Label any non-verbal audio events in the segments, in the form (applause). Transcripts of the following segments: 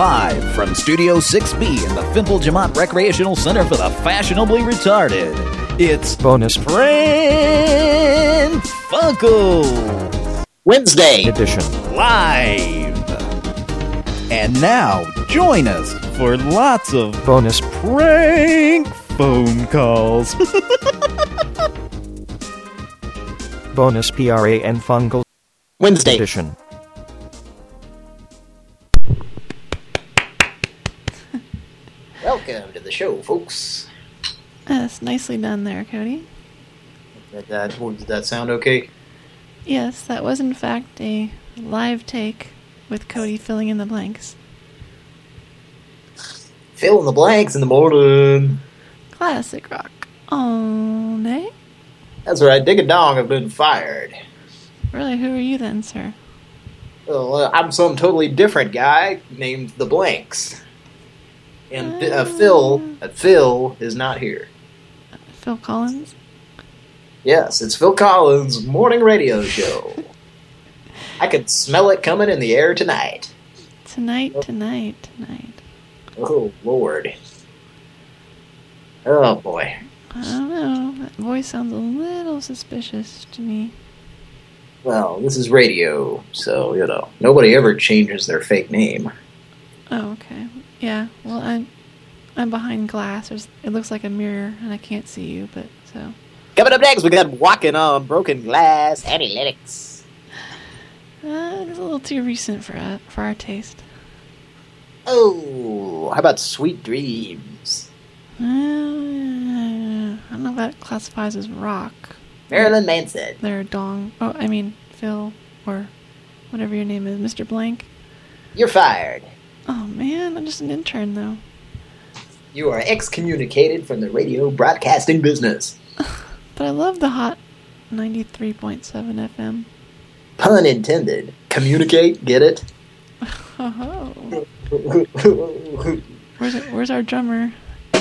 Live from Studio 6B in the Fimple Jamont Recreational Center for the Fashionably Retarded. It's Bonus Pran Funkle Wednesday. edition. Live. And now, join us for lots of Bonus prank phone calls. (laughs) bonus PRA and fungal Wednesday. edition. Welcome to the show, folks. That's nicely done there, Cody. Did that, did that sound okay? Yes, that was in fact a live take with Cody filling in the blanks. Fill in the blanks in the morning. Classic rock. All day? That's right. Dig a dong. I've been fired. Really, who are you then, sir? Well, uh, I'm some totally different guy named the Blanks. And uh, Phil, uh, Phil is not here. Phil Collins? Yes, it's Phil Collins' morning radio show. I could smell it coming in the air tonight. Tonight, tonight, tonight. Oh, Lord. Oh, boy. I don't know. That voice sounds a little suspicious to me. Well, this is radio, so, you know, nobody ever changes their fake name. Oh, okay. Yeah, well, I'm, I'm behind glass. There's, it looks like a mirror, and I can't see you, but so. Coming up next, we got Walking on Broken Glass Annie Lennox. Uh, it's a little too recent for, uh, for our taste. Oh, how about Sweet Dreams? Uh, I don't know if that classifies as rock. Marilyn Manson. They're dong. Oh, I mean Phil or whatever your name is, Mr. Blank. You're fired. Oh man, I'm just an intern though. You are excommunicated from the radio broadcasting business. (sighs) But I love the hot 93.7 FM. Pun intended. Communicate, get it? Oh, (laughs) where's it, where's our drummer? (laughs)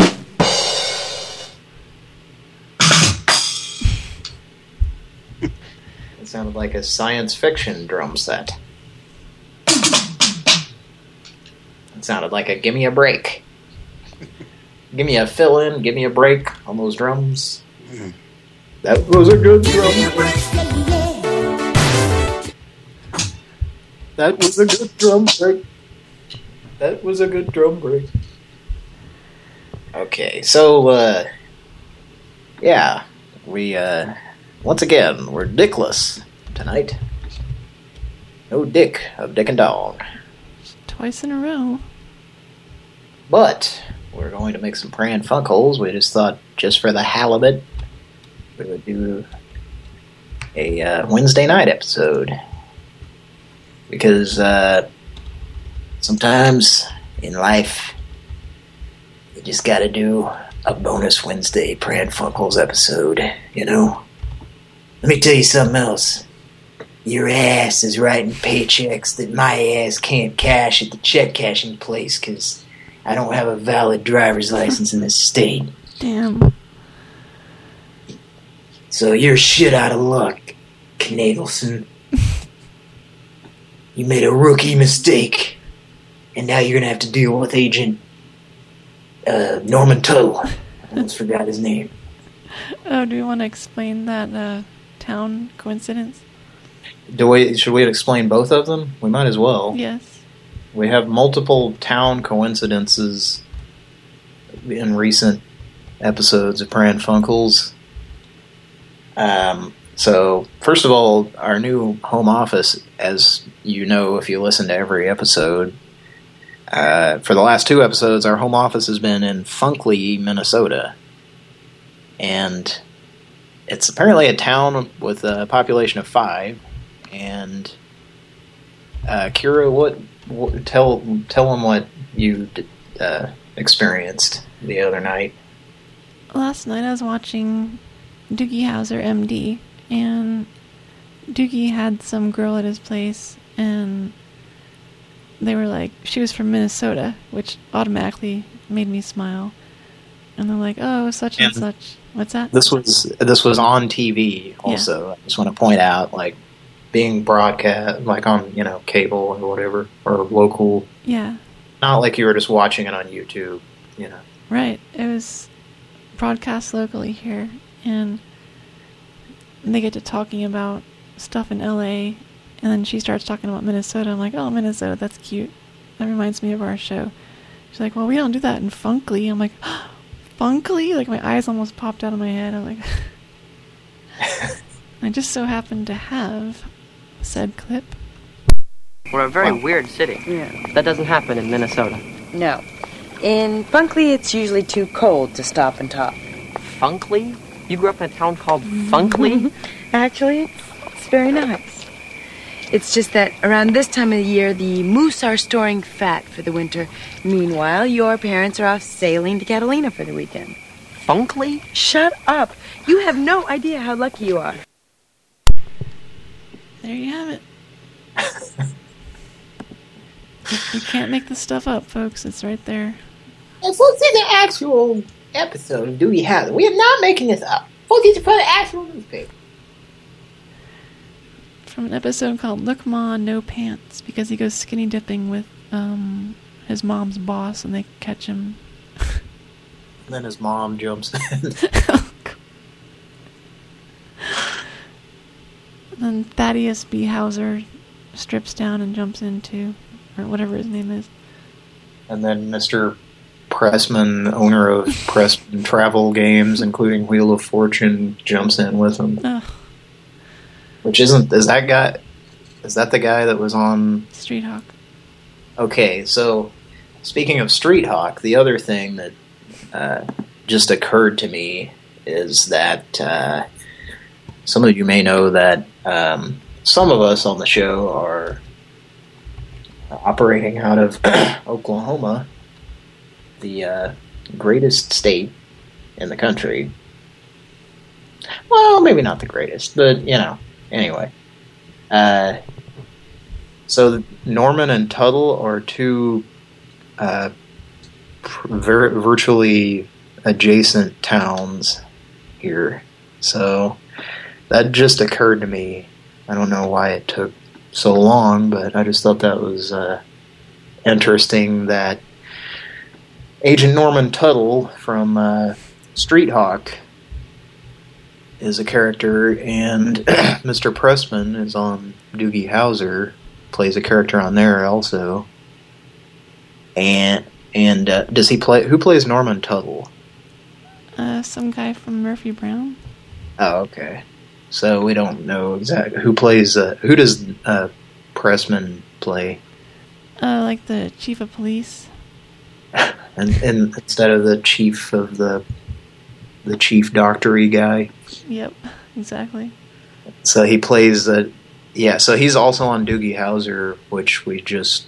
It sounded like a science fiction drum set. It sounded like a give me a break. give me a fill in, give me a break on those drums. That was a good drum break. That was a good drum break. That was a good drum break. Okay, so, uh, yeah, we, uh, once again, we're dickless tonight. No dick of Dick and Dog. Twice in a row. But we're going to make some Pran Funkholes. We just thought, just for the halibut, we would do a uh, Wednesday night episode. Because uh, sometimes in life, you just got to do a bonus Wednesday Pran Funkholes episode, you know? Let me tell you something else. Your ass is writing paychecks that my ass can't cash at the check cashing place because I don't have a valid driver's license in this state. Damn. So you're shit out of luck, Knagelson. (laughs) you made a rookie mistake, and now you're gonna have to deal with Agent uh, Norman Tuttle. I almost forgot his name. Oh, do we want to explain that uh, town coincidence? Do we? Should we explain both of them? We might as well. Yes. We have multiple town coincidences in recent episodes of Pran Funkles. Um, so, first of all, our new home office, as you know if you listen to every episode, uh, for the last two episodes, our home office has been in Funkley, Minnesota. And it's apparently a town with a population of five. And uh, Kira, what, what tell tell them what you uh, experienced the other night. Last night I was watching Doogie Howser, MD, and Doogie had some girl at his place, and they were like, she was from Minnesota, which automatically made me smile. And they're like, oh, such and, And- such. What's that? This was this was on TV. Also, I just want to point out, like being broadcast, like on you know cable or whatever or local Yeah. not like you were just watching it on YouTube, you know. Right. It was broadcast locally here, and they get to talking about stuff in LA, and then she starts talking about Minnesota. I'm like, oh, Minnesota, that's cute. That reminds me of our show. She's like, well, we don't do that in Funkly. I'm like, (gasps) Funkly? Like, my eyes almost popped out of my head. I'm like, (laughs) (laughs) I just so happened to have said clip. We're a very weird city. Yeah. That doesn't happen in Minnesota. No. In Funkley, it's usually too cold to stop and talk. Funkley? You grew up in a town called Funkley? (laughs) Actually, it's, it's very nice. It's just that around this time of the year, the moose are storing fat for the winter. Meanwhile, your parents are off sailing to Catalina for the weekend. Funkley? Shut up! You have no idea how lucky you are. There you have it. you can't make this stuff up, folks. It's right there. It's what's in the actual episode of Doogie Howser. We are not making this up. Folks, these are from the actual newspaper. From an episode called Look Ma, No Pants, because he goes skinny dipping with um, his mom's boss and they catch him. And then his mom jumps in. (laughs) then Thaddeus B. Howser strips down and jumps into, or whatever his name is. and then Mr. Pressman, owner of Pressman Travel Games, including Wheel of Fortune, jumps in with him. Ugh, Which isn't, is that guy, is that the guy that was on Street Hawk. Okay, so speaking of Street Hawk, the other thing that uh, just occurred to me is that uh, some of you may know that um, some of us on the show are operating out of (clears throat) Oklahoma, the uh, greatest state in the country. Well, maybe not the greatest, but, you know, anyway. Uh, so Norman and Tuttle are two uh, vir virtually adjacent towns here. So that just occurred to me. I don't know why it took so long, but I just thought that was uh, interesting that Agent Norman Tuttle from uh, Street Hawk is a character, and (clears throat) Mr. Pressman is on Doogie Howser, plays a character on there also. And and uh, does he play? Who plays Norman Tuttle? Uh, some guy from Murphy Brown. Oh, okay. So we don't know exactly who plays. Uh, who does uh, Pressman play? Uh, like the chief of police. (laughs) And, and instead of the chief of the the chief doctory guy. Yep, exactly. So he plays the yeah. So he's also on Doogie Howser, which we just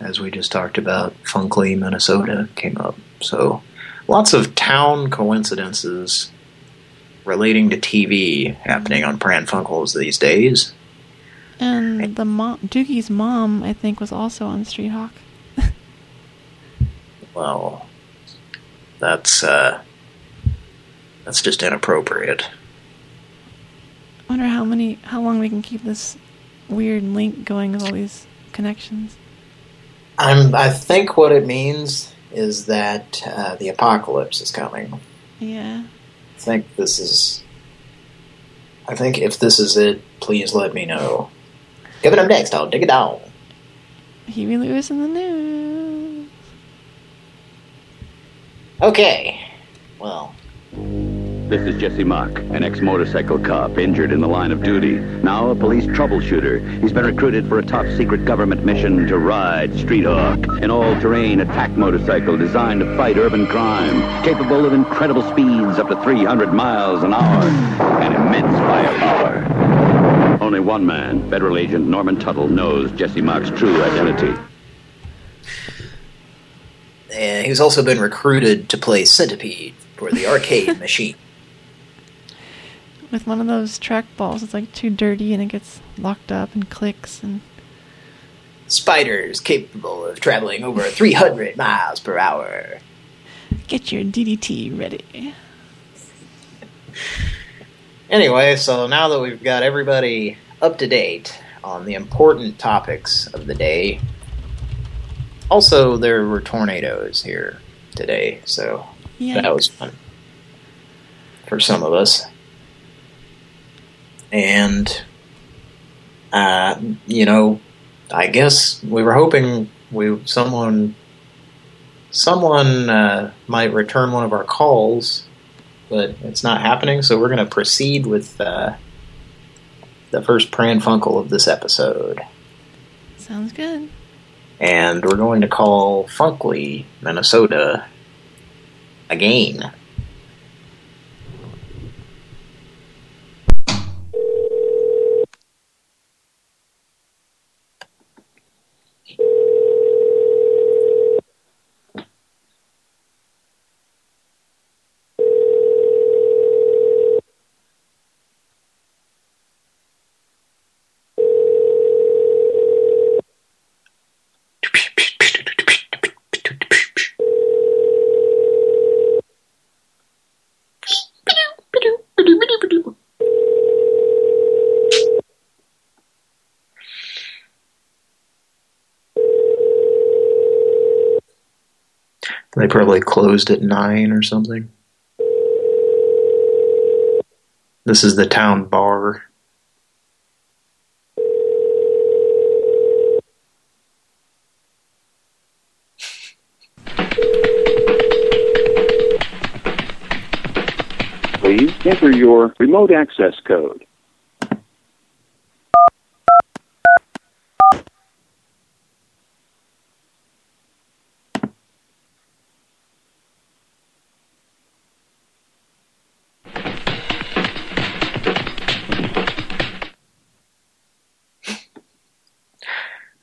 as we just talked about, Funkley, Minnesota came up. So lots of town coincidences relating to TV happening on Pran Funkels these days. And the mom, Doogie's mom, I think, was also on Street Hawk. (laughs) Well, that's uh, that's just inappropriate. I wonder how many, how long we can keep this weird link going with all these connections. I'm. I think what it means is that uh, the apocalypse is coming. Yeah. I think this is. I think if this is it, please let me know. Coming up next, I'll dig it down. Huey Lewis and the News. Okay. Well, This is Jesse Mach, an ex-motorcycle cop injured in the line of duty. Now a police troubleshooter. He's been recruited for a top-secret government mission to ride Street Hawk, an all-terrain attack motorcycle designed to fight urban crime, capable of incredible speeds up to 300 miles an hour, and immense firepower. Only one man, Federal Agent Norman Tuttle, knows Jesse Mach's true identity. and he's also been recruited to play Centipede for the arcade (laughs) machine. With one of those track balls, it's like too dirty and it gets locked up and clicks and Spiders capable of traveling over 300 miles per hour. get your DDT ready. Anyway, so now that we've got everybody up to date on the important topics of the day, Also, there were tornadoes here today, so Yeah. that was fun for some of us. And, uh, you know, I guess we were hoping we someone someone uh, might return one of our calls, but it's not happening. So we're going to proceed with uh, the first Pran Funkle of this episode, Sounds good. and we're going to call Funkley, Minnesota, again. They probably closed at nine or something. This is the town bar. Please enter your remote access code.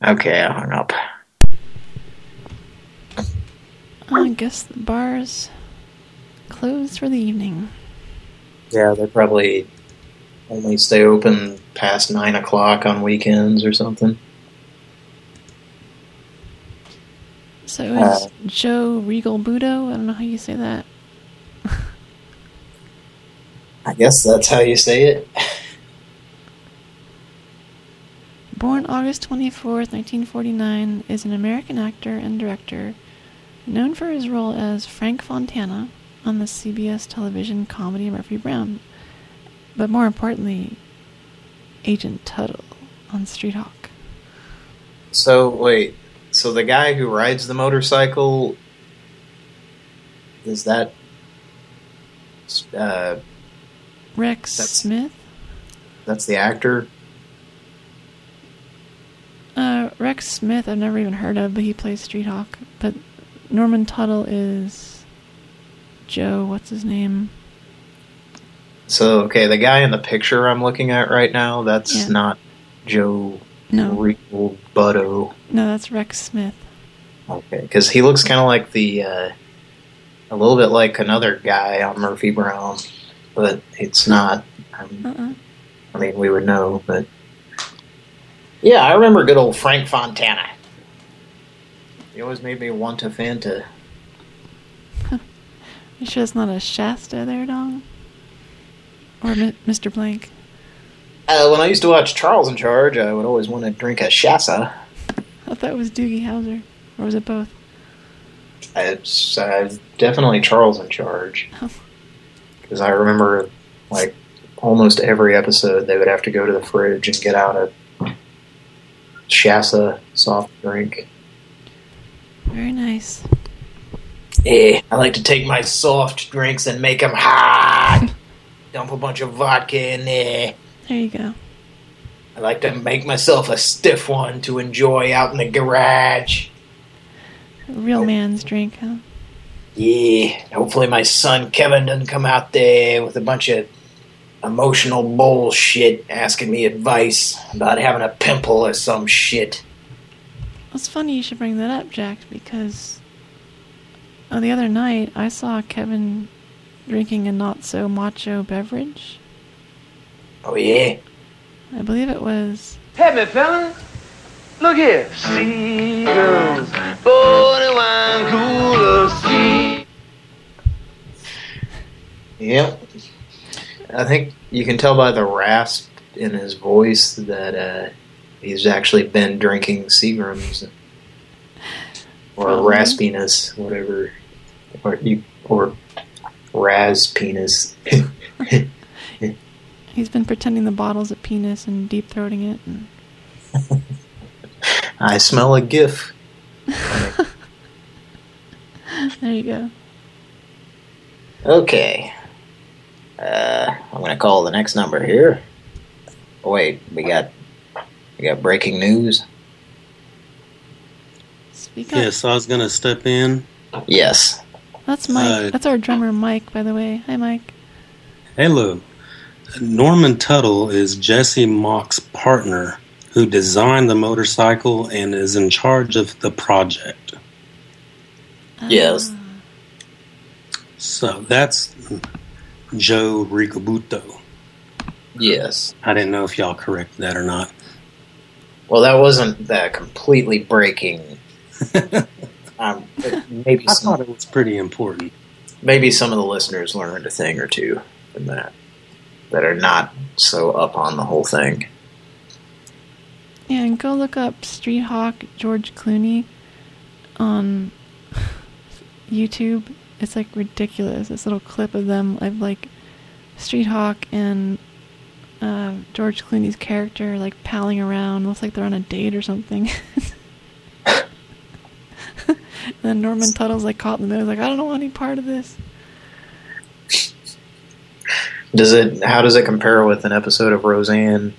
Okay, I hung up. I guess the bar's closed for the evening. Yeah, they probably only stay open past nine o'clock on weekends or something. So it was Uh, Joe Regalbuto. I don't know how you say that. I guess that's how you say it. (laughs) Born August 24th, 1949, is an American actor and director known for his role as Frank Fontana on the CBS television comedy Murphy Brown, but more importantly, Agent Tuttle on Street Hawk. So wait, so the guy who rides the motorcycle is that uh, Rex That's- Smith? that's the actor? Uh, Rex Smith, I've never even heard of, but he plays Street Hawk. But Norman Tuttle is Joe, what's his name? So okay, the guy in the picture I'm looking at right now, that's Yeah. not Joe No, Regal Butto. no, that's Rex Smith. Okay, because he looks kind of like the, uh, a little bit like another guy on Murphy Brown, but it's not. Um, Uh-uh. I mean, we would know, but yeah, I remember good old Frank Fontana. He always made me want a Fanta. (laughs) You sure it's not a Shasta there, dong? Or Mi- Mr. Blank? Uh, when I used to watch Charles in Charge, I would always want to drink a Shasta. I thought it was Doogie Howser. Or was it both? It's uh, definitely Charles in Charge. Oh. (laughs) Because I remember, like, almost every episode they would have to go to the fridge and get out a Shasta soft drink. Very nice. Eh, I like to take my soft drinks and make them hot. (laughs) Dump a bunch of vodka in there. There you go. I like to make myself a stiff one to enjoy out in the garage. A real man's drink, huh? Yeah, hopefully my son Kevin doesn't come out there with a bunch of emotional bullshit asking me advice about having a pimple or some shit. It's funny you should bring that up, Jack, because uh, the other night I saw Kevin drinking a not so macho beverage. Oh yeah? I believe it was Hey, me fella. Look here. Seagulls, born wine cooler, sea. Yep. I think you can tell by the rasp in his voice that uh, he's actually been drinking Seagrams. or Probably. raspiness, whatever, or you or ras penis. (laughs) He's been pretending the bottle's a penis and deep throating it. And I smell a GIF. (laughs) there you go. Okay. Uh, I'm gonna call the next number here. Oh, wait, we got we got breaking news. Speak up. Yes, I was going to step in. Yes. That's Mike. Uh, That's our drummer, Mike. By the way, hi, Mike. Hello. Norman Tuttle is Jesse Mach's partner who designed the motorcycle and is in charge of the project. Yes. So that's Joe Regalbuto. Yes. I didn't know if y'all corrected that or not. Well, that wasn't that completely breaking. (laughs) um, maybe I some, thought it was pretty important. maybe some of the listeners learned a thing or two from that that are not so up on the whole thing. Yeah, and go look up Street Hawk George Clooney on (laughs) YouTube. It's like ridiculous. This little clip of them of like Street Hawk and uh, George Clooney's character like palling around. Looks like they're on a date or something. (laughs) and then Norman Tuttle's like caught in the middle. He's like, I don't want any part of this. Does it? How does it compare with an episode of Roseanne?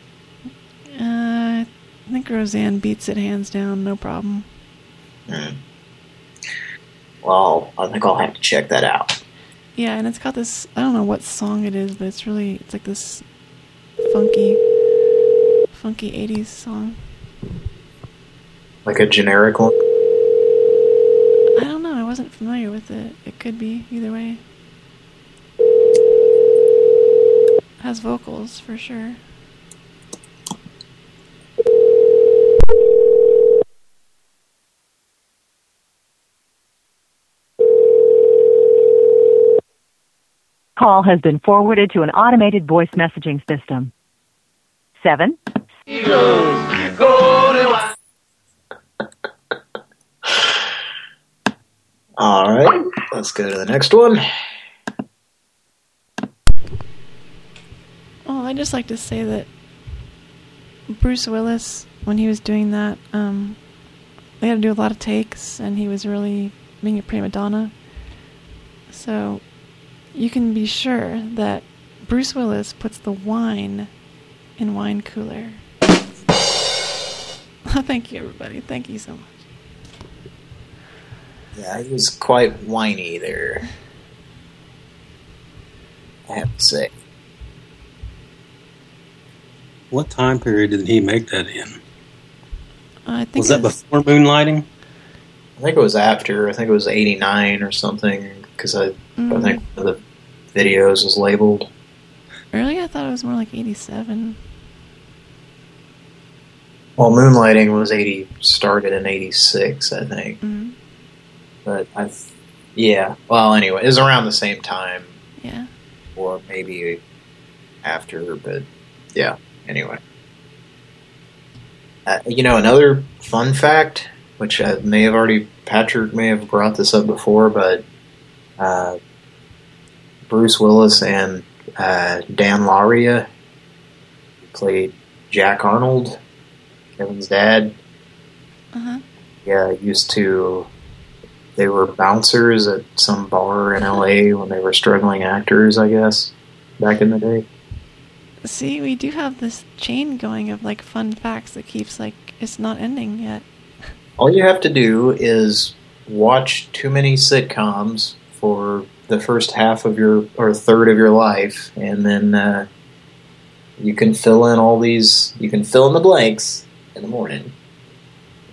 Uh, I think Roseanne beats it hands down, no problem. Hmm. Well, I think I'll have to check that out. Yeah, and it's got this, I don't know what song it is, but it's really, it's like this funky, funky 80s song. Like a generic one. I don't know, I wasn't familiar with it. It could be, either way. has vocals, for sure. Call has been forwarded to an automated voice messaging system. Seven. All right, let's go to the next one. Well, I'd just like to say that Bruce Willis, when he was doing that, um, they had to do a lot of takes, and he was really being a prima donna. So you can be sure that Bruce Willis puts the wine in wine cooler. (laughs) Thank you, everybody. Thank you so much. Yeah, he was quite whiny there. I have to say. What time period did he make that in? I think Was that was- before moonlighting? I think it was after. I think it was '89 or something. Because I, I Mm. think one of the videos was labeled. Early, I thought it was more like 87. Well, Moonlighting was 80, started in 86, I think. Mhm. But I, yeah. Well, anyway, it was around the same time, Yeah. or maybe after. But yeah. Anyway, uh, you know, another fun fact, which I may have already Patrick may have brought this up before, but uh, Bruce Willis and uh, Dan Lauria played Jack Arnold, Kevin's dad. Uh-huh. Yeah, used to. They were bouncers at some bar in L.A. when they were struggling actors, I guess, back in the day. See, we do have this chain going of like fun facts that keeps like it's not ending yet. All you have to do is watch too many sitcoms for the first half of your or third of your life, and then uh, you can fill in all these. You can fill in the blanks in the morning.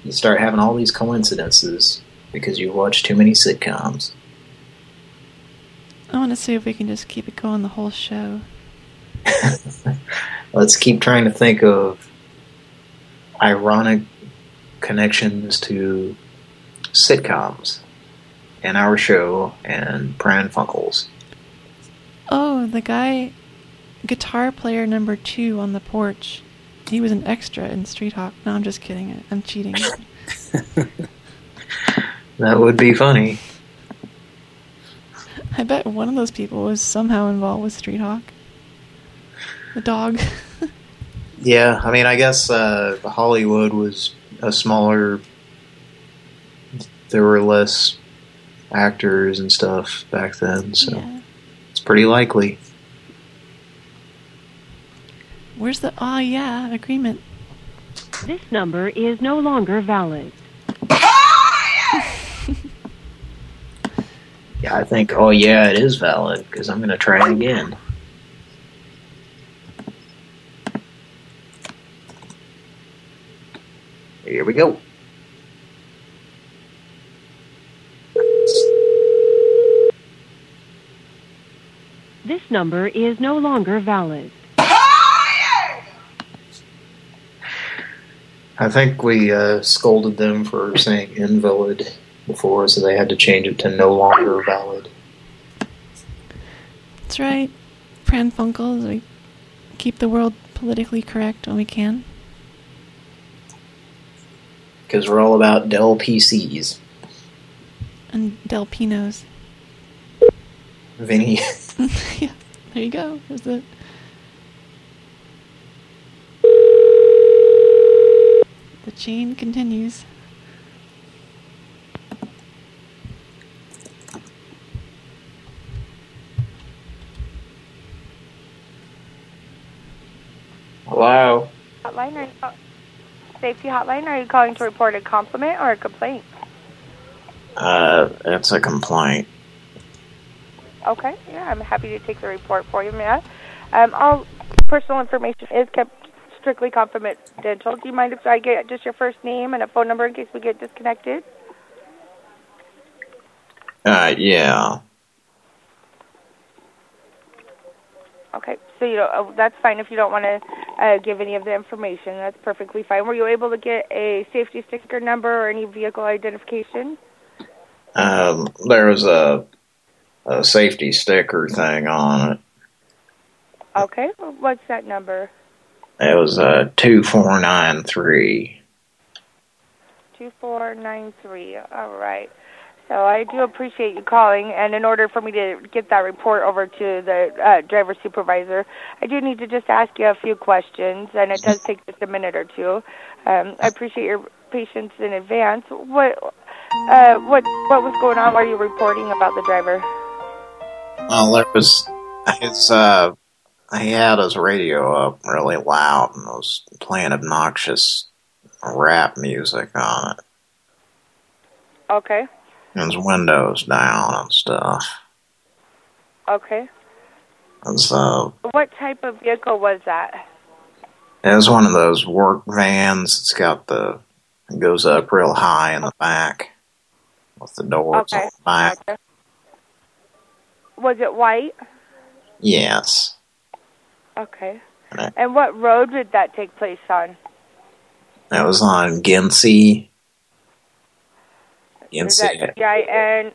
You start having all these coincidences because you watch too many sitcoms. I want to see if we can just keep it going the whole show. (laughs) Let's keep trying to think of ironic connections to sitcoms and our show and Pran Funkles. Oh, the guy, guitar player number two on the porch. He was an extra in Street Hawk. No, I'm just kidding. I'm cheating. (laughs) That would be funny. I bet one of those people was somehow involved with Street Hawk. The dog. (laughs) Yeah, I mean, I guess uh, Hollywood was a smaller. There were less actors and stuff back then, so Yeah. it's pretty likely. Where's the oh yeah agreement? This number is no longer valid. (laughs) Yeah, I think. Oh yeah, it is valid because I'm gonna try it again. Here we go. This number is no longer valid. I think we uh, scolded them for saying invalid before, so they had to change it to no longer valid. That's right. Pran Funkels. We keep the world politically correct when we can. Because we're all about Dell PCs. And Dell Pinos. Vinny. (laughs) yeah, there you go. There's the the chain continues. Hello. Hotline, are you call- safety hotline. Are you calling to report a compliment or a complaint? Uh, it's a complaint. Okay, yeah, I'm happy to take the report for you, Matt. Um, all personal information is kept strictly confidential. Do you mind if I get just your first name and a phone number in case we get disconnected? Uh, yeah. Okay, so you don't, uh, that's fine if you don't want to uh, give any of the information. That's perfectly fine. Were you able to get a safety sticker number or any vehicle identification? Um, there was a a safety sticker thing on it. Okay, what's that number? It was uh two four nine three. 2493. All right. So I do appreciate you calling, and in order for me to get that report over to the uh, driver supervisor, I do need to just ask you a few questions, and it does take just a minute or two. Um, I appreciate your patience in advance. What, uh, what, what was going on? What are you reporting about the driver? Well, there was his uh he had his radio up really loud and was playing obnoxious rap music on it. Okay. And his windows down and stuff. Okay. And so What type of vehicle was that? it was one of those work vans. It's got the it goes up real high in the back with the doors Okay. on the back. Gotcha. Was it white? Yes. Okay. Right. And what road did that take place on? That was on Ginsey. Is Ginsey. that G-I-N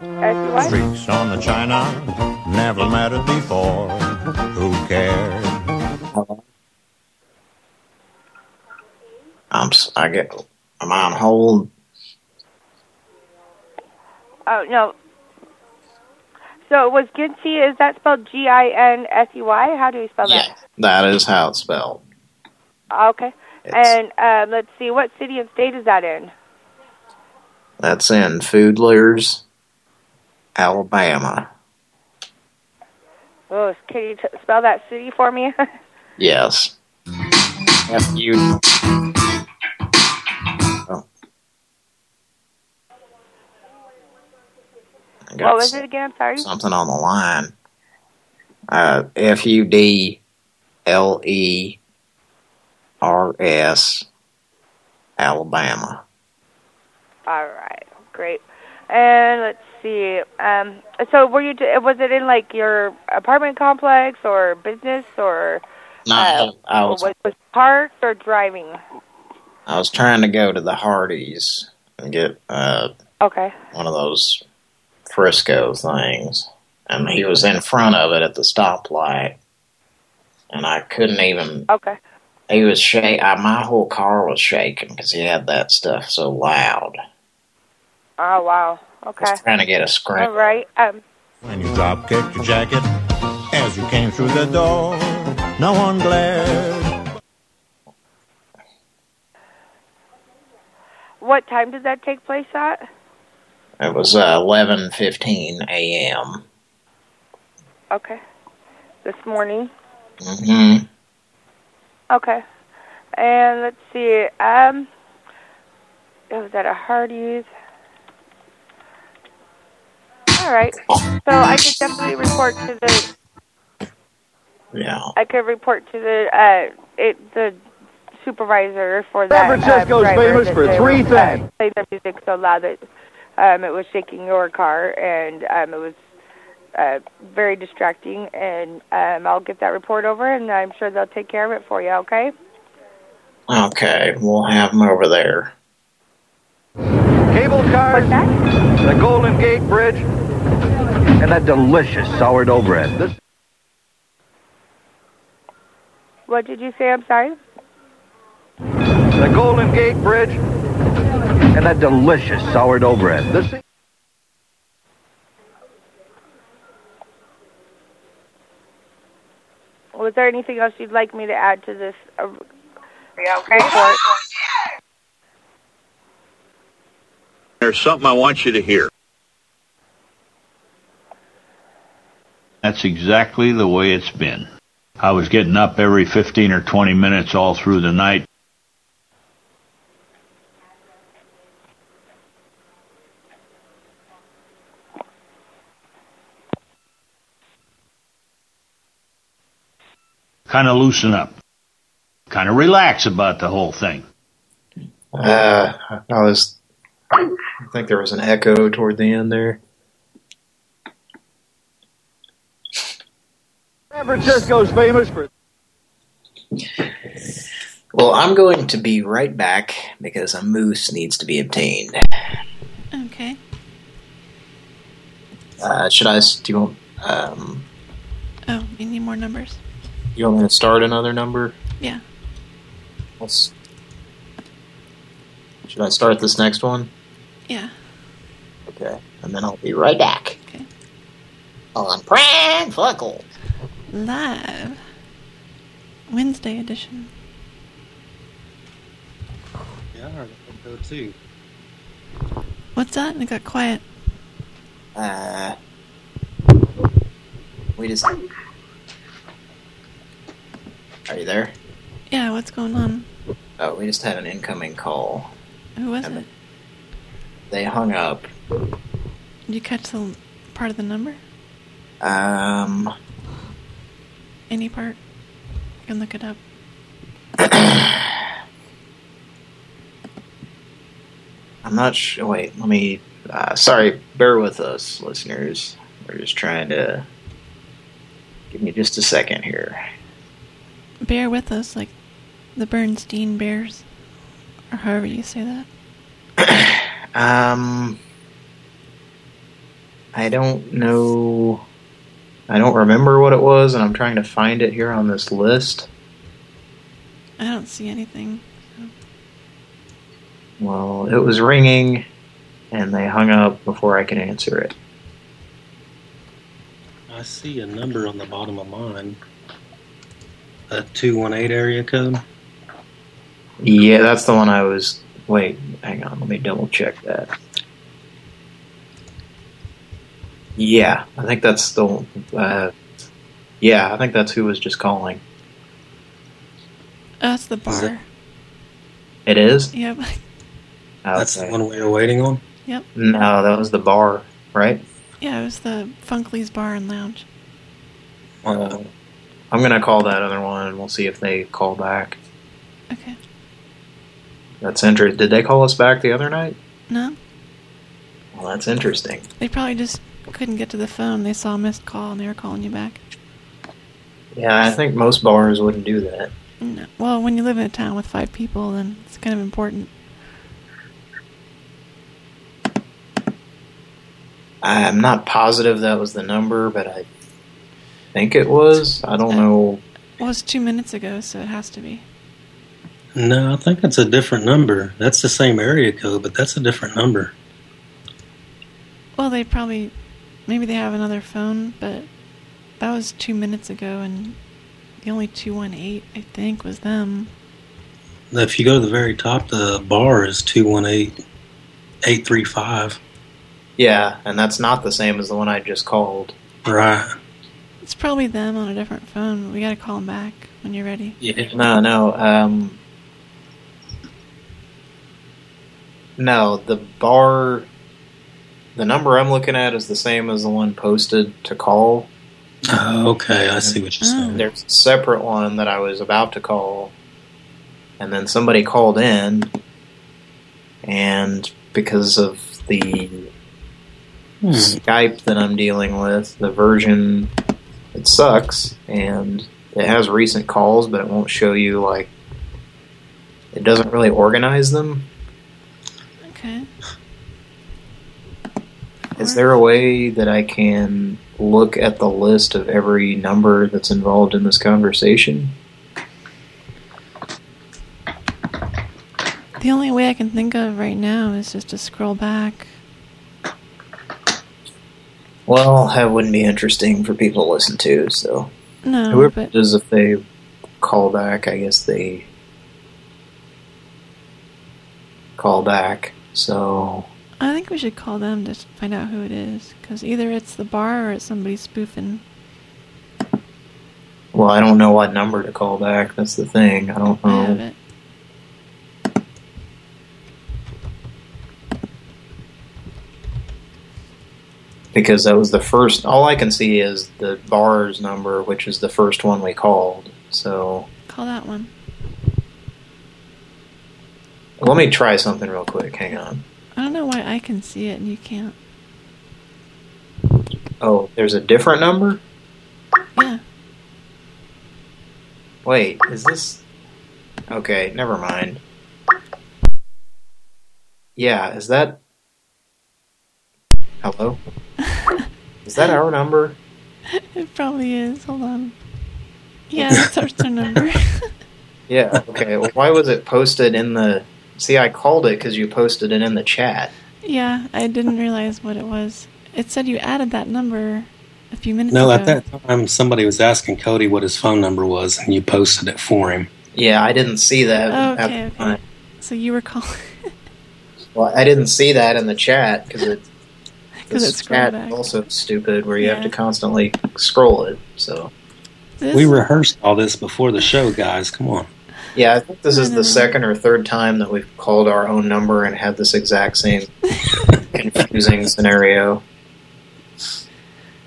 S-E-Y? Freaks on the China never mattered before. Who cares? Uh-huh. I'm I get I'm on hold. Oh, no. So it was Ginsey, is that spelled G-I-N-S-E-Y? How do you spell that? That is how it's spelled. Okay. And um, let's see, what city and state is that in? That's in Foodlers, Alabama. Oh, can you t- spell that city for me? (laughs) Yes. F I what was it again? I'm sorry. Something on the line. Uh, F U D L E R S, Alabama. All right, great. And let's see. Um, so were you? Was it in like your apartment complex or business or? No, uh, I was was, was parked or driving? I was trying to go to the Hardee's and get uh Okay. one of those Frisco things, and he was in front of it at the stoplight, and I couldn't even. Okay. He was shake. I, my whole car was shaking because he had that stuff so loud. Oh, wow. Okay. Trying to get a All scrap. right. Um, When you drop kicked your jacket as you came through the door, no one glared. what time did that take place at? It was uh, 11:15 a.m. Okay. This morning. hmm Okay. And let's see. Um, it was at a Hardee's. All right. So I could definitely report to the. Yeah. I could report to the uh it the supervisor for that. San Francisco's uh, driver famous for three uh, things. Playing the music so loud that um it was shaking your car and um it was uh very distracting and um I'll get that report over and I'm sure they'll take care of it for you. Okay. Okay, we'll have them over there. Cable cars, the Golden Gate Bridge, and that delicious sourdough bread. This What did you say? I'm sorry. the Golden Gate Bridge, and that delicious sourdough bread. This Was there anything else you'd like me to add to this uh, report? There's something I want you to hear. That's exactly the way it's been. I was getting up every 15 or 20 minutes all through the night. Kind of loosen up. Kind of relax about the whole thing. Uh, I was. I think there was an echo toward the end there. San Francisco's famous for. Well, I'm going to be right back because a moose needs to be obtained. Okay. Uh, should I? Do you want? Um, Oh, you need more numbers? You want me to start another number? Yeah. Let's. Should I start this next one? Yeah. Okay, and then I'll be right back. Okay. On Prank Funkle. Live. Wednesday edition. Yeah, I think so too. What's that? It got quiet. Uh, we just. Are you there? Yeah, what's going on? Oh, we just had an incoming call. Who was it? They hung up. Did you catch the part of the number? Um, Any part? You can look it up. (clears throat) I'm not sure. Wait, let me. Uh, sorry, bear with us, listeners. We're just trying to. Give me just a second here. Bear with us, like the Bernstein Bears, or however you say that. (coughs) Um, I don't know. I don't remember what it was, and I'm trying to find it here on this list. I don't see anything. Well, it was ringing, and they hung up before I could answer it. I see a number on the bottom of mine. A 218 area code. Yeah, that's the one I was. Wait, hang on. Let me double check that. Yeah, I think that's the. Uh, yeah, I think that's who was just calling. Oh, that's the bar. It is. Yep. That's the one we were waiting on. Yep. No, that was the bar, right? Yeah, it was the Funkley's Bar and Lounge. Uh, I'm gonna call that other one, and we'll see if they call back. Okay. That's interesting. Did they call us back the other night? No, Well, that's interesting. they probably just couldn't get to the phone. They saw a missed call and they were calling you back. Yeah, I think most bars wouldn't do that. No. Well, when you live in a town with five people, then it's kind of important. I'm not positive that was the number, but I think it was. I don't know. Well, it's two minutes ago, so it has to be. No, I think that's a different number. That's the same area code, but that's a different number. Well, they probably, maybe they have another phone, but that was two minutes ago, and the only 218, I think, was them. If you go to the very top, the bar is 218-835. Yeah, and that's not the same as the one I just called. Right. It's probably them on a different phone. We gotta call them back when you're ready. Yeah. No, no. Um, no, the bar, the number I'm looking at is the same as the one posted to call. Oh, okay, I see what you're saying. There's a separate one that I was about to call, and then somebody called in, and because of the Hmm. Skype that I'm dealing with, the version, it sucks, and it has recent calls, but it won't show you, like, it doesn't really organize them. Okay. Is there a way that I can look at the list of every number that's involved in this conversation? The only way I can think of right now is just to scroll back. Well, that wouldn't be interesting for people to listen to, so... No, Whoever but does, if they call back, I guess they call back. So, I think we should call them to find out who it is, because either it's the bar or it's somebody spoofing. well, I don't know what number to call back. That's the thing. I don't I have know. it. Because that was the first... All I can see is the bar's number, which is the first one we called. So, Call that one. let me try something real quick. Hang on. I don't know why I can see it and you can't. Oh, there's a different number? Yeah. Wait, is this... Okay, never mind. Yeah, is that... Hello? Is that our number? It probably is. Hold on. (laughs) Yeah, that's our phone number. (laughs) Yeah, okay. Well, why was it posted in the... See, I called it because you posted it in the chat. yeah, I didn't realize what it was. It said you added that number a few minutes No, ago. No, at that time, somebody was asking Cody what his phone number was, and you posted it for him. Yeah, I didn't see that Oh, at okay, the okay. time. So you were calling (laughs) Well, I didn't see that in the chat because it... 'Cause this it chat back. is also stupid where you have to constantly scroll it, so... this. We rehearsed all this before the show, guys. Come on. Yeah, I think this is No, no, the no. second or third time that we've called our own number and had this exact same (laughs) confusing scenario.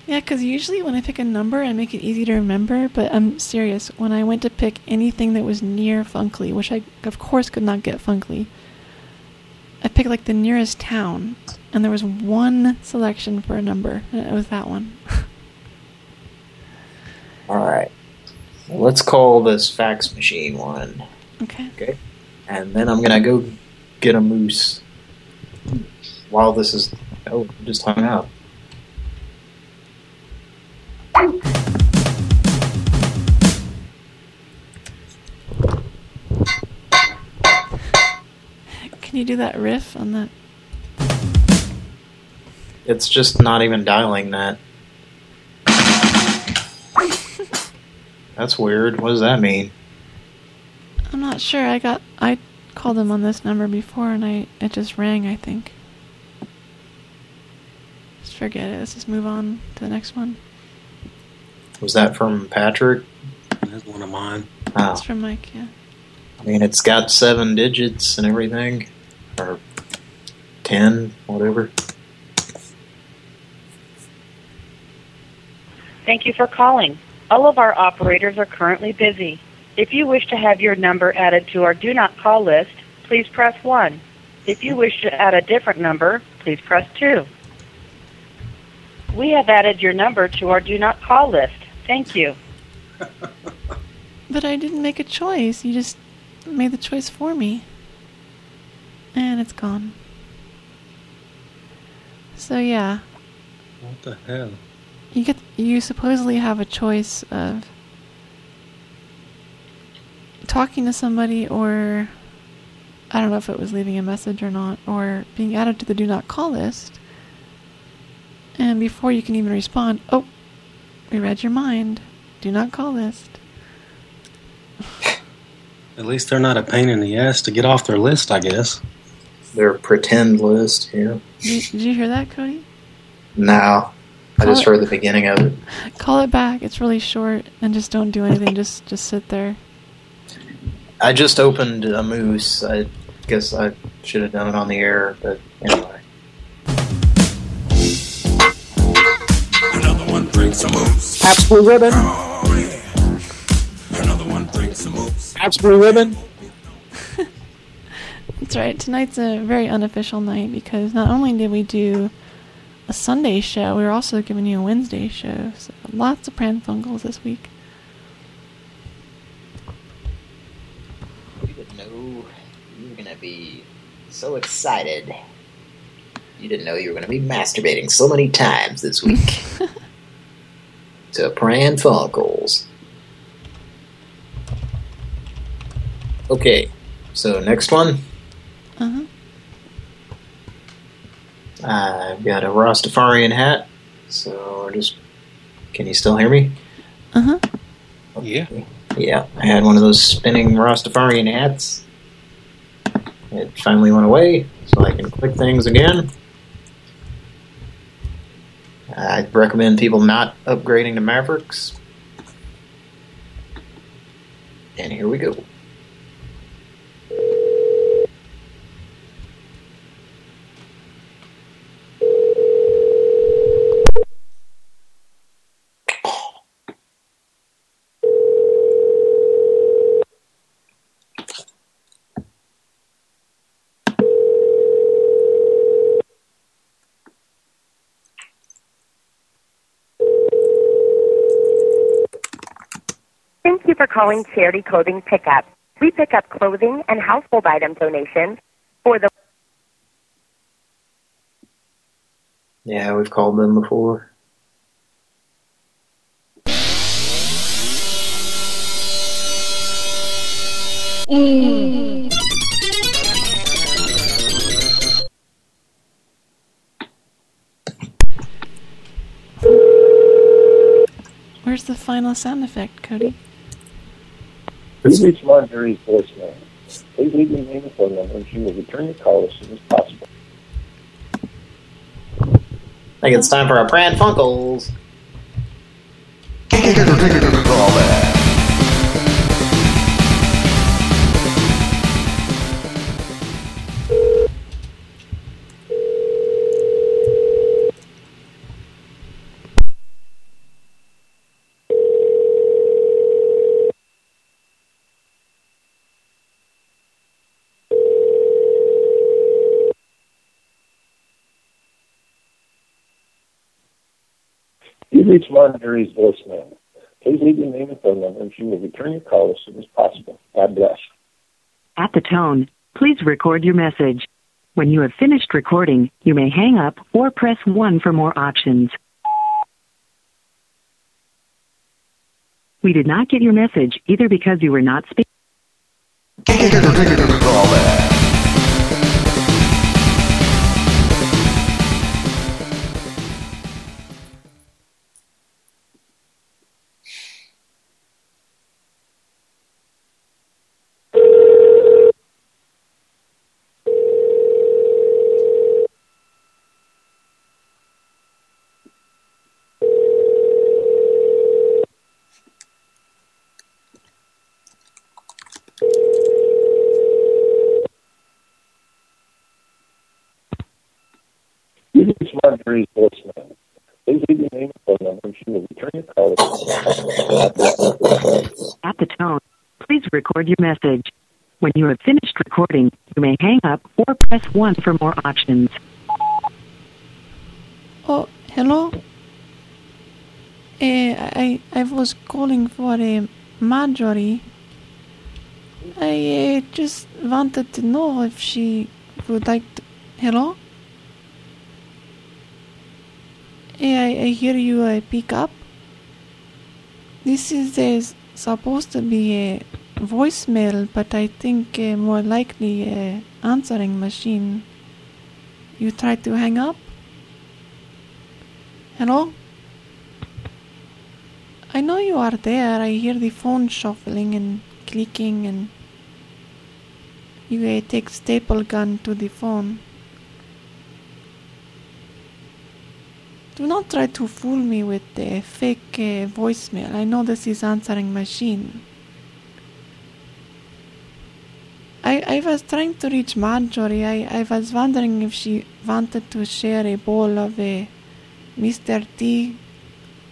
Yeah, because usually when I pick a number, I make it easy to remember. But I'm serious. When I went to pick anything that was near Funkly, which I of course could not get Funkly, I picked like the nearest town, and there was one selection for a number, and it was that one. (laughs) All right. Let's call this fax machine one. Okay. Okay. And then I'm going to go get a moose while this is... Oh, it just hung up. Can you do that riff on that? It's just not even dialing that. That's weird. What does that mean? I'm not sure. I got I called him on this number before, and I it just rang. I think. Just forget it. Let's just move on to the next one. Was that from Patrick? That's one of mine. Oh. It's from Mike. Yeah. I mean, it's got seven digits and everything. Or ten, whatever. Thank you for calling. All of our operators are currently busy. If you wish to have your number added to our do not call list, please press 1. If you wish to add a different number, please press 2. We have added your number to our do not call list. Thank you. (laughs) But I didn't make a choice. You just made the choice for me. And it's gone. So yeah, What the hell? you get you supposedly have a choice of talking to somebody or I don't know if it was leaving a message or not or being added to the do not call list. And before you can even respond, oh, we read your mind. Do not call list. (laughs) At least they're not a pain in the ass to get off their list, I guess. Their pretend list, yeah. Did, did you hear that, Cody? No. I Call just it- heard the beginning of it. Call it back. It's really short, and just don't do anything. just just sit there. I just opened a moose. I guess I should have done it on the air, but anyway. Another one brings some moves. Pabst Blue Ribbon. Oh, Another one brings some moves. Pabst Blue Ribbon. That's right. Tonight's a very unofficial night because not only did we do a Sunday show, we were also giving you a Wednesday show. So lots of Pran Funkels this week. You didn't know you were going to be so excited. You didn't know you were going to be masturbating so many times this week. (laughs) to Pran Funkels. Okay, so next one. Uh-huh. I've got a Rastafarian hat, so just... Can you still hear me? Uh-huh. Yeah. Yeah, I had one of those spinning Rastafarian hats. It finally went away, so I can click things again. I'd recommend people not upgrading to Mavericks. And here we go. Thank you for calling Charity Clothing Pickup. We pick up clothing and household item donations for the Yeah, we've called them before. Where's the final sound effect, Cody? Please reach Marjorie's voicemail. Please leave your name and phone number, and she will return your call as soon as possible. I think it's time for our Pran Funkels. Please reach Marjorie's voicemail. Please leave your name and phone number, and she will return your call as soon as possible. God bless. At the tone, please record your message. When you have finished recording, you may hang up or press 1 for more options. We did not get your message either because you were not speaking. Message. When you have finished recording, you may hang up or press 1 for more options. Oh, hello? Eh, I, I was calling for a Marjorie. I uh, just wanted to know if she would like to... Hello? Eh, I, I hear you uh, pick up. This is uh, supposed to be a voicemail, but I think uh, more likely a answering machine. You tried to hang up? Hello? I know you are there. I hear the phone shuffling and clicking and you uh, take staple gun to the phone. Do not try to fool me with the fake uh, voicemail. I know this is answering machine. I, I was trying to reach Marjorie. I, I was wondering if she wanted to share a bowl of a Mr. T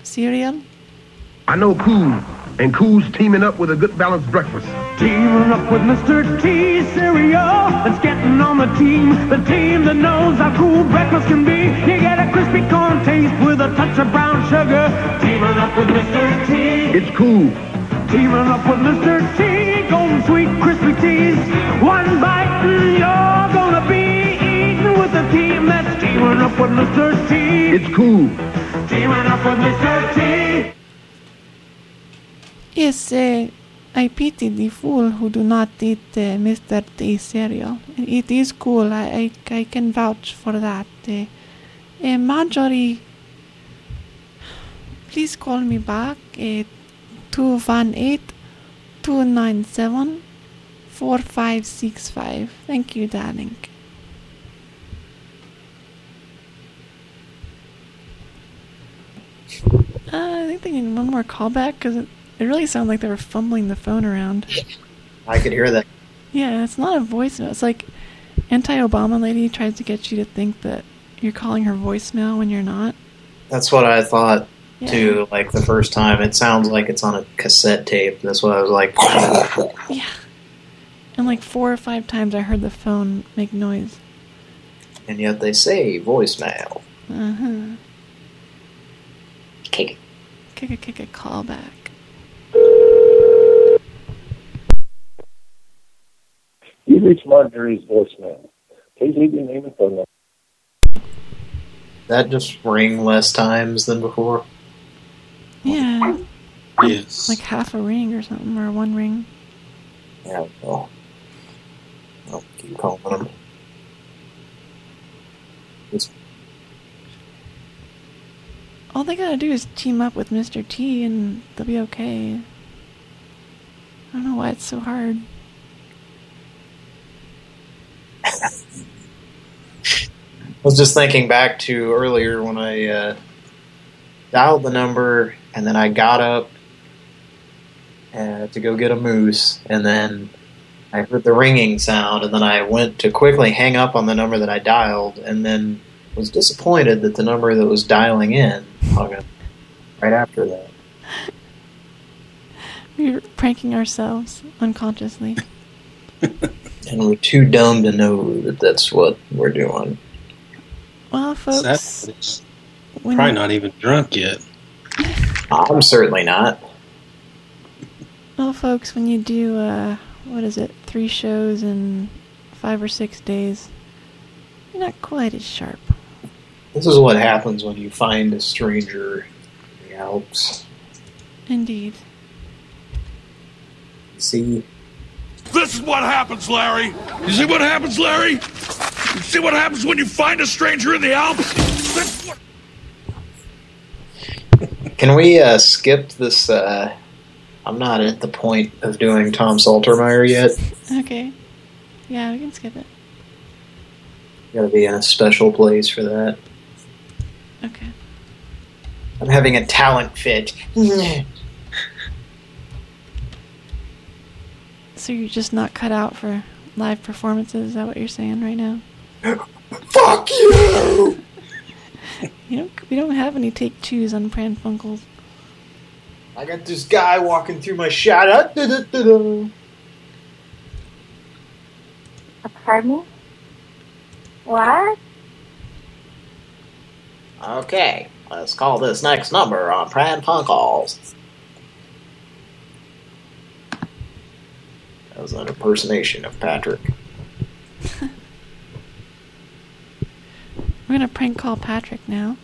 cereal. I know Cool, and Cool's teaming up with a good balanced breakfast. Teaming up with Mr. T cereal that's getting on the team. The team that knows how cool breakfast can be. You get a crispy corn taste with a touch of brown sugar. Teaming up with Mr. T. It's Cool. Teaming up with Mr. T. Golden sweet crispy teas. One bite and you're gonna be eating with the team that's teaming up with Mr. T. It's Cool. Teaming up with Mr. T. Yes, uh, I pity the fool who do not eat uh, Mr. T cereal. It is cool. I, I, I can vouch for that. Uh, uh, Marjorie, please call me back at 218 297 4565. Thank you, darling. Uh, I think they need one more callback because it, it really sounded like they were fumbling the phone around. I could hear that. Yeah, it's not a voicemail. It's like anti-Obama lady tries to get you to think that you're calling her voicemail when you're not. That's what I thought Yeah. too. Like the first time, it sounds like it's on a cassette tape. That's what I was like. Yeah. And like four or five times I heard the phone make noise. and yet they say voicemail. Uh-huh. Kick it. Kick a kick a callback. You've reached Marjorie's voicemail. Please leave your name and phone number. That just ring less times than before. Yeah. Yes. Like half a ring or something, or one ring. Yeah, well, I'll keep calling them. It's All they gotta do is team up with Mr. T and they'll be okay. I don't know why it's so hard. I was just thinking back to earlier when I uh, dialed the number and then I got up uh, to go get a moose and then I heard the ringing sound and then I went to quickly hang up on the number that I dialed and then was disappointed that the number that was dialing in hung up right after that. We were pranking ourselves unconsciously. (laughs) And we're too dumb to know that that's what we're doing. Well, folks, That's when probably not even drunk yet. (laughs) I'm certainly not. well, folks, when you do, uh, what is it, three shows in five or six days, you're not quite as sharp. This is what happens when you find a stranger in the Alps. Indeed. See, This is what happens, Larry. You see what happens, Larry? You see what happens when you find a stranger in the Alps? Can we uh, skip this? Uh, I'm not at the point of doing Tom Saltermeyer yet. Okay. Yeah, we can skip it. Got to be in a special place for that. Okay. I'm having a talent fit. So you're just not cut out for live performances? Is that what you're saying right now? (gasps) Fuck you! (laughs) You don't. We don't have any take twos on Pran Funkels. I got this guy walking through my shot. Ah, da, da, da, da. Pardon me? What? Okay, let's call this next number on Pran Funkels. That was an impersonation of Patrick. We're gonna prank call Patrick now.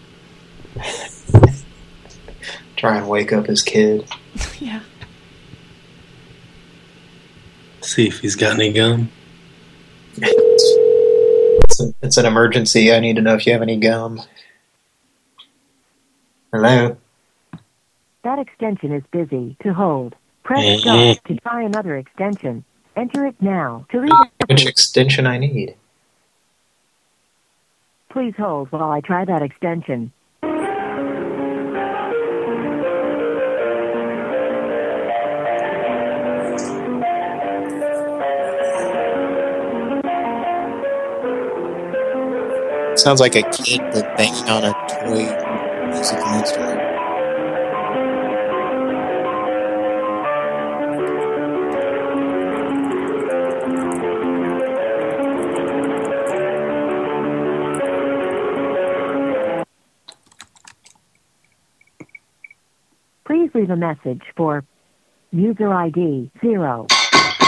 (laughs) Try and wake up his kid. (laughs) yeah. See if he's got any gum. It's, an, it's an emergency. I need to know if you have any gum. Hello? That extension is busy. To hold, press Mhm. star to try another extension. Enter it now. To leave Which extension I need? Please hold while I try that extension. Sounds like a kid banging on a toy musical instrument. Leave a message for user ID zero.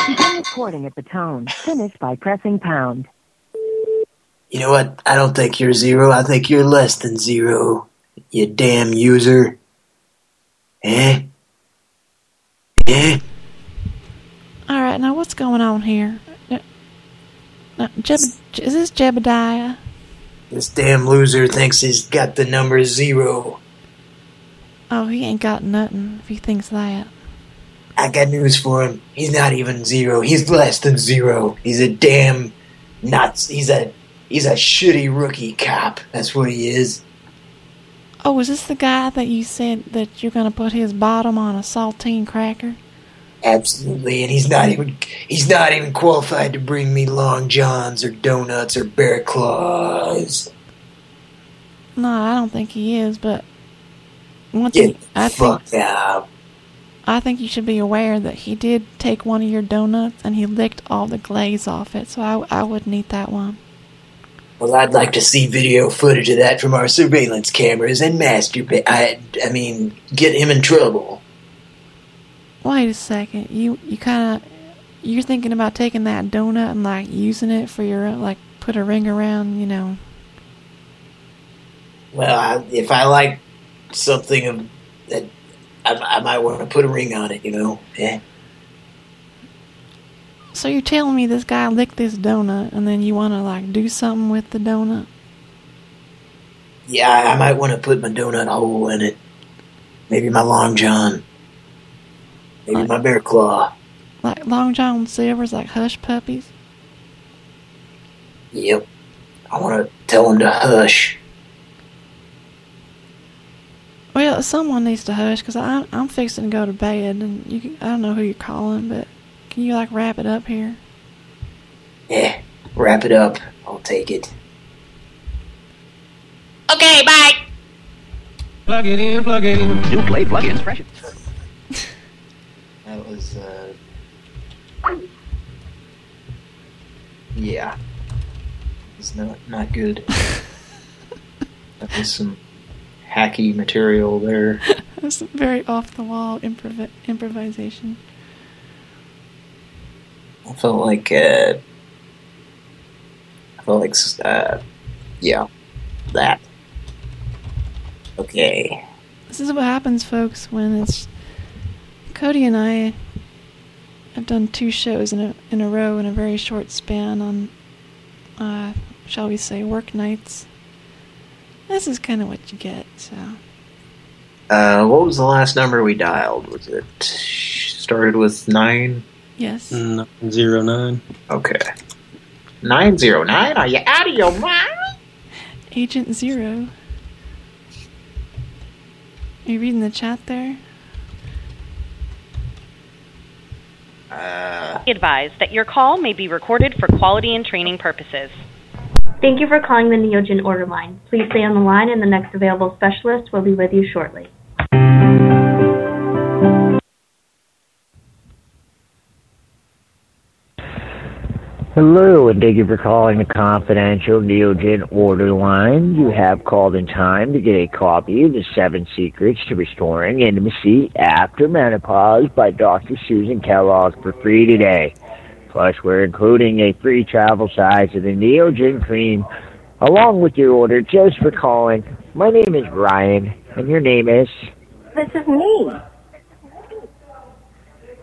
Begin recording at the tone. Finish by pressing pound. You know what? I don't think you're zero. I think you're less than zero. You damn user. Eh? Eh? All right, now what's going on here? Uh, uh, Jeb, is this Jebediah? This damn loser thinks he's got the number zero. Oh, he ain't got nothing if he thinks that. I got news for him. He's not even zero. He's less than zero. He's a damn nuts. He's a he's a shitty rookie cop. That's what he is. Oh, is this the guy that you said that you're going to put his bottom on a saltine cracker? Absolutely, and he's not even he's not even qualified to bring me long johns or donuts or bear claws. No, I don't think he is, but one Get thing I think fucked up. I think you should be aware that he did take one of your donuts and he licked all the glaze off it, so I, I wouldn't eat that one. Well, I'd like to see video footage of that from our surveillance cameras and masturbate. I, I mean, get him in trouble. Wait a second, you you kind of you're thinking about taking that donut and like using it for your like put a ring around, you know. Well, I, if I like something of that, I, I might want to put a ring on it. You know. Yeah. So you're telling me this guy licked this donut and then you want to like do something with the donut? Yeah, I might want to put my donut hole in it. Maybe my long john. Maybe my bear claw. Like Long John Silver's like hush puppies? Yep. I want to tell him to hush. Well, someone needs to hush because I'm I'm fixing to go to bed and you can, I don't know who you're calling, but can you like wrap it up here? Yeah. Wrap it up. I'll take it. Okay, bye. Plug it in, plug it in. New play plugins fresh. (laughs) That was, uh... Yeah. It's not, not good. (laughs) that was some hacky material there. (laughs) That's very off the wall improv improvisation. I felt like, uh... I felt like, uh... Yeah. That. Okay. This is what happens, folks, when it's Cody and I have done two shows in a in a row in a very short span on, uh, shall we say, work nights. This is kind of what you get. So Uh, what was the last number we dialed? Was it... Started with nine? yes, Nine zero nine. Okay. 909? Are you out of your mind? Agent Zero. Are you reading the chat there? Uh, advised that your call may be recorded for quality and training purposes. Thank you for calling the Neogen order line. Please stay on the line and the next available specialist will be with you shortly. Hello, and thank you for calling the confidential Neogen order line. You have called in time to get a copy of The Seven Secrets to Restoring Intimacy After Menopause by Dr. Susan Kellogg for free today. Plus, we're including a free travel size of the Neogen cream along with your order just for calling. My name is Ryan, and your name is? This is me.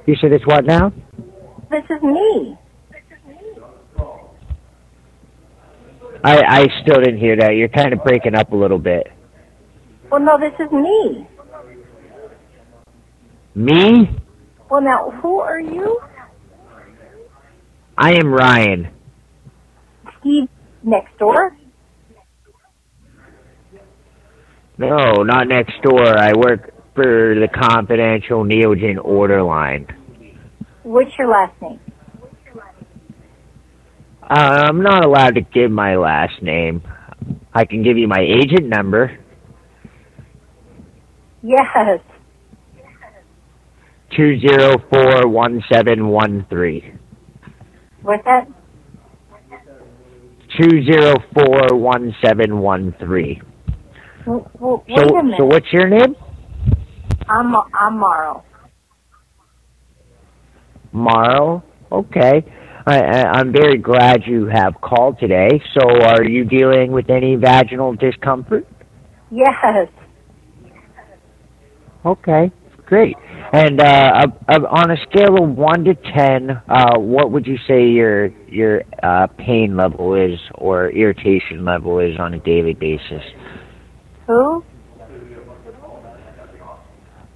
You said it's what now? This is me. I, I still didn't hear that. You're kind of breaking up a little bit. Well, no, this is me. Me? Well, now, who are you? I am Ryan. Steve next door? No, not next door. I work for the confidential Neogen order line. What's your last name? Uh, I'm not allowed to give my last name. I can give you my agent number. Yes. Two zero four one seven one three. What's that? Two zero four one seven one three. W- w- So, wait a minute. so what's your name? I'm I'm Morrow. Morrow. Okay. I, I, I'm very glad you have called today. So, are you dealing with any vaginal discomfort? Yes. Okay, great. And uh, on a scale of one to ten, uh, what would you say your your uh, pain level is or irritation level is on a daily basis? Who?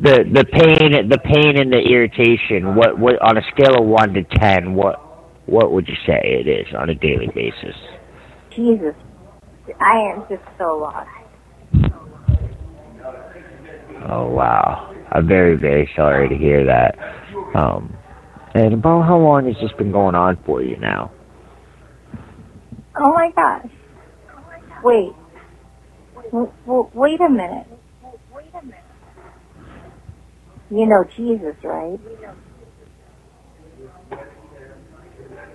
The the pain the pain and the irritation. What what on a scale of one to ten? What what would you say it is on a daily basis? Jesus. I am just so lost. Oh wow, I'm very very sorry to hear that. Um, and about how long has this been going on for you now? Oh my gosh. Wait. W- wait a minute. You know Jesus, right?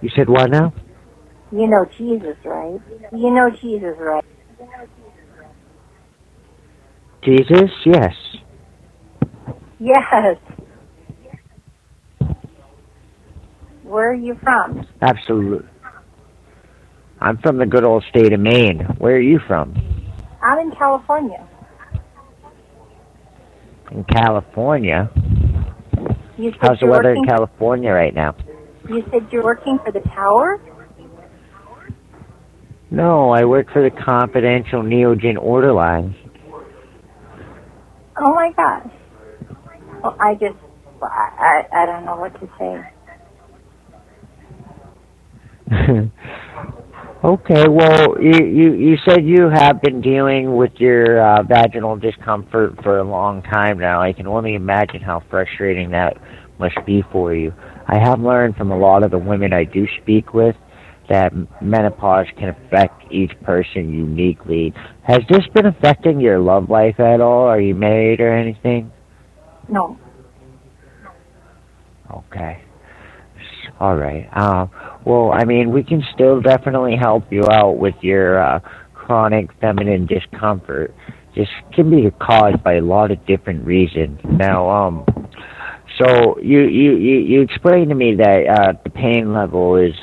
You said what now? You know Jesus, right? You know Jesus, right? Jesus? Yes. Yes. Where are you from? Absolutely. I'm from the good old state of Maine. Where are you from? I'm in California. In California. How's the weather in California right now? You said you're working for the tower? No, I work for the confidential Neogen order line. Oh my gosh. Well, I just, I, I, don't know what to say. (laughs) okay, well, you, you you said you have been dealing with your uh, vaginal discomfort for a long time now. I can only imagine how frustrating that must be for you. I have learned from a lot of the women I do speak with that menopause can affect each person uniquely. Has this been affecting your love life at all? Are you married or anything? No. Okay. All right. Uh, well, I mean, we can still definitely help you out with your uh, chronic feminine discomfort. This can be caused by a lot of different reasons. Now, um, so you you you, you explained to me that uh, the pain level is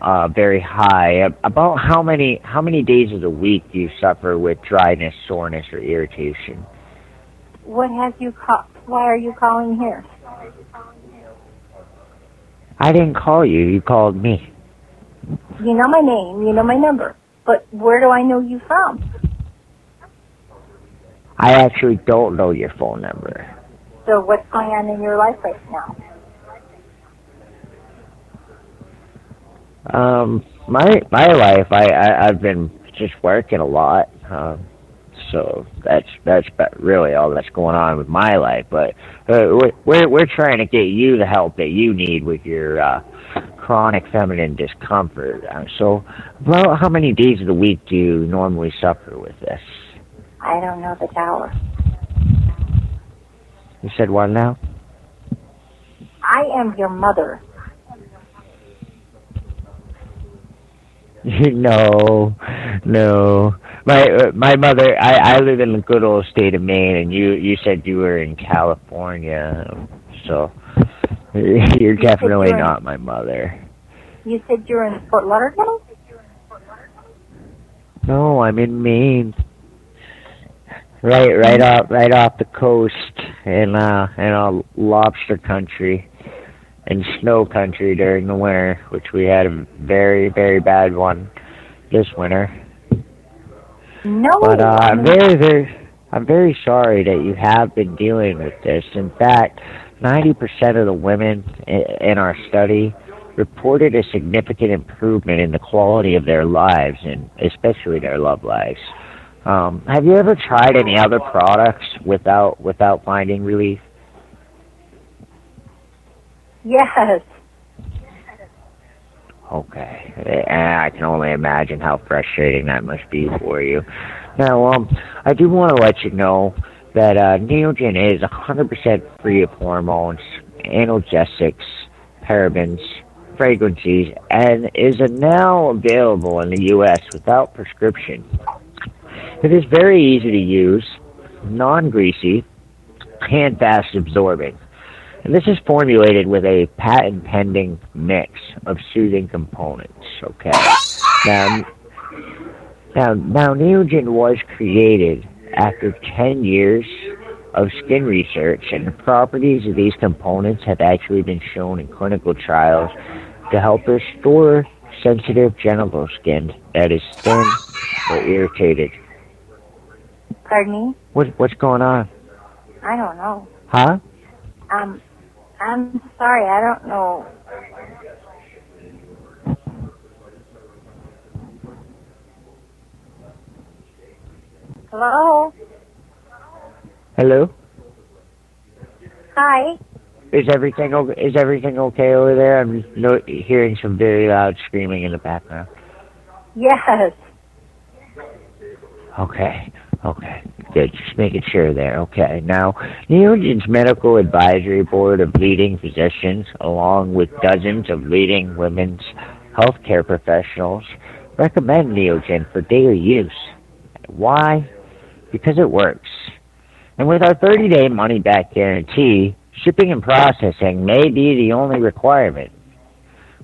uh, very high. About how many how many days of the week do you suffer with dryness, soreness, or irritation? What has you call? Why are you calling here? I didn't call you. You called me. You know my name. You know my number. But where do I know you from? I actually don't know your phone number. So what's going on in your life right now? Um, my my life, I, I I've been just working a lot. Um, so that's that's really all that's going on with my life. But uh, we're we're trying to get you the help that you need with your uh, chronic feminine discomfort. Uh, so, about how many days of the week do you normally suffer with this? I don't know the tower. You said what now? I am your mother. (laughs) no, no. My uh, my mother. I I live in the good old state of Maine, and you you said you were in California, so (laughs) you're definitely you were in- not my mother. You said you're in Fort Lauderdale? No, I'm in Maine. Right, right off, right off the coast, in uh, in a lobster country, and snow country during the winter, which we had a very, very bad one this winter. No. But uh, I'm very, very, I'm very sorry that you have been dealing with this. In fact, 90% of the women in our study reported a significant improvement in the quality of their lives and especially their love lives. Um, have you ever tried any other products without without finding relief? Yes. Okay, I can only imagine how frustrating that must be for you. Now, um, I do want to let you know that uh, Neogen is 100% free of hormones, analgesics, parabens, fragrances, and is now available in the U.S. without prescription. It is very easy to use, non-greasy, and fast absorbing. And this is formulated with a patent pending mix of soothing components. Okay. Now, now, now Neogen was created after 10 years of skin research, and the properties of these components have actually been shown in clinical trials to help restore sensitive genital skin that is thin or irritated. Pardon me? What, what's going on? I don't know. Huh? Um, I'm sorry, I don't know. Hello? Hello? Hi? Is everything okay? Is everything okay over there? I'm no, hearing some very loud screaming in the background. Yes. Okay. Okay. Good. Just making sure there. Okay. Now, Neogen's medical advisory board of leading physicians, along with dozens of leading women's healthcare professionals, recommend Neogen for daily use. Why? Because it works. And with our 30-day money-back guarantee, shipping and processing may be the only requirement.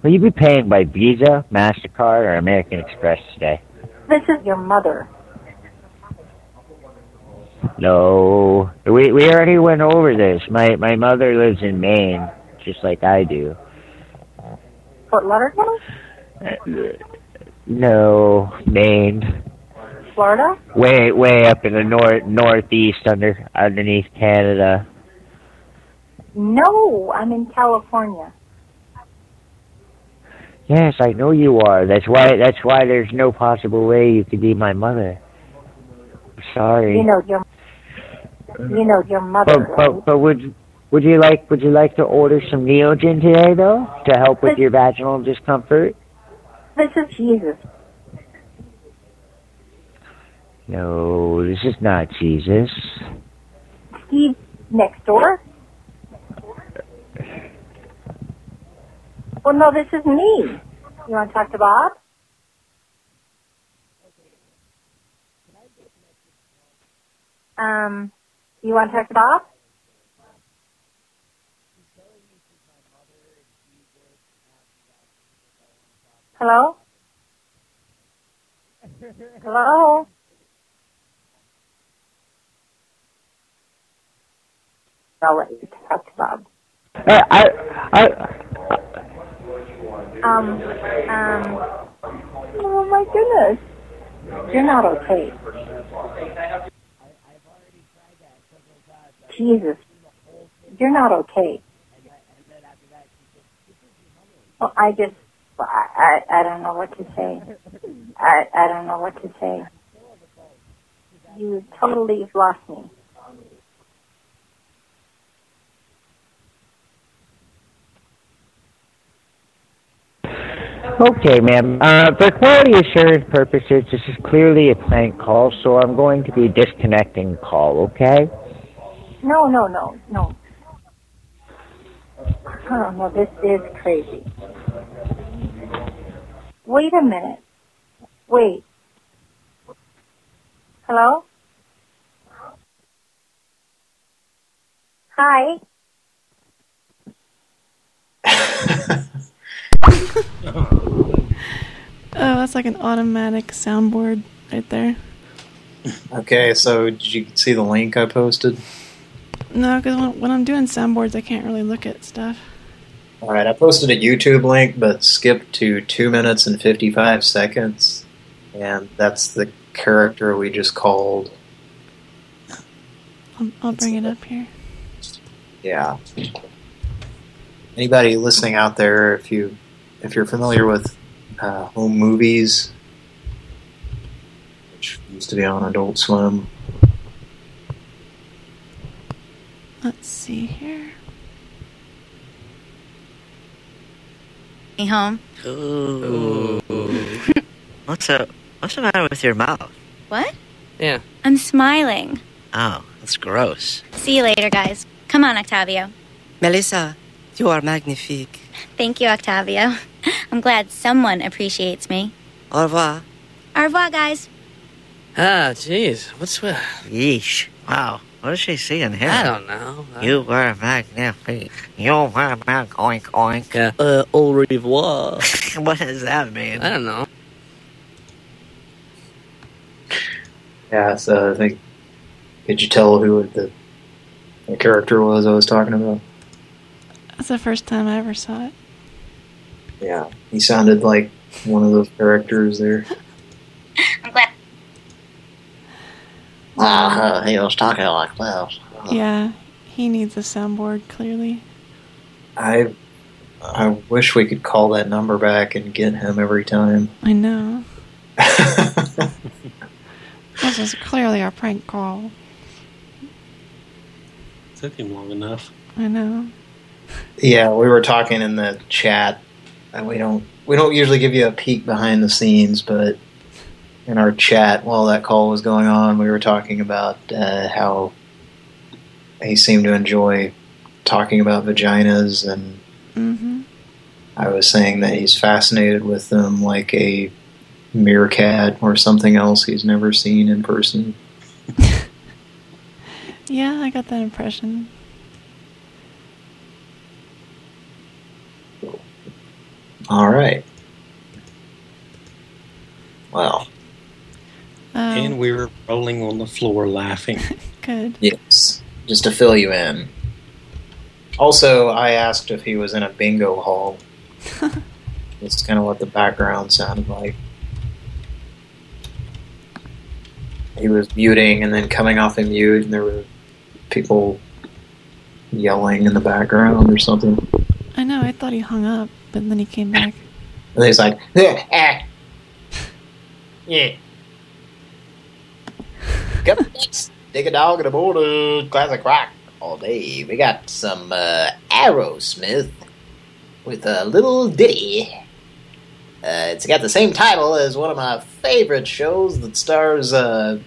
Will you be paying by Visa, MasterCard, or American Express today? This is your mother. No, we we already went over this. My my mother lives in Maine, just like I do. Fort Lauderdale? No, Maine, Florida? way way up in the north northeast, under underneath Canada. No, I'm in California. Yes, I know you are. That's why that's why there's no possible way you could be my mother. Sorry. You know your you know your mother. But but but would would you like would you like to order some Neogen today though to help with your vaginal discomfort? This is Jesus. No, this is not Jesus. Steve next door? Well, no, this is me. You want to talk to Bob? Um, you want to talk to Bob? Hello? Hello? I'll let you talk to Bob. I I, I Um, um, oh my goodness. You're not okay. Jesus. You're not okay. Well, I just, I, I, I don't know what to say. I, I don't know what to say. You totally lost me. Okay, ma'am. Uh, for quality assurance purposes, this is clearly a prank call, so I'm going to be disconnecting call, okay? No, no, no, no. Oh, no, this is crazy. Wait a minute. Wait. Hello? Hi? (laughs) Oh, that's like an automatic soundboard right there. Okay, so did you see the link I posted? No, because when, when I'm doing soundboards, I can't really look at stuff. All right, I posted a YouTube link, but skipped to two minutes and fifty-five seconds, and that's the character we just called. I'll, I'll bring it up here. Yeah. Anybody listening out there, if you if you're familiar with uh, home movies, which used to be on Adult Swim, Let's see here. Me home. Ooh. (laughs) what's up? What's the matter with your mouth? What? Yeah. I'm smiling. Oh, that's gross. See you later, guys. Come on, Octavio. Melissa, you are magnifique. Thank you, Octavio. (laughs) I'm glad someone appreciates me. Au revoir. Au revoir, guys. Ah, jeez. What's with... Yeesh. Wow. What does she see in here? I don't know. You were magnifique. You were mag oink oink. Yeah. Uh, au revoir. (laughs) what does that mean? I don't know. yeah. So I think could you tell who the, the character was I was talking about? That's the first time I ever saw it. Yeah, he sounded like one of those characters there. (laughs) I'm glad. Uh, he was talking like this. Yeah, he needs a soundboard, clearly. I I wish we could call that number back and get him every time. I know. (laughs) this is clearly a prank call. Took him long enough. I know. Yeah, we were talking in the chat. And we don't we don't usually give you a peek behind the scenes, but in our chat while that call was going on, we were talking about uh, how he seemed to enjoy talking about vaginas, and Mm-hmm. I was saying that he's fascinated with them like a meerkat or something else he's never seen in person. (laughs) Yeah, I got that impression. All right. Well, Um, And we were rolling on the floor laughing. (laughs) Good. Yes, just to fill you in. Also, I asked if he was in a bingo hall. (laughs) That's kind of what the background sounded like. He was muting and then coming off of mute, and there were people yelling in the background or something. I know, I thought he hung up, but then he came back. (laughs) And he's like, "Eh, eh." yeah. Come next, dig a dog in the border, classic rock all day. We got some uh, Aerosmith with a little ditty. Uh, it's got the same title as one of my favorite shows that stars, uh,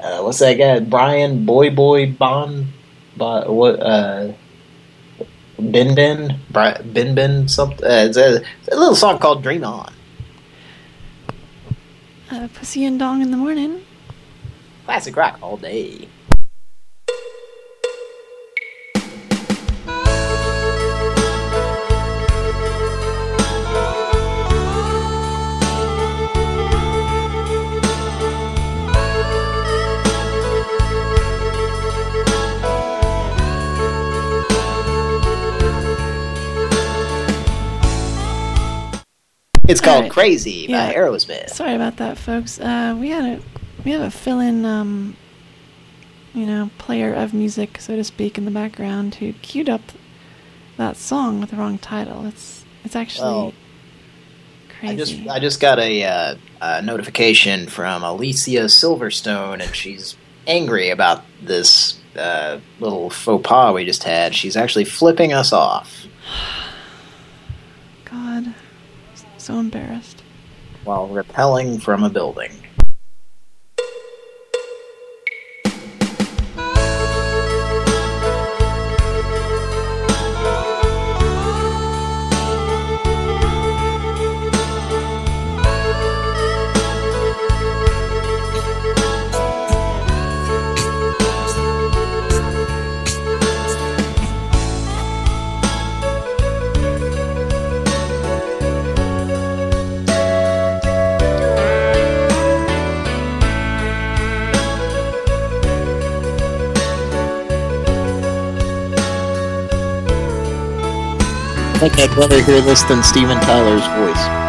uh, what's that guy, Brian Boy Boy Bond? Bo- what, uh, Bin Bin? Bri- Bin Bin something? Uh, it's, a, it's a little song called Dream On. Uh, pussy and dong in the morning. Classic rock all day. It's called Alright. Crazy by Yeah. Aerosmith. Sorry about that, folks. Uh, we had a we have a fill-in, um, you know, player of music, so to speak, in the background who queued up that song with the wrong title. It's it's actually Well, crazy. I just I just got a, uh, a notification from Alicia Silverstone, and she's angry about this uh, little faux pas we just had. She's actually flipping us off (sighs) God, so embarrassed. while rappelling from a building. Think I'd rather hear this than Steven Tyler's voice.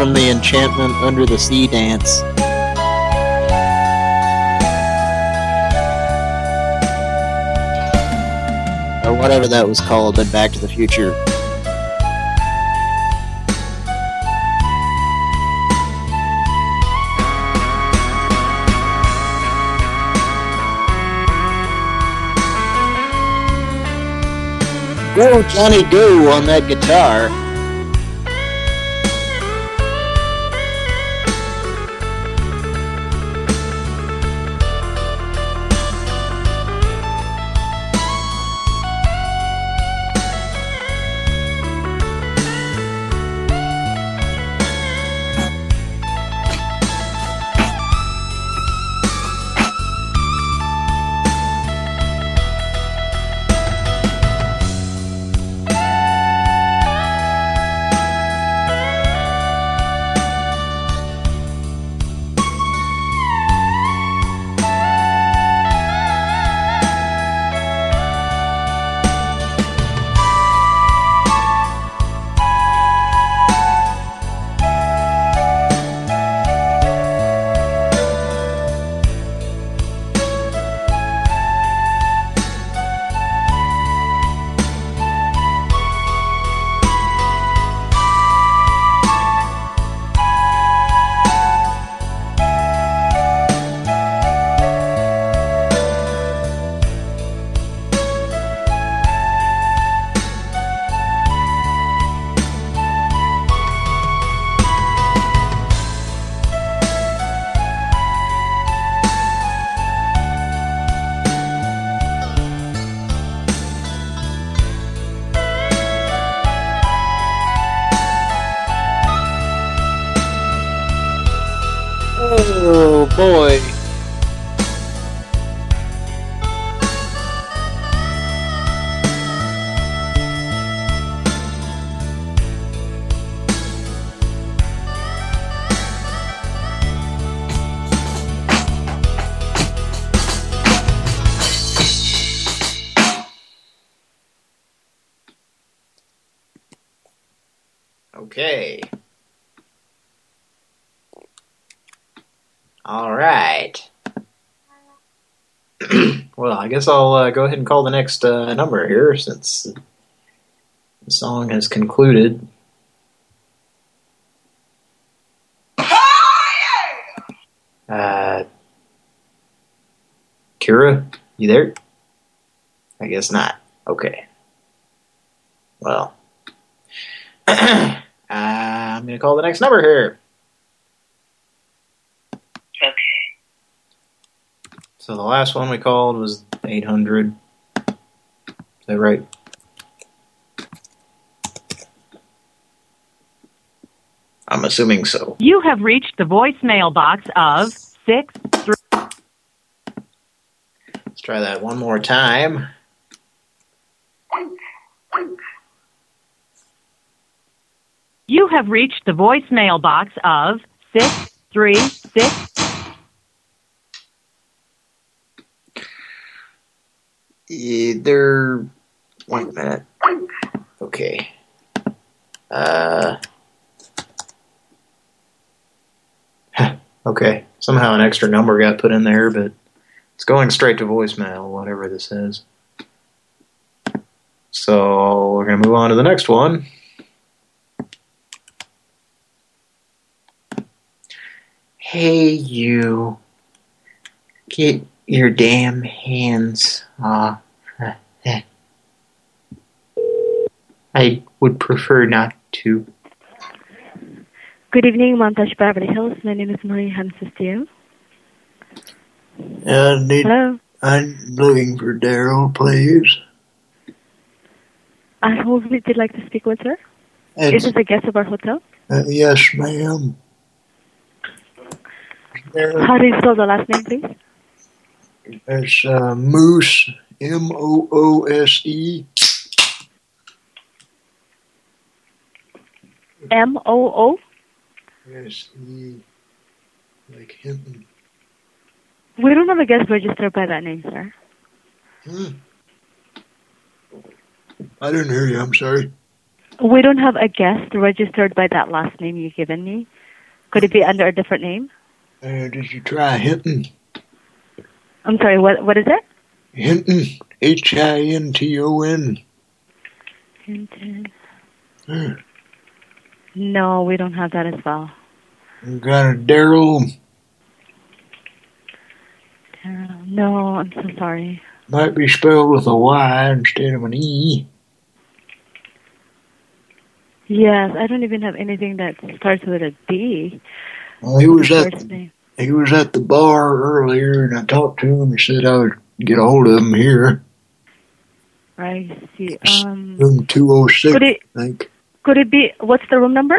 From the Enchantment Under the Sea dance. Or whatever that was called in Back to the Future. Go Johnny Go on that guitar. Oh boy. Guess I'll uh, go ahead and call the next uh, number here since the song has concluded. Uh, Kira, you there? I guess not. Okay. Well, uh, (clears throat) I'm going to call the next number here. Okay. So the last one we called was 800. Is that right? I'm assuming so. You have reached the voicemail box of six three. Let's try that one more time. You have reached the voicemail box of six three six. Wait a minute. Okay. Uh. (laughs) okay. Somehow an extra number got put in there, but it's going straight to voicemail, whatever this is. So we're going to move on to the next one. Hey, you. Get your damn hands off. I would prefer not to. Good evening, Montage Beverly Hills. My name is Marie Hamsistiu. I need, Hello. I'm looking for Daryl, please. Uh, who would you like to speak with, sir? It's- Is this a guest of our hotel? Uh, yes, ma'am. How do you spell the last name, please? It's uh, Moose, M-O-O-S-E. M-O-O? Yes, like Hinton. We don't have a guest registered by that name, sir. Hmm. I didn't hear you. I'm sorry. We don't have a guest registered by that last name you've given me. Could it be under a different name? Uh, did you try Hinton? I'm sorry. What What is it? Hinton. H I N T O N. Hinton. Hmm. No, we don't have that as well. You got a Daryl. Daryl. No, I'm so sorry. Might be spelled with a Y instead of an E. Yes, I don't even have anything that starts with a D. Well, he was First at the, name. He was at the bar earlier, and I talked to him. He said I would get a hold of him here. I see. Um, Room 206, Could it- I think. could it be? What's the room number?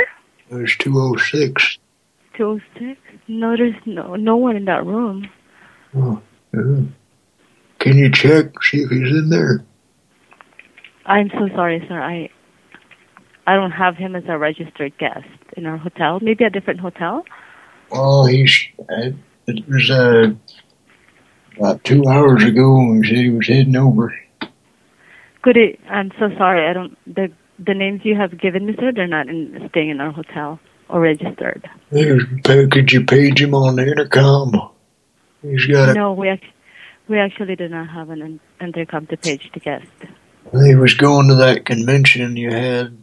It was 206. Two oh six. No, there's no no one in that room. Oh, yeah. Can you check, see if he's in there? I'm so sorry, sir. I I don't have him as a registered guest in our hotel. Maybe a different hotel. Well, he's, uh, it was uh, about two hours ago when he said he was heading over. Could it? I'm so sorry. I don't. The the names you have given me, sir, they're not in, staying in our hotel or registered. There's, could you page him on the intercom? He's got No, we ac- we actually do not have an intercom to page the guest. he was going to that convention you had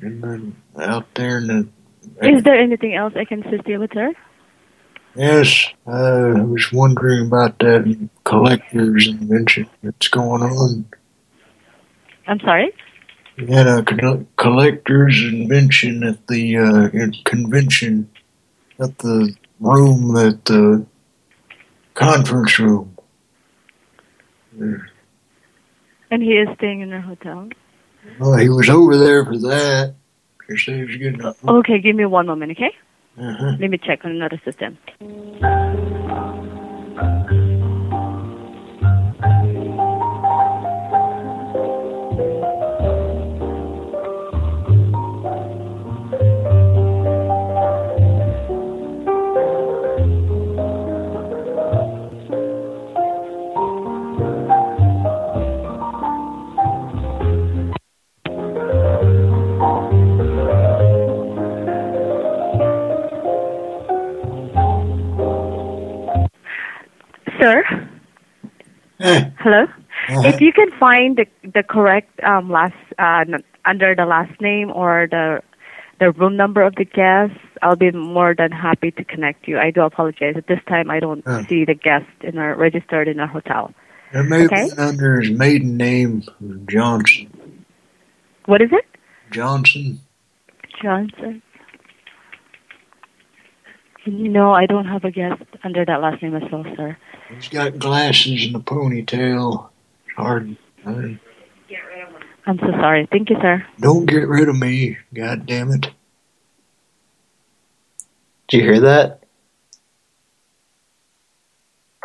and then out there in the, Is there anything else I can assist you with, sir? Yes, uh, I was wondering about that collector's invention that's going on. I'm sorry. We had a collector's invention at the uh, convention at the room at the conference room. And he is staying in our hotel. Well, he was over there for that. He said he getting a Okay, give me one moment, okay? Let me check on another system. Hello? If you can find the the correct um, last uh, n- under the last name or the the room number of the guest, I'll be more than happy to connect you. I do apologize. At this time, I don't Huh. see the guest in our registered in our hotel. It may Okay. under his maiden name, Johnson. What is it? Johnson. Johnson. No, I don't have a guest under that last name as well, sir. He's got glasses and a ponytail. Hard. I- I'm so sorry. Thank you, sir. Don't get rid of me. God damn it. Did you hear that?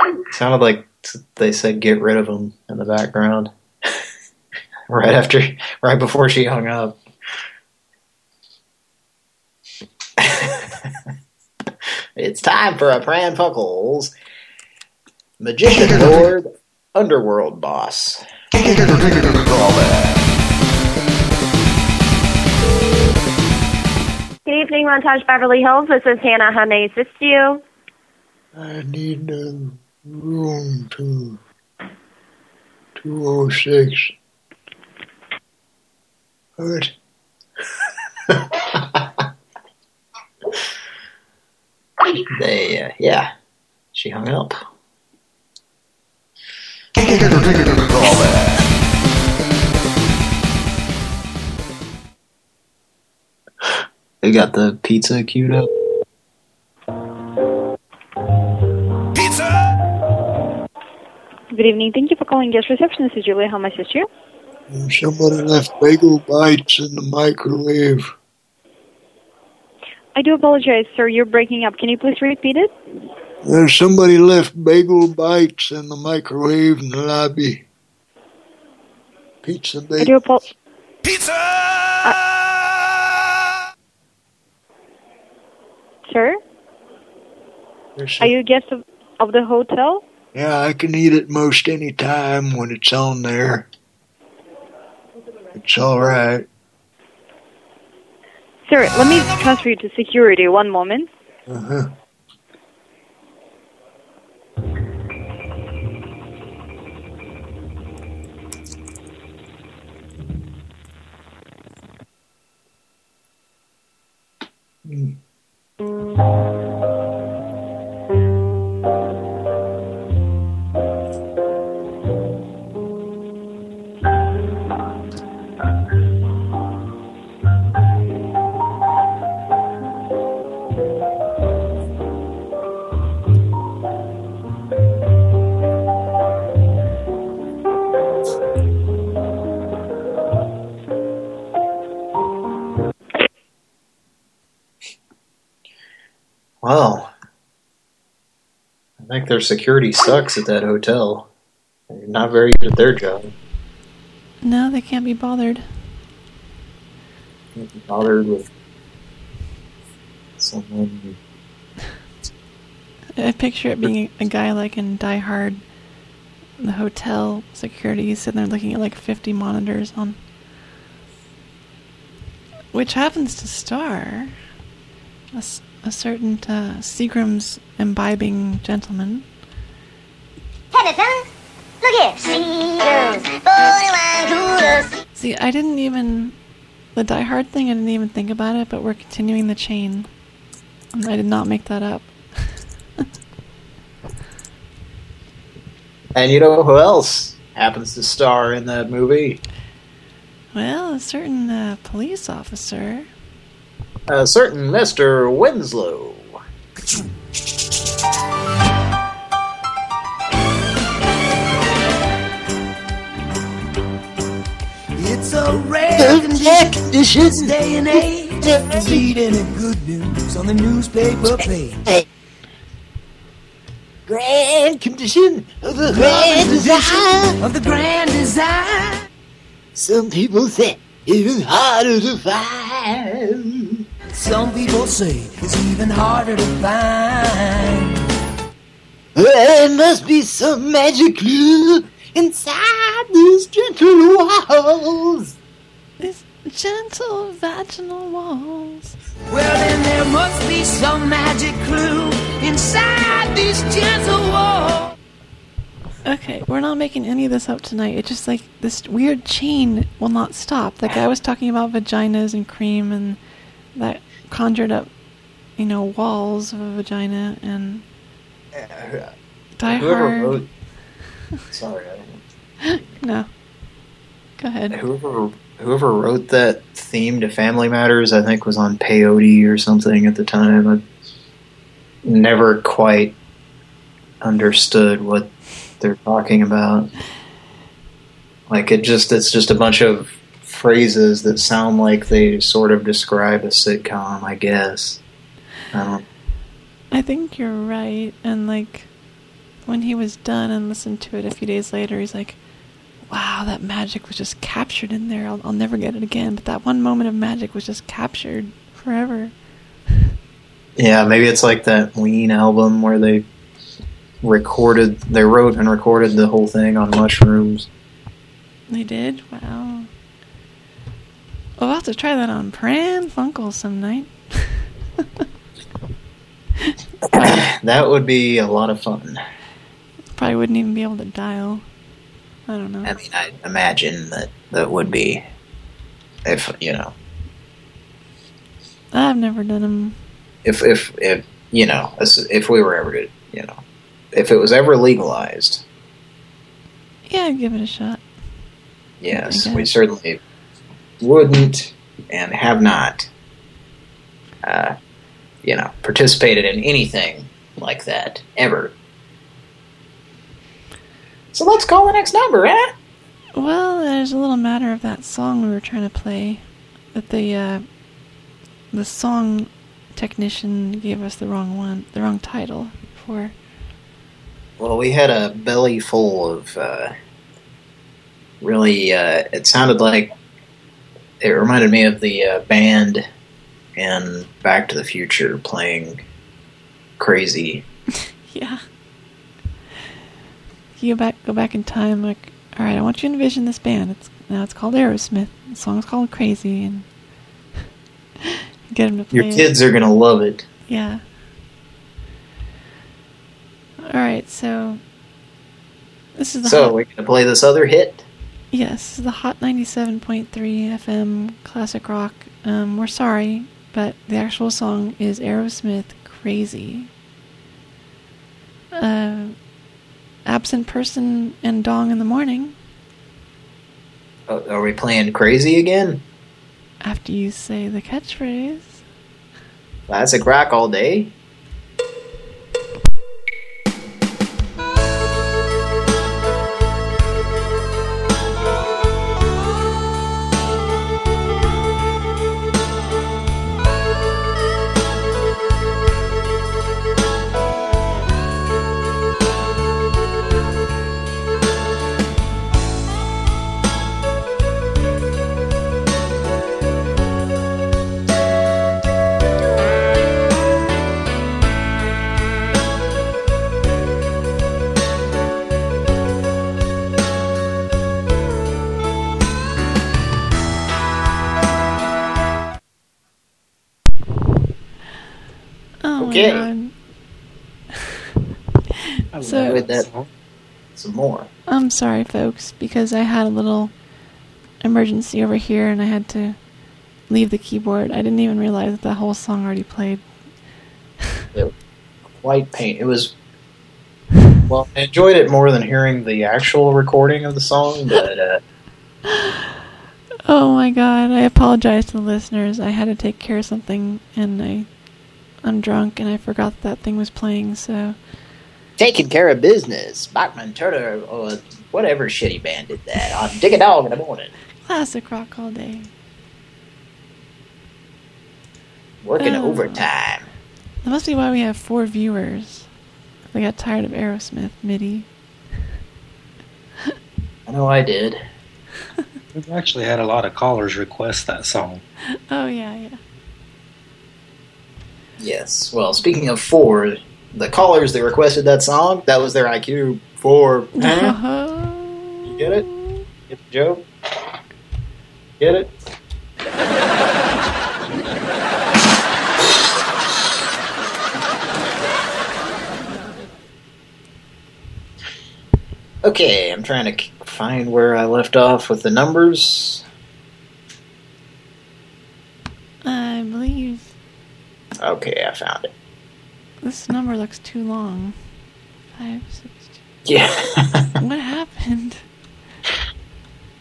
It sounded like they said get rid of him in the background. (laughs) right after, right before she hung up. (laughs) it's time for a Pran Funkels Magician (laughs) Lord Underworld Boss. Good evening, Montage Beverly Hills. This is Hannah. How may I assist you? I need a room to 206. What? (laughs) They, uh, yeah, she hung up. They got the pizza queued up. Pizza! Good evening. Thank you for calling guest reception. This is Julia. How may I assist you? Somebody left bagel bites in the microwave. I do apologize, sir. You're breaking up. Can you please repeat it? There's somebody left bagel bites in the microwave in the lobby. Pizza I do bagel. apologize. Pizza! Sure. Are you a guest of, of the hotel? Yeah, I can eat it most any time when it's on there. It's all right. Sir, let me transfer you to security. One moment. Uh-huh. 嗯。Well, I think their security sucks at that hotel. They're not very good at their job. No, they can't be bothered. Can't be bothered with someone. I picture it being a guy like in Die Hard, the hotel security sitting there looking at like 50 monitors on. Which happens to star a, s- a certain uh, Seagram's imbibing gentleman. Tennyson, look here. Seagulls, borderline. See, I didn't even. The Die Hard thing, I didn't even think about it, but we're continuing the chain. And I did not make that up. (laughs) And you know who else happens to star in that movie? Well, a certain uh, police officer. A certain Mr. Winslow. It's a rare condition this day and age to read any good news on the newspaper page. Grand condition of the grand design. Of the grand design. Some people say even harder to find. Some people say it's even harder to find. There must be some magic clue inside these gentle walls. These gentle vaginal walls. Well, then there must be some magic clue inside these gentle walls. Okay, we're not making any of this up tonight. It's just like this weird chain will not stop. That guy was talking about vaginas and cream, and that conjured up, you know, walls of a vagina and Die uh, Whoever Hard. wrote... Sorry, (laughs) no. Go ahead. Whoever whoever wrote that theme to Family Matters, I think, was on peyote or something at the time. I never quite understood what they're talking about. Like it just it's just a bunch of phrases that sound like they sort of describe a sitcom, I guess. I don't I think you're right. And like, when he was done and listened to it a few days later, he's like, "Wow, that magic was just captured in there. I'll, I'll never get it again." But that one moment of magic was just captured forever. Yeah, maybe it's like that Ween album where they recorded, they wrote and recorded the whole thing on mushrooms. They did. Wow. We'll have to try that on Pran Funkels some night. (coughs) That would be a lot of fun. Probably wouldn't even be able to dial. I don't know. I mean, I imagine that that would be, if you know, I've never done them. if if if you know, if we were ever to, you know, if it was ever legalized, Yeah, I'd give it a shot. yes, we certainly wouldn't and have not, uh, you know, participated in anything like that ever. So let's call the next number, eh? Well, there's a little matter of that song we were trying to play that the uh, the song technician gave us the wrong one, the wrong title for. Well, we had a belly full of uh, really. Uh, it sounded like it reminded me of the uh, band in Back to the Future playing crazy. (laughs) Yeah. You go back, go back in time. Like, all right, I want you to envision this band. It's now it's called Aerosmith. The song's called Crazy, and (laughs) get them to play. Your kids it. are gonna love it. Yeah. All right, so this is the So we're gonna play this other hit. Yes, the Hot 97.3 FM classic rock. Um, we're sorry, but the actual song is Aerosmith Crazy. Uh, absent person and dong in the morning. Uh, are we playing crazy again? After you say the catchphrase. Classic rock all day. With that some more. I'm sorry, folks, because I had a little emergency over here and I had to leave the keyboard. I didn't even realize that the whole song already played. (laughs) It, quite pain. It was. Well, I enjoyed it more than hearing the actual recording of the song, but uh, (laughs) Oh my god, I apologize to the listeners. I had to take care of something and I I'm drunk and I forgot that, that thing was playing, so taking care of business. Bachman Turner or whatever shitty band did that on Dig a Dog in the Morning. classic rock all day. Working Oh. overtime. That must be why we have four viewers. They got tired of Aerosmith MIDI. I know I did. (laughs) We've actually had a lot of callers request that song. Oh yeah, yeah. Yes. Well, speaking of four, the callers that requested that song, that was their IQ four. Huh? you get it? Get the joke? Get it? Okay, I'm trying to find where I left off with the numbers. I believe Okay, I found it. This number looks too long. Five, six, Yeah. (laughs) what happened?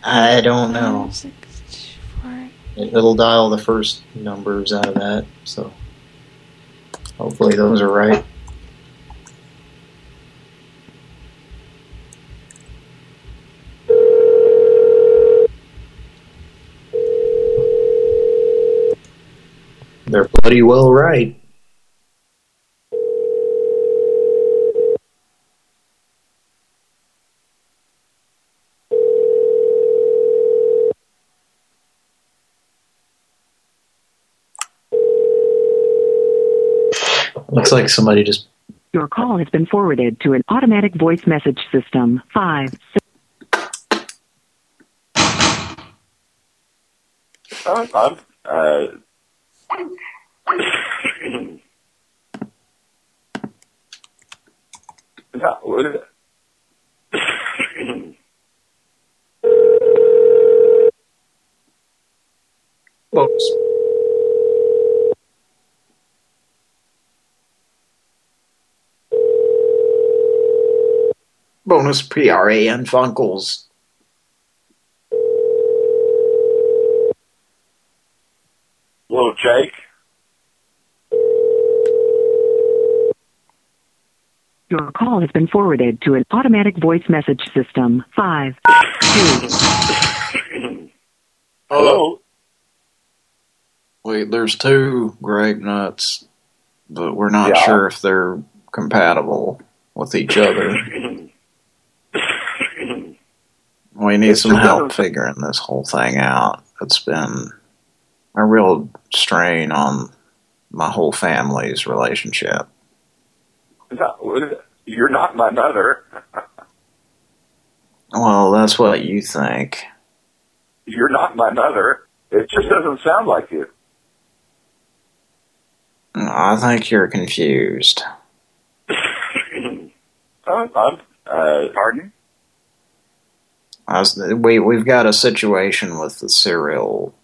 I don't know. Five, six, four. It- It'll dial the first numbers out of that, so hopefully those are right. They're bloody well right. Looks like somebody just Your call has been forwarded to an automatic voice message system. Five. Uh, I'm, uh, yeah, what is Bonus. Bonus PRAN Funkels. Little Jake. Your call has been forwarded to an automatic voice message system. Five. Two. Hello. Wait, there's two grape nuts, but we're not Yeah. sure if they're compatible with each other. We need some help figuring this whole thing out. It's been a real strain on my whole family's relationship. No, you're not my mother. Well, that's what you think. You're not my mother. It just doesn't sound like you. I think you're confused. I'm, (laughs) I'm, uh, pardon? Was, we we've got a situation with the cereal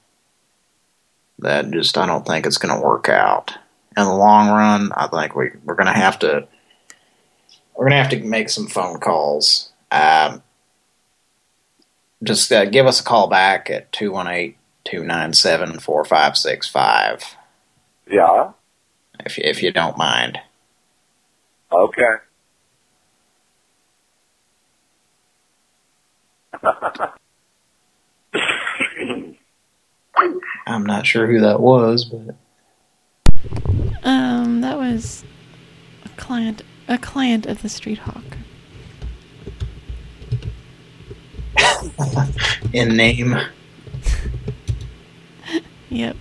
that just I don't think it's going to work out in the long run. I think we we're going to have to we're going to have to make some phone calls. Um, just uh, give us a call back at 218-297-4565 Yeah. if you, if you don't mind. Okay. (laughs) I'm not sure who that was, but Um, that was a client, a client of the Street Hawk. (laughs) in name. (laughs) Yep.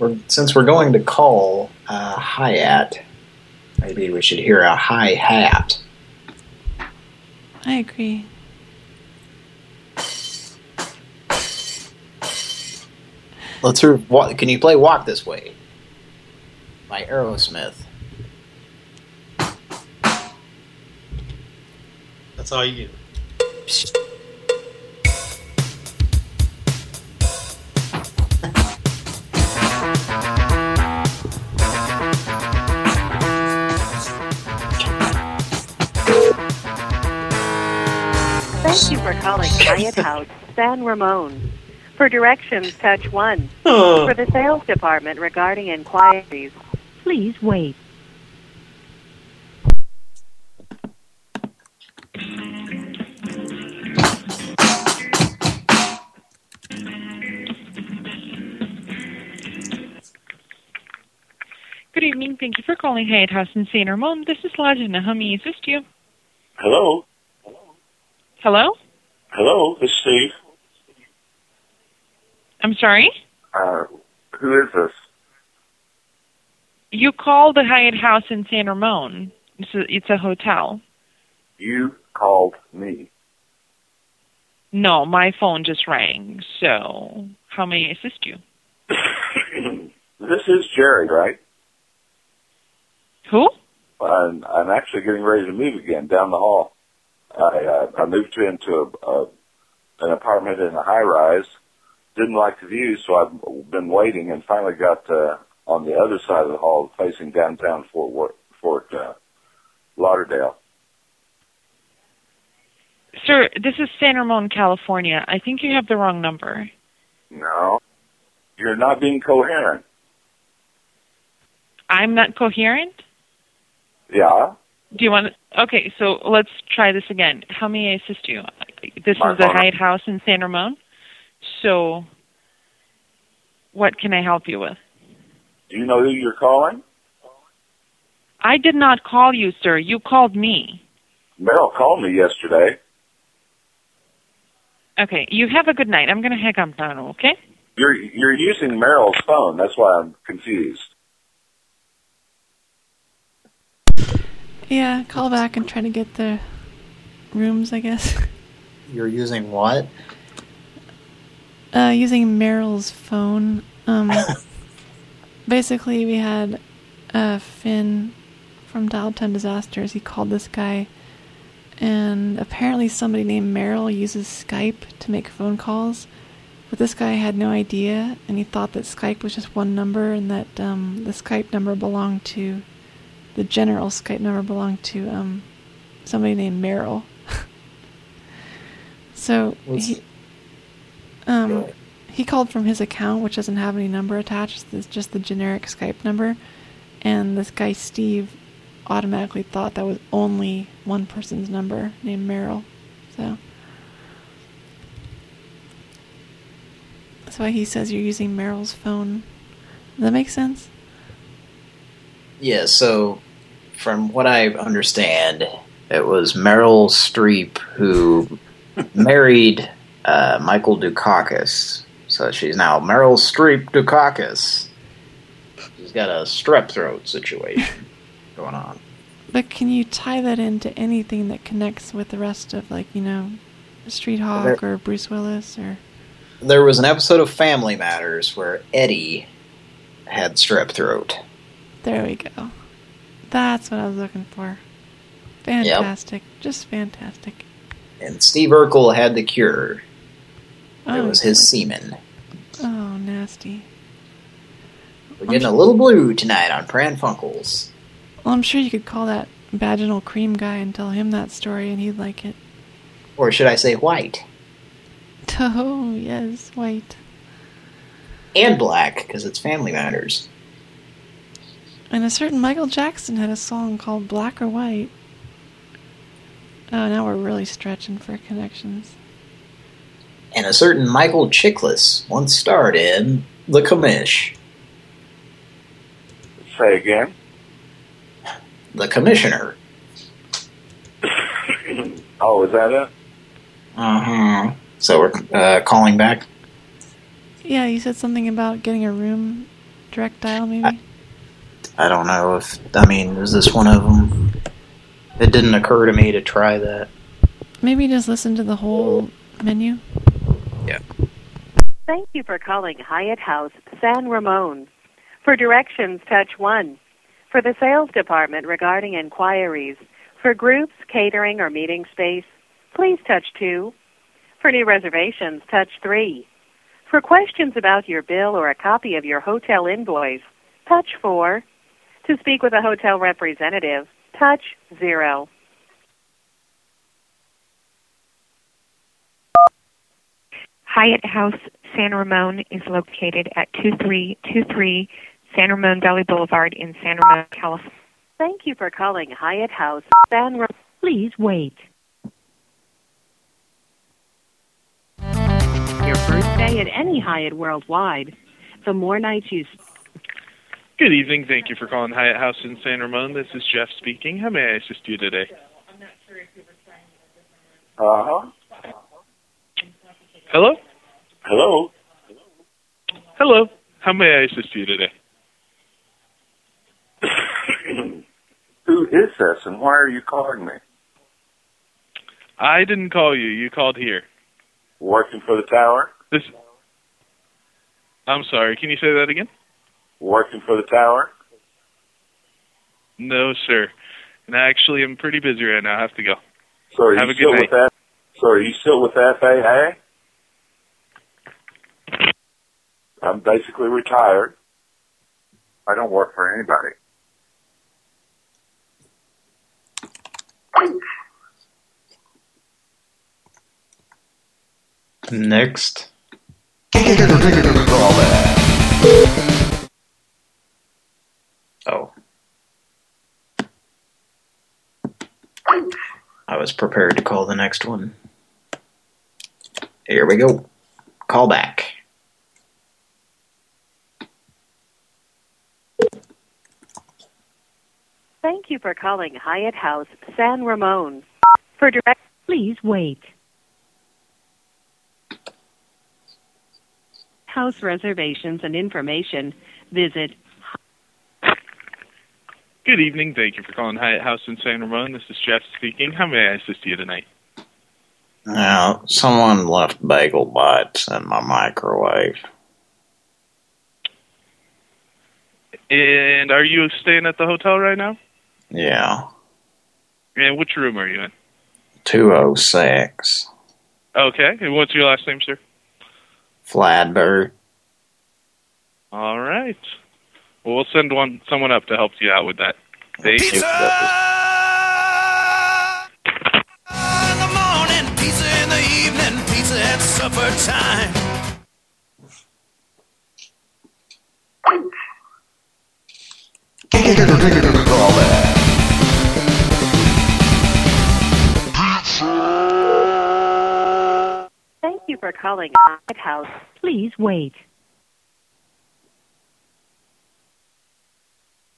We're, since we're going to call uh, hi-hat, maybe we should hear a hi-hat. I agree. Let's hear. What, can you play "Walk This Way" by Aerosmith? That's all you get. Thank you for calling Hyatt (laughs) House, San Ramon. For directions, touch 1. Oh. For the sales department regarding inquiries, Please wait. Good evening. Thank you for calling Hyatt House in San Ramon. This is Lajna. How may I assist you? Hello? Hello? Hello, this is Steve. I'm sorry? Uh, who is this? You called the Hyatt House in San Ramon. It's a, it's a hotel. You called me. No, my phone just rang. So, how may I assist you? (coughs) This is Jerry, right? Who? I'm, I'm actually getting ready to move again down the hall. I, uh, I moved into a, a, an apartment in a high rise. Didn't like the view, so I've been waiting and finally got uh, on the other side of the hall facing downtown Fort, Worth, Fort uh, Lauderdale. Sir, this is San Ramon, California. I think you have the wrong number. No, you're not being coherent. I'm not coherent? Yeah, Do you want to? Okay, so let's try this again. How may I assist you? This My is the Hyatt House in San Ramon. So, what can I help you with? do you know who you're calling? I did not call you, sir. You called me. Meryl called me yesterday. Okay, you have a good night. I'm going to hang up now, okay? You're you're using Meryl's phone. That's why I'm confused. Yeah, call back and try to get the rooms, I guess. (laughs) You're using what? Uh, using Meryl's phone. Um, (laughs) basically, we had uh, Finn from Dial 10 Disasters. He called this guy, and apparently somebody named Meryl uses Skype to make phone calls. But this guy had no idea, and he thought that Skype was just one number, and that um, the Skype number belonged to the general Skype number belonged to um, somebody named Meryl. (laughs) so What's- he um, he called from his account, which doesn't have any number attached. It's just the generic Skype number, and this guy Steve automatically thought that was only one person's number named Meryl. So that's why he says you're using Meryl's phone. Does that make sense? Yeah, so from what I understand, it was Meryl Streep who (laughs) married uh, Michael Dukakis. So she's now Meryl Streep Dukakis. She's got a strep throat situation (laughs) going on. But can you tie that into anything that connects with the rest of, like, you know, Street Hawk or Bruce Willis or... There was an episode of Family Matters where Eddie had strep throat. There we go. That's what I was looking for. Fantastic. Just fantastic. And Steve Urkel had the cure. Oh, it was his semen. Oh, nasty. We're getting a little blue tonight on Pran Funkels. Well, I'm sure you could call that vaginal cream guy and tell him that story and he'd like it. Or should I say white? (laughs) Oh, yes, white. And black, because it's Family Matters. And a certain Michael Jackson had a song called Black or White. Oh, now we're really stretching for connections. And a certain Michael Chiklis once starred in The Commish. Say again. The Commissioner. (laughs) oh, is that it? Uh-huh. So we're uh, calling back? Yeah, you said something about getting a room direct dial, maybe? I don't know if, I mean, is this one of them? It didn't occur to me to try that. Maybe just listen to the whole menu. Yeah. Thank you for calling Hyatt House San Ramon. For directions, touch 1. For the sales department regarding inquiries, for groups, catering, or meeting space, please touch 2. For new reservations, touch 3. For questions about your bill or a copy of your hotel invoice, touch 4. To speak with a hotel representative, touch 0. Hyatt House San Ramon is located at 2323 San Ramon Valley Boulevard in San Ramon, California. Thank you for calling Hyatt House San Ramon. Please wait. Your first day at any Hyatt worldwide. The more nights you Good evening. Thank you for calling Hyatt House in San Ramon. This is Jeff speaking. How may I assist you today? Uh-huh. Hello? Hello? Hello. How may I assist you today? (coughs) Who is this and why are you calling me? I didn't call you. You called here. Working for the tower? This. I'm sorry. Can you say that again? Working for the tower? No, sir. And actually, I'm pretty busy right now. I have to go. So are Have you a good still night. with that? So are you still with FAA? I'm basically retired. I don't work for anybody. Next. Oh. I was prepared to call the next one. Here we go. Call back. Thank you for calling Hyatt House San Ramon. For direct Please wait. house reservations and information, visit Good evening. Thank you for calling Hyatt House in San Ramon. This is Jeff speaking. How may I assist you tonight? Now, someone left bagel bites in my microwave. And are you staying at the hotel right now? Yeah, And which room are you in? 206. Okay. And what's your last name, sir? Fladbird. All right. Well, we'll send one someone up to help you out with that. Thank you. In the morning, pizza in the evening, pizza at supper time. Thank you for calling Hyatt House. Please wait. My silent room is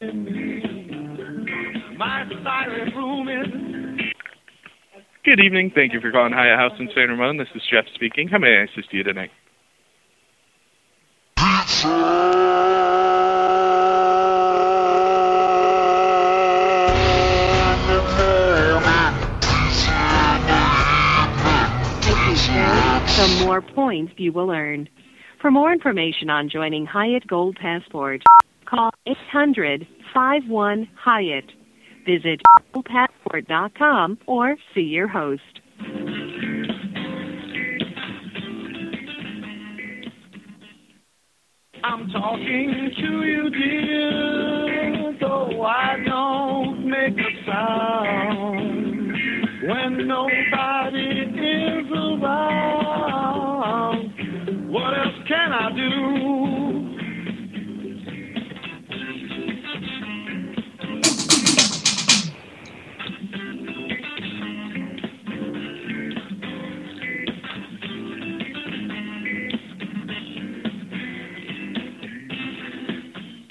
Good evening. Thank you for calling Hyatt House in San Ramon. This is Jeff speaking. How may I assist you tonight? The more points you will earn. For more information on joining Hyatt Gold Passport, call 800-51-HYATT. Visit goldpassport.com or see your host. I'm talking to you, dear, though I don't make a sound. When nobody is around, what else can I do?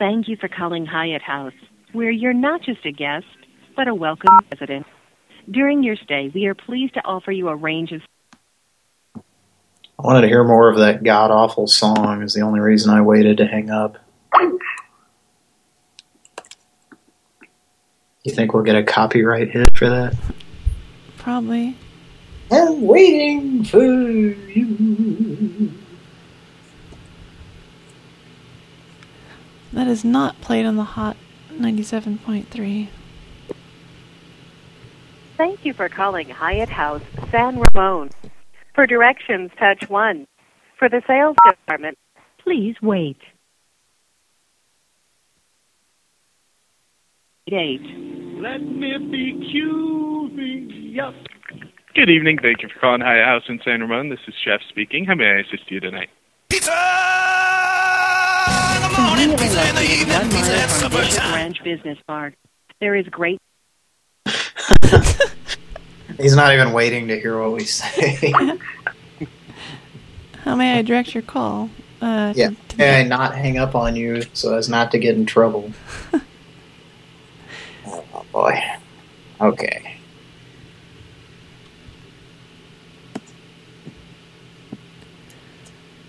Thank you for calling Hyatt House, where you're not just a guest, but a welcome resident. During your stay, we are pleased to offer you a range of I wanted to hear more of that god-awful song is the only reason I waited to hang up. You think we'll get a copyright hit for that? Probably. I'm waiting for you. That is not played on the Hot 97.3. Thank you for calling Hyatt House San Ramon. For directions, touch 1. For the sales department, please wait. 8. Let me be curious. Good evening. Thank you for calling Hyatt House in San Ramon. This is Jeff speaking. How may I assist you tonight? Conveniently located one mile from Bishop Ranch Business Park. There is great (laughs) He's not even waiting to hear what we say. (laughs) How may I direct your call? Uh, yeah, may I not hang up on you so as not to get in trouble? (laughs) oh boy. Okay.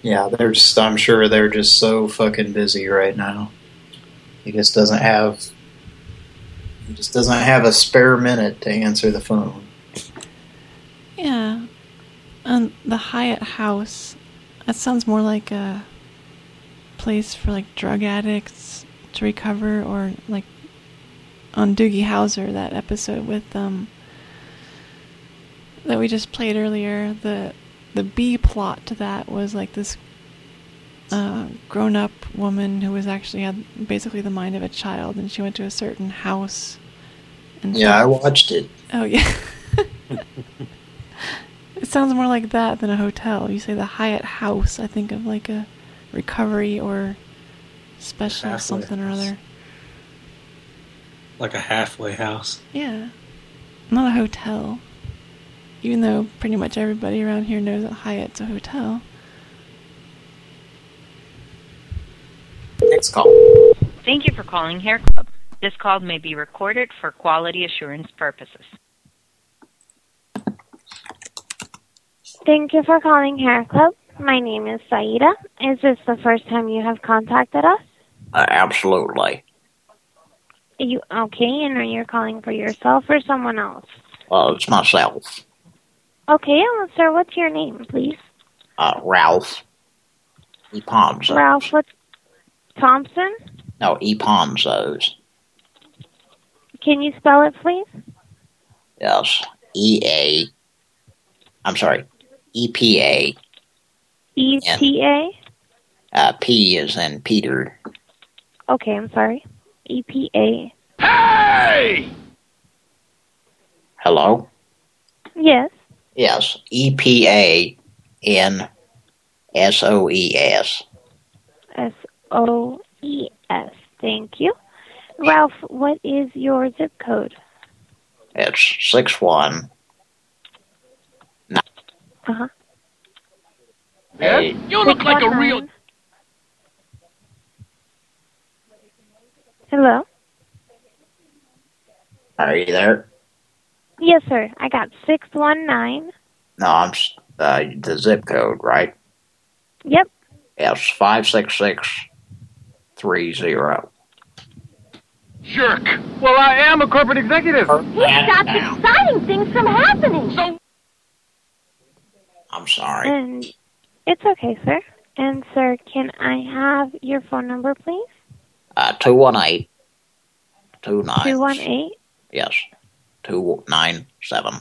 Yeah, they're just, I'm sure they're just so fucking busy right now. He just doesn't have, he just doesn't have a spare minute to answer the phone. Yeah. And the Hyatt House, that sounds more like a place for like drug addicts to recover or like on Doogie Howser, that episode with um that we just played earlier, the the B plot to that was like this uh, grown up woman who was actually had basically the mind of a child and she went to a certain house and Yeah, I watched it. Oh yeah. (laughs) it sounds more like that than a hotel. You say the Hyatt House, I think of like a recovery or special Halfway something or other. Like a halfway house. Yeah. Not a hotel. Even though pretty much everybody around here knows that Hyatt's a hotel. Next call. Thank you for calling Hair Club. This call may be recorded for quality assurance purposes. Thank you for calling Hair Club. My name is Saida. Is this the first time you have contacted us? Uh, absolutely. Are you okay? And are you calling for yourself or someone else? Uh, it's myself, Okay, sir. What's your name, please? uh, Ralph. E. Ponzo. Ralph. What's Thompson? No, E. Ponzos. Can you spell it, please? Yes. E. A. I'm sorry. E. P. A. E T A. Uh, P is in Peter. Okay, I'm sorry. E P A. Hey! Hello? Yes. Yes. E. P. A. N. S. O. E. S. S O E S. Thank you. Ralph, what is your zip code? It's six one. Uh huh. Hey. You look like a real. Hello. Are you there? Yes, sir. I got 619. No, I'm s- uh, the zip code, right? Yep. Yes, five six six three zero. Jerk. Well, I am a corporate executive. He stopped exciting things from happening. So I'm sorry. And it's okay, sir. And sir, can I have your phone number, please? Uh, two one eight two nine. Two one eight Yes, two nine seven.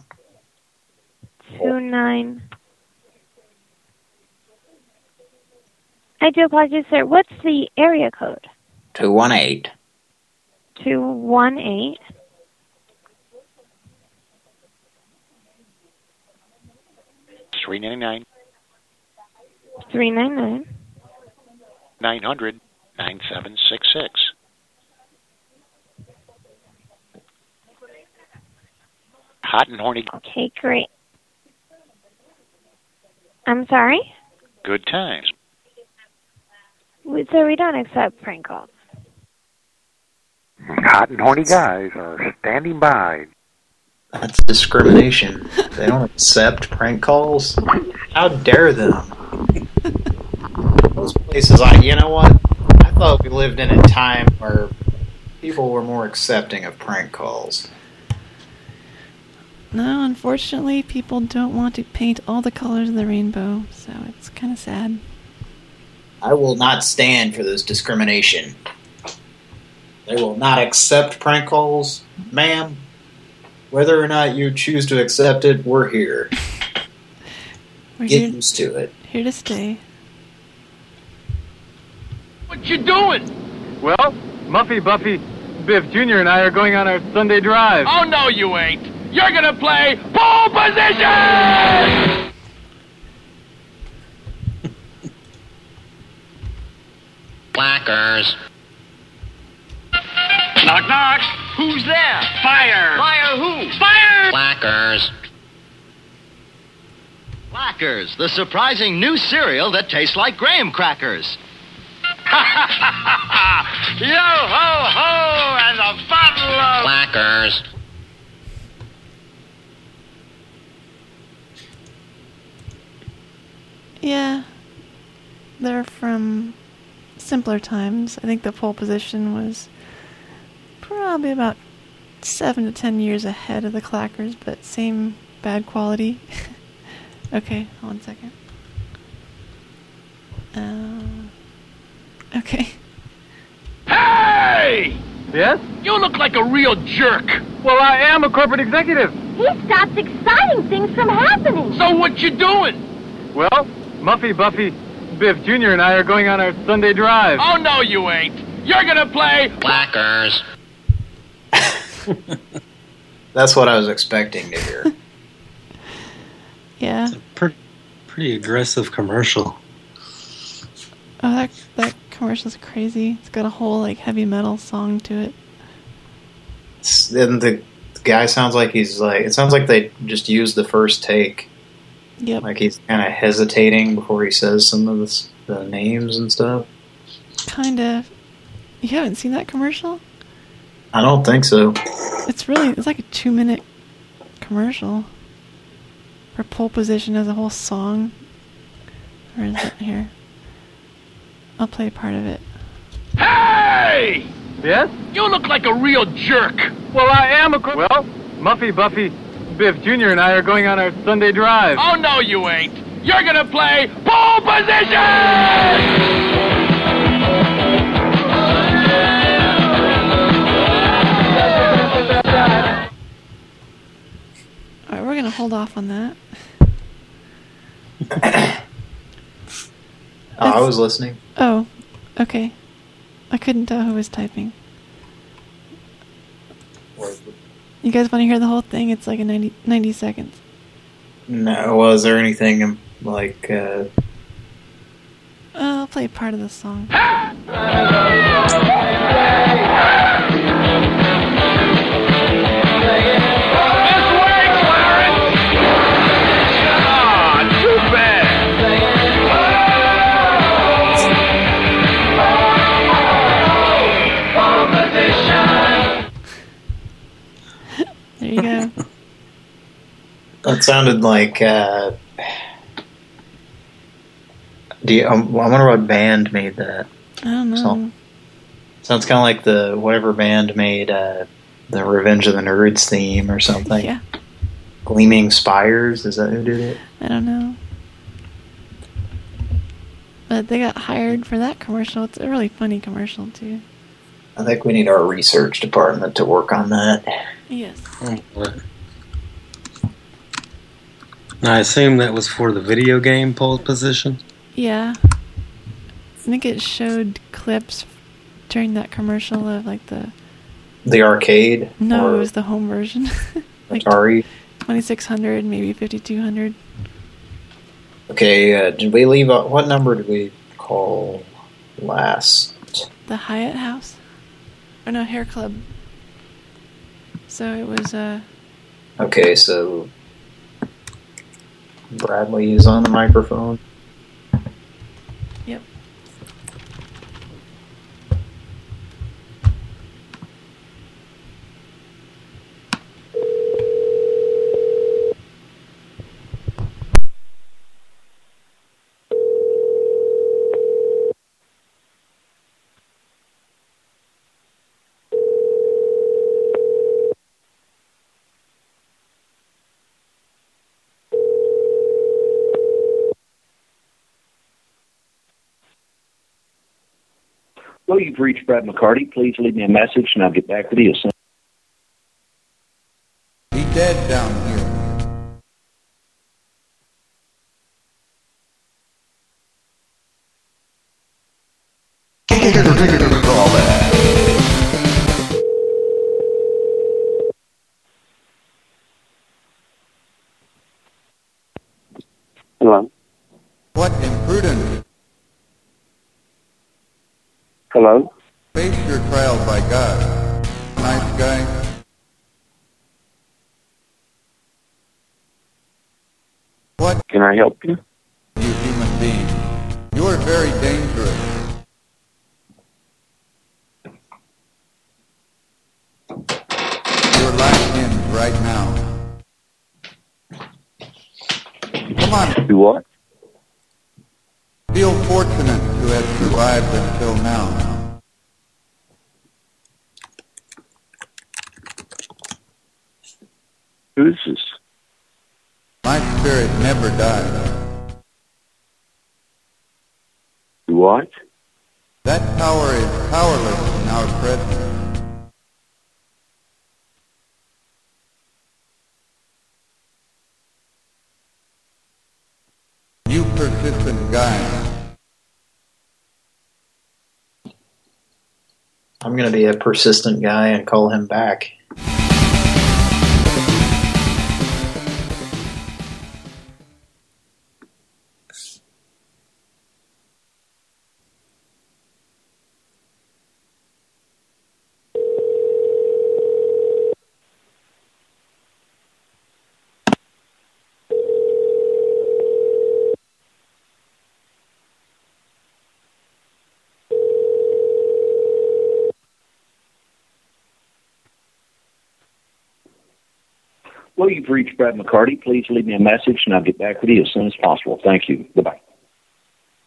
two nine. I do apologize, sir. What's the area code? Two one eight Two one eight. Three ninety nine Three nine nine. nine hundred nine seven six six. Hot and horny. Okay, great. I'm sorry? Good times. So we don't accept prank calls. Hot and horny guys are standing by. That's discrimination. they don't accept prank calls. How dare them? Those places, I you know what? I thought we lived in a time where people were more accepting of prank calls. No, unfortunately, people don't want to paint all the colors of the rainbow, so it's kind of sad. I will not stand for this discrimination. They will not accept prank calls, ma'am. Whether or not you choose to accept it, we're here. (laughs) We're Get here, used to it. here to stay. What you doing? Well, Muffy, Buffy, Biff Jr. and I are going on our Sunday drive. Oh, no, you ain't. You're gonna play pole position! (laughs) Clackers. Knock, knock. Who's there? Fire. Fire who? Fire! Clackers. Clackers, the surprising new cereal that tastes like graham crackers. (laughs) Yo ho ho and a bottle of. Clackers. Yeah. They're from simpler times. I think the pole position was probably about seven to ten years ahead of the clackers, but same bad quality. (laughs) okay, hold on a second. Uh, okay. Hey! Yes? You look like a real jerk. Well, I am a corporate executive. He stopped exciting things from happening. So what you doing? Well, Muffy, Buffy, Biff Jr. and I are going on our Sunday drive. Oh, no, you ain't. You're gonna play. Clackers. (laughs) That's what I was expecting to hear. (laughs) Yeah. Pretty, pretty aggressive commercial. Oh, that that commercial's crazy. It's got a whole like heavy metal song to it. It's- And the guy sounds like he's like, it sounds like they just used the first take. Yep. Like he's kind of hesitating before he says some of this, the names and stuff. Kind of. You haven't seen that commercial? I don't think so. It's really it's like a two minute commercial. For pole position as a whole song. Where is it here? I'll play part of it. Hey! Yes? You look like a real jerk. Well, I am a. Well, Muffy, Buffy, Biff Jr. and I are going on our Sunday drive. Oh, no, you ain't. You're gonna play pole position! Alright, we're gonna hold off on that. (coughs) Oh, I was listening. Oh, okay. I couldn't tell who was typing. You guys want to hear the whole thing? It's like a 90, 90 seconds. No, was there anything um, like, uh, Uh, I'll play part of the song. That sounded like. Uh, do you, um, I wonder what band made that. I don't know. So, sounds kind of like the whatever band made uh, the Revenge of the Nerds theme or something. Yeah. Gleaming Spires, is that who did it? I don't know. But they got hired for that commercial. It's a really funny commercial, too. I think we need our research department to work on that. Yes. I assume that was for the video game pole position. Yeah. I think it showed clips during that commercial of, like, the... The arcade? No, it was the home version. (laughs) like Atari? 2600, maybe 5200. Okay, uh, did we leave... A, what number did we call last? The Hyatt House? Or no, Hair Club. So it was, uh... Okay, so... Bradley is on the microphone. Yep. Well, you've reached Brad McCarty. Please leave me a message and I'll get back with you soon. He dead down here. Hello. face your trial by God. Nice guy. What Can I help you? you human being? You're very dangerous. Your life ends right now. Come on, Do what? Feel fortunate to have survived until now. Who is this? My spirit never dies. Do what? That power is powerless in our presence. You persistent guy. I'm going to be a persistent guy and call him back. Well, you've reached Brad McCarty. Please leave me a message and I'll get back with you as soon as possible. Thank you. Goodbye.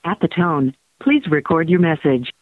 At the tone, please record your message.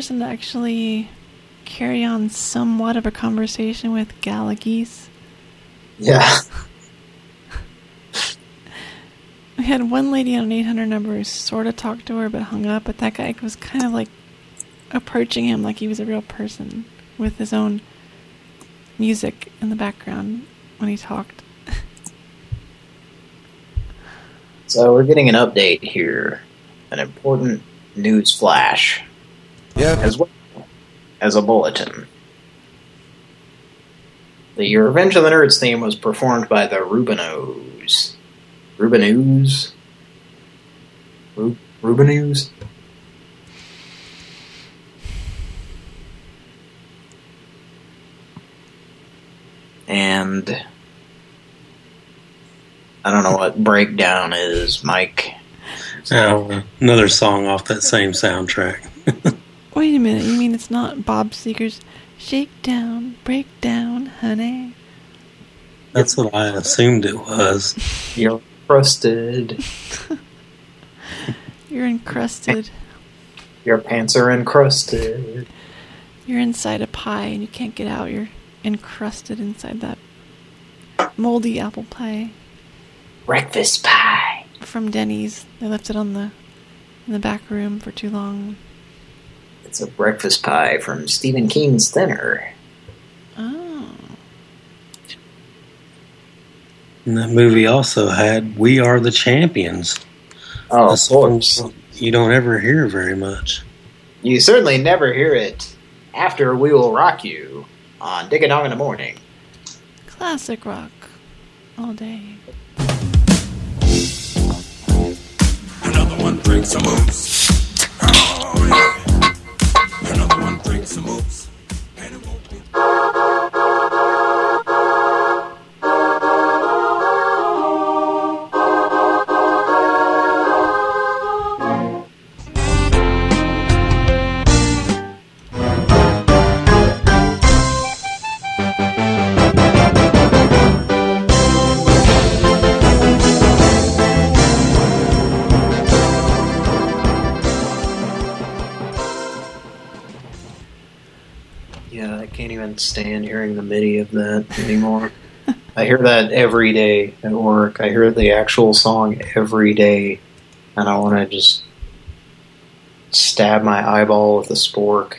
Person to actually carry on somewhat of a conversation with Galagese? Yeah. (laughs) We had one lady on an 800 number who sort of talked to her but hung up, but that guy was kind of like approaching him like he was a real person with his own music in the background when he talked. So we're getting an update here. An important news flash. Yeah. As well as a bulletin. The Revenge of the Nerds theme was performed by the Rubinoos. Rubinoos? Ru Rubinoos? And I don't know what breakdown is, Mike. Oh, another song off that same soundtrack. (laughs) Wait a minute, you mean it's not Bob Seger's Shake Down, Break Down, honey? That's what I assumed it was. (laughs) You're encrusted. (laughs) You're encrusted. Your pants are encrusted. You're inside a pie and you can't get out. You're encrusted inside that moldy apple pie Breakfast pie. from Denny's. They left it on the in the back room for too long. It's a breakfast pie from Stephen King's Thinner. Oh. And that movie also had "We Are the Champions." Oh, A of course. You don't ever hear very much. You certainly never hear it after We Will Rock You on Dig a Dong in the Morning. Classic rock all day. Another one drinks some moves. Oh, yeah. Some moves. Can't stand hearing the MIDI of that anymore. (laughs) I hear that every day at work. I hear the actual song every day, and I want to just stab my eyeball with a spork.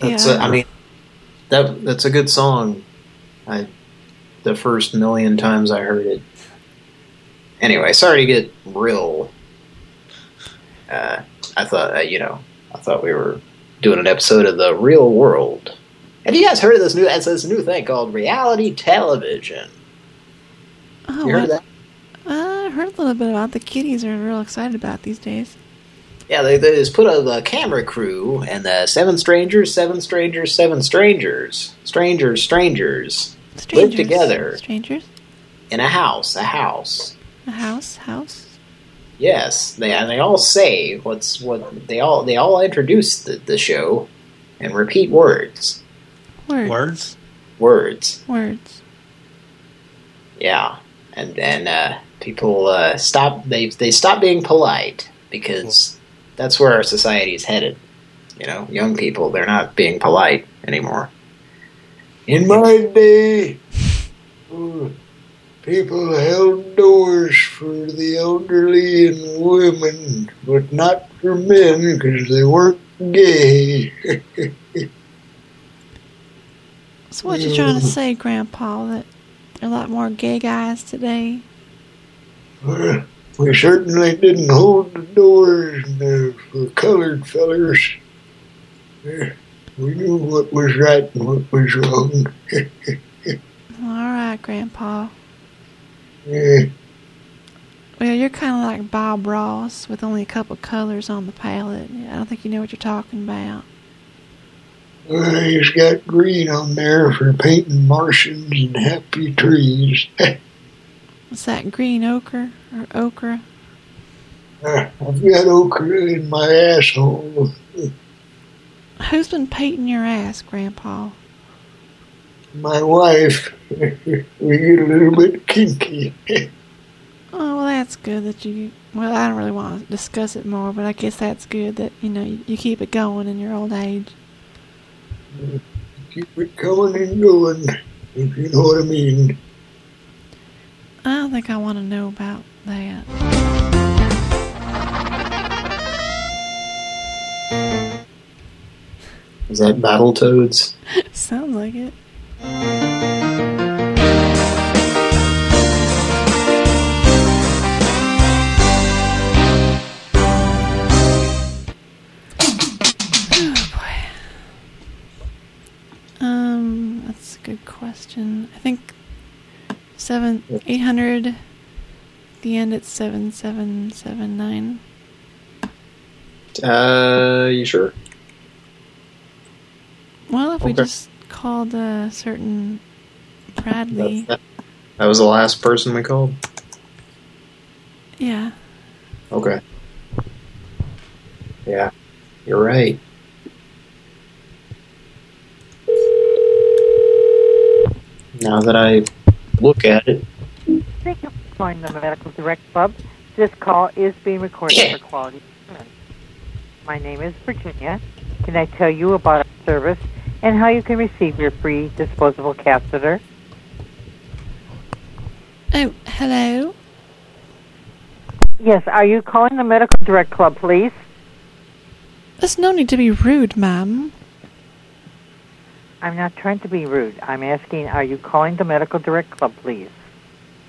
That's Yeah. I mean, that that's a good song. I the first million times I heard it. Anyway, sorry to get real. Uh, I thought uh, you know, I thought we were doing an episode of the Real World. Have you guys heard of this new? It's this new thing called reality television. Oh, You heard that? Uh, I heard a little bit about the kiddies are real excited about these days. Yeah, they, they just put a the camera crew and the seven strangers, seven strangers, seven strangers, strangers, strangers, live together Strangers? in a house, a house. A house? House? Yes, they and they all say what's what they all they all introduce the, the show and repeat words, Words. Words? words. Words. Yeah, and then uh, people uh, stop. They they stop being polite because that's where our society is headed. You know, young people they're not being polite anymore. In my day, (laughs) people held doors for the elderly and women, but not for men because they weren't gay. (laughs) So what you trying to mm. say, Grandpa, that there are a lot more gay guys today? Well, we certainly didn't hold the doors for colored fellers. We knew what was right and what was wrong. (laughs) All right, Grandpa. Yeah. Well, you're kind of like Bob Ross with only a couple colors on the palette. I don't think you know what you're talking about. Uh, he's got green on there for painting Martians and happy trees. (laughs) What's that, green ochre or okra? Uh, I've got okra in my asshole. Who's been painting your ass, Grandpa? My wife. (laughs) we get a little bit kinky. (laughs) Oh, well, that's good that you. Well, I don't really want to discuss it more, but I guess that's good that you know you keep it going in your old age. Keep it coming and going, if you know what I mean. I don't think I want to know about that. Is that Battletoads? (laughs) Sounds like it. Seven eight hundred. The end it's seven seven seven nine. Uh, you sure? Well, if we just called a certain Bradley, That, that was the last person we called? yeah. Okay. Yeah, you're right. Now that I look at it, Thank you for calling the Medical Direct Club. This call is being recorded for quality assurance. My name is Virginia. Can I tell you about our service and how you can receive your free disposable catheter? Oh, hello. Yes, are you calling the Medical Direct Club, please? There's no need to be rude, ma'am. I'm not trying to be rude. I'm asking, are you calling the Medical Direct Club, please?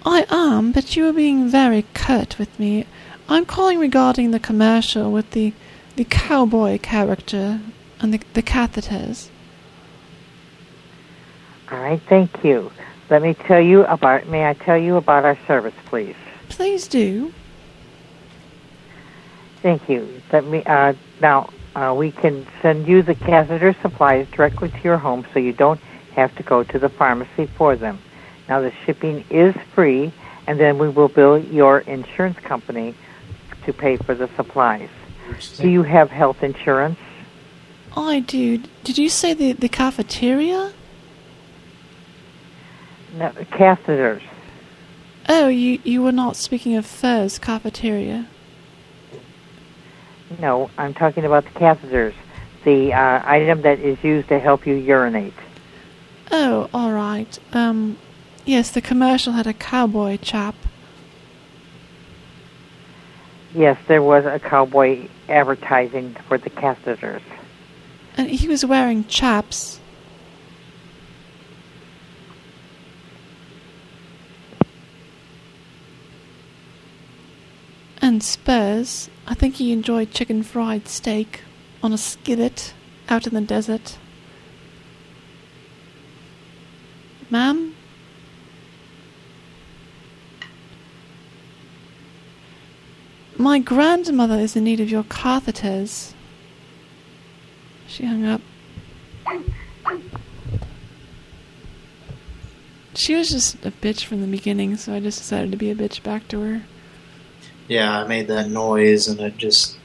I am, but you are being very curt with me. I'm calling regarding the commercial with the the cowboy character and the the catheters. All right, thank you. Let me tell you about, may I tell you about our service, please? Please do. Thank you. Let me, uh, now, uh, we can send you the catheter supplies directly to your home so you don't have to go to the pharmacy for them. Now, the shipping is free, and then we will bill your insurance company to pay for the supplies. Do you have health insurance? I do. Did you say the the cafeteria? No, catheters. Oh, you you were not speaking of Furr's cafeteria. No, I'm talking about the catheters, the uh, item that is used to help you urinate. Oh, all right. Um, yes, the commercial had a cowboy chap. Yes, there was a cowboy advertising for the catheters. And he was wearing chaps. And spurs. I think he enjoyed chicken fried steak on a skillet out in the desert. Ma'am? My grandmother is in need of your catheters. She hung up. She was just a bitch from the beginning, so I just decided to be a bitch back to her. Yeah, I made that noise and it just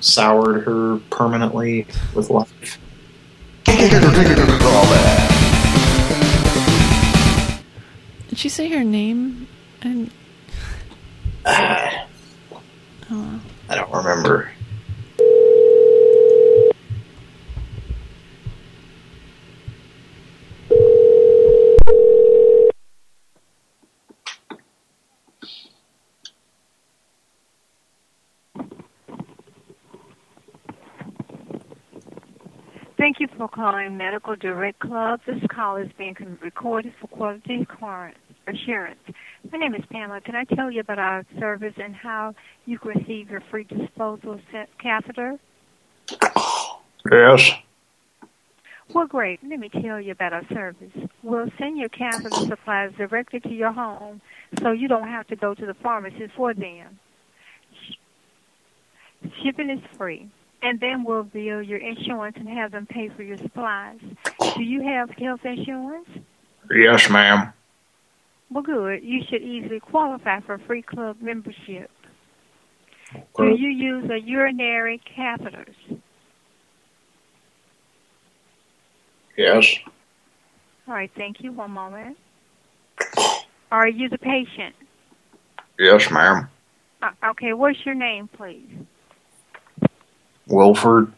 soured her permanently with life. Did she say her name? And Ah, (sighs) oh, I don't remember. Thank you for calling Medical Direct Club. This call is being recorded for quality assurance- assurance. My name is Pamela. Can I tell you about our service and how you can receive your free disposal set catheter? Yes. Well, great. Let me tell you about our service. We'll send your catheter supplies directly to your home so you don't have to go to the pharmacy for them. Shipping is free. And then we'll bill your insurance and have them pay for your supplies. Do you have health insurance? Yes, ma'am. Well, good. You should easily qualify for free club membership. Do you use a urinary catheters? Yes. All right, thank you. One moment. Are you the patient? Yes, ma'am. Uh, okay, what's your name, please? Wilford.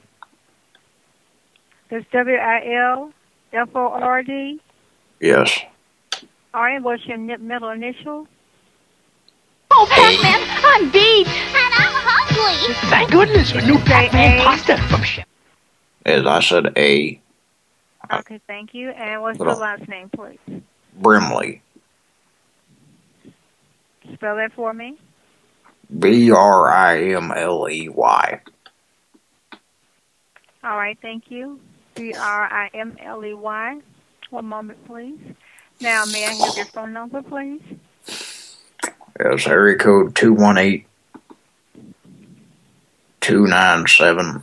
There's W I L F O R D. Yes. All right, what's your middle initial? Oh, Pac-Man, I'm beat. And I'm hungry. Thank goodness for new Pac-Man pasta from Chef. As I said, A. Okay, thank you. And what's your Little- last name, please? Brimley. Spell that for me. B R I M L E Y. All right, thank you. B R I M L E Y. One moment, please. Now, may I have your phone number, please? Yes, area code two one eight two nine seven.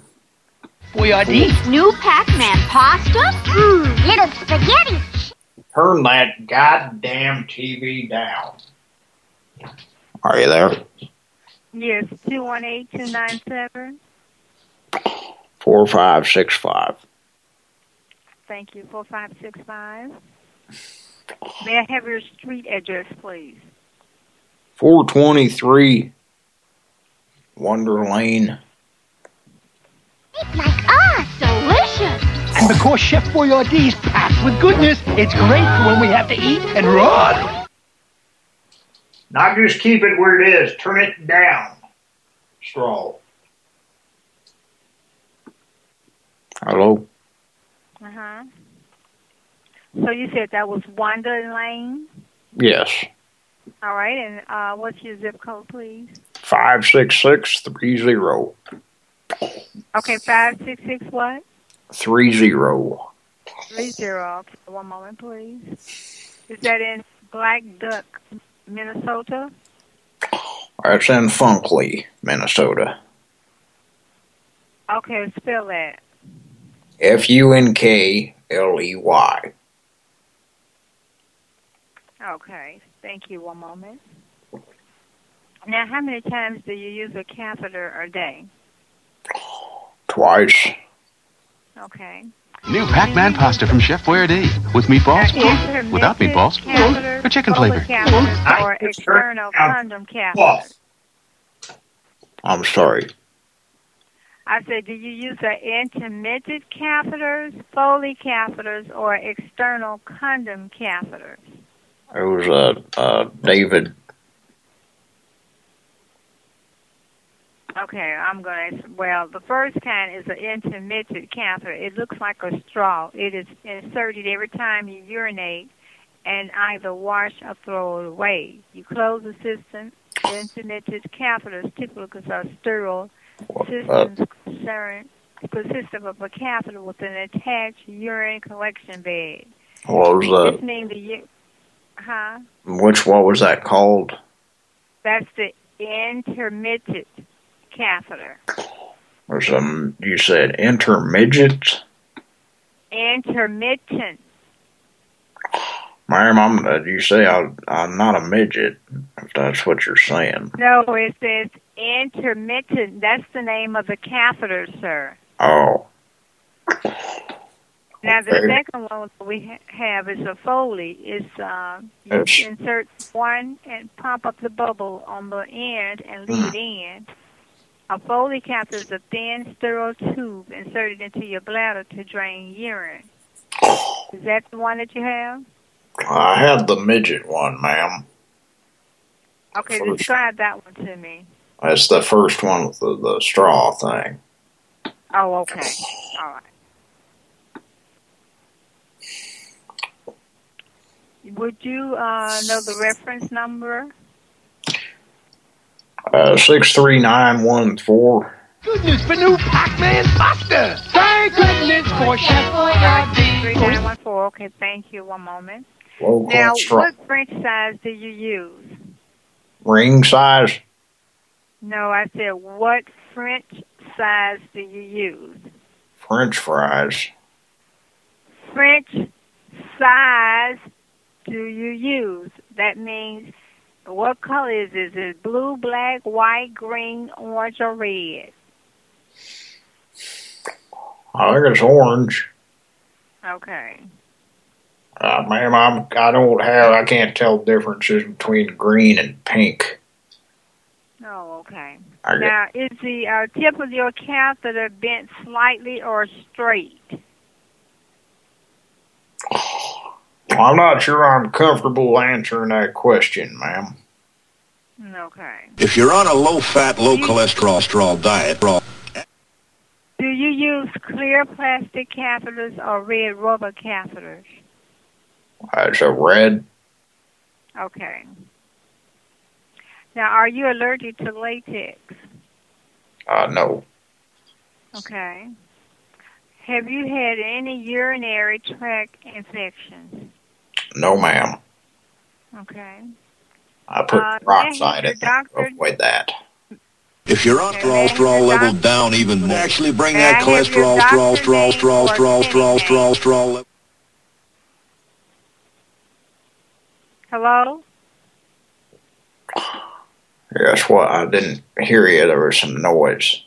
We are deep. New Pac-Man pasta? Mmm, little spaghetti. Turn that goddamn TV down. Are you there? Yes, two one eight two nine seven. Four five six five. Thank you. Four five six five. May I have your street address, please? Four twenty three. Wonder Lane. It's Like us, delicious. And because Chef Boyardee is packed with goodness, it's great for when we have to eat and run. Not just keep it where it is. Turn it down. Straw. Hello? Uh huh. So you said that was Wanda Lane. Yes. All right, and uh, what's your zip code, please? Five six six three zero. Okay, five six six what? Three zero. Three zero. Okay, one moment, please. Is that in Black Duck, Minnesota? That's in Funkley, Minnesota. Okay, spell that. F U N K L E Y. Okay, thank you. One moment. Now, how many times do you use a catheter a day? Twice. Okay. New Pac-Man pasta from Chef Boyardee with meatballs, Intermittent without meatballs, catheters, or chicken flavor. catheters, or external condom catheters. I'm sorry. I said, do you use the intermittent catheters, Foley catheters, or external condom catheters? It was uh, uh, David. Okay, I'm going to. Well, the first kind is an intermittent catheter. It looks like a straw. It is inserted every time you urinate and either wash or throw it away. You close the system. The intermittent catheters typically are sterile systems concerned consist of a catheter with an attached urine collection bed. What was that? This means the huh? Which what was that called? That's the intermittent catheter. Or some you said intermediate? Intermittent. Ma'am, I'm uh, you say I I'm not a midget, if that's what you're saying. No, it says intermittent. That's the name of the catheter, sir. Oh. Now the second one that we have is a Foley. It's uh, you insert one and pump up the bubble on the end and leave it in. A Foley catheter is a thin sterile tube inserted into your bladder to drain urine. Is that the one that you have? I had the midget one, ma'am. Okay, First. describe that one to me. That's the first one with the, the straw thing. Oh, okay. All right. Would you uh, know the reference number? Uh, six three nine one four. Goodness for new Pac-Man pasta. Thank goodness for Chef Boyardee. 3914. Okay, thank you. One moment. Local Now, what French size do you use? Ring size. No, I said what French size do you use? French fries. French size do you use? That means what color is it? Is it blue, black, white, green, orange, or red? I think it's orange. Okay. Uh, ma'am, I'm, I don't have, I can't tell differences between green and pink. Oh, okay. I get- Now, is the uh, tip of your catheter bent slightly or straight? (sighs) I'm not sure I'm comfortable answering that question, ma'am. Okay. If you're on a low-fat, low-cholesterol straw diet, raw, Do you use clear plastic catheters or red rubber catheters? That's a red. Okay. Now, are you allergic to latex? Uh, no. Okay. Have you had any urinary tract infections? No, ma'am. Okay. I put Uh, peroxide in have there to avoid that. if your cholesterol level down even more, actually bring that have your cholesterol, doctor straw, straw, name straw, or straw, straw, clinic straw, straw, level. Hello? (sighs) (laughs) Yes, what? I didn't hear you. There was some noise.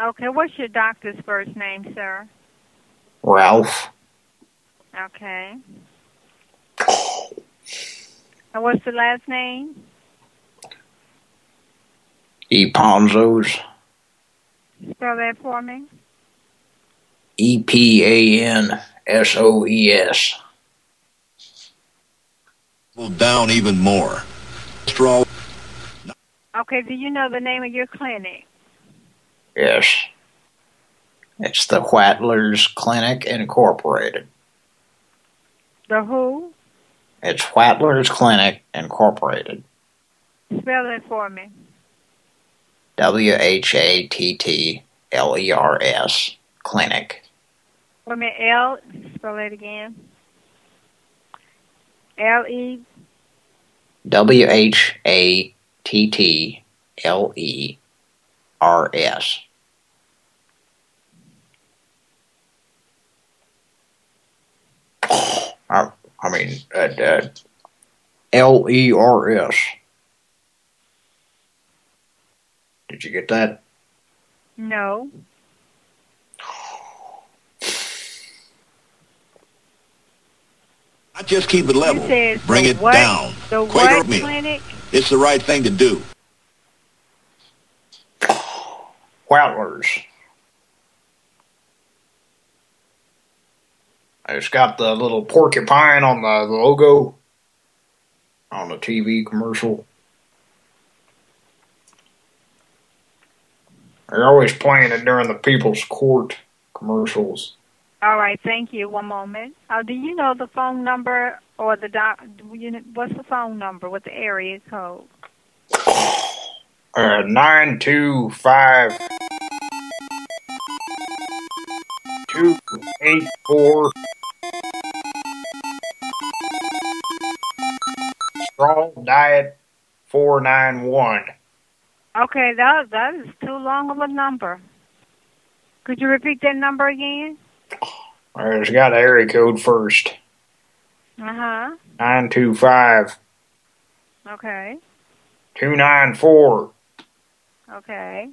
Okay, what's your doctor's first name, sir? Ralph. Okay. And what's the last name? E. Ponzos. Spell that for me. E P A N S O E S. down even more. Straw. Okay, do you know the name of your clinic? Yes. It's the Whatlers Clinic Incorporated. The who? It's Whatlers Clinic Incorporated. Spell it for me. W H A T T L E R S Clinic. Wait a minute, L, spell that again. L E W H A T T L E R S. I, I mean, uh, uh, L E R S. Did you get that? No. I just keep it level. Bring it what? down. The Quaker what meal. clinic? It's the right thing to do. Whatlers. It's got the little porcupine on the logo on the TV commercial. They're always playing it during the People's Court commercials. All right, thank you. One moment. Uh, do you know the phone number or the doc? do what's the phone number? What's the area code? Uh, nine two five two eight four strong diet four nine one. Okay, that that is too long of a number. Could you repeat that number again? It's got area code first. Uh huh. Nine two five Okay. two nine four Okay.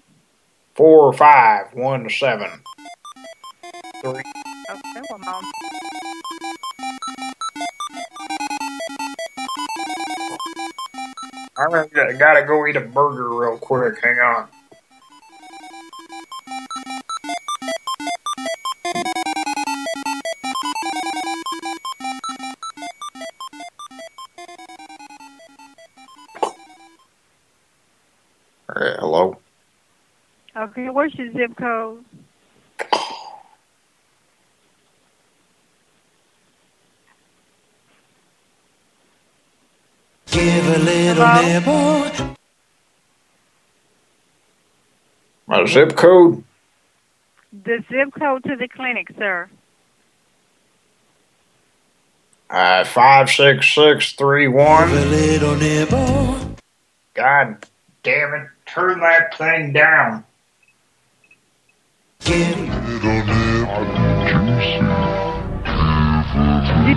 four five one seven. Three. Okay. One moment. I gotta go eat a burger real quick. Hang on. Uh, hello? Okay. What's your zip code? Give a little Hello? nibble. My zip code? The zip code to the clinic, sir. Uh, five six six three one. Give a little nibble. God damn it. Turn that thing down. Did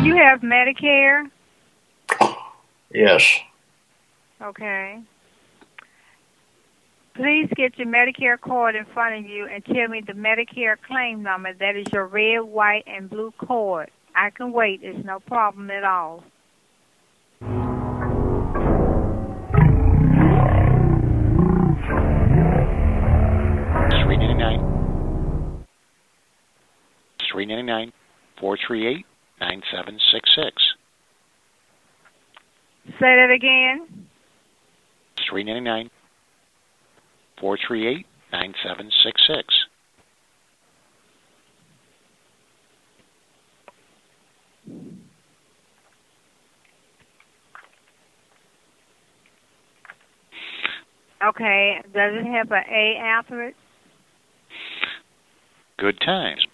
you have Medicare? Yes. Okay. Please get your Medicare card in front of you and tell me the Medicare claim number. That is your red, white, and blue card. I can wait. It's no problem at all. Three ninety nine. Four three eight nine seven six six. Say that again. Three ninety nine. Four three eight nine seven six six. Okay. Does it have an A after it? Good times.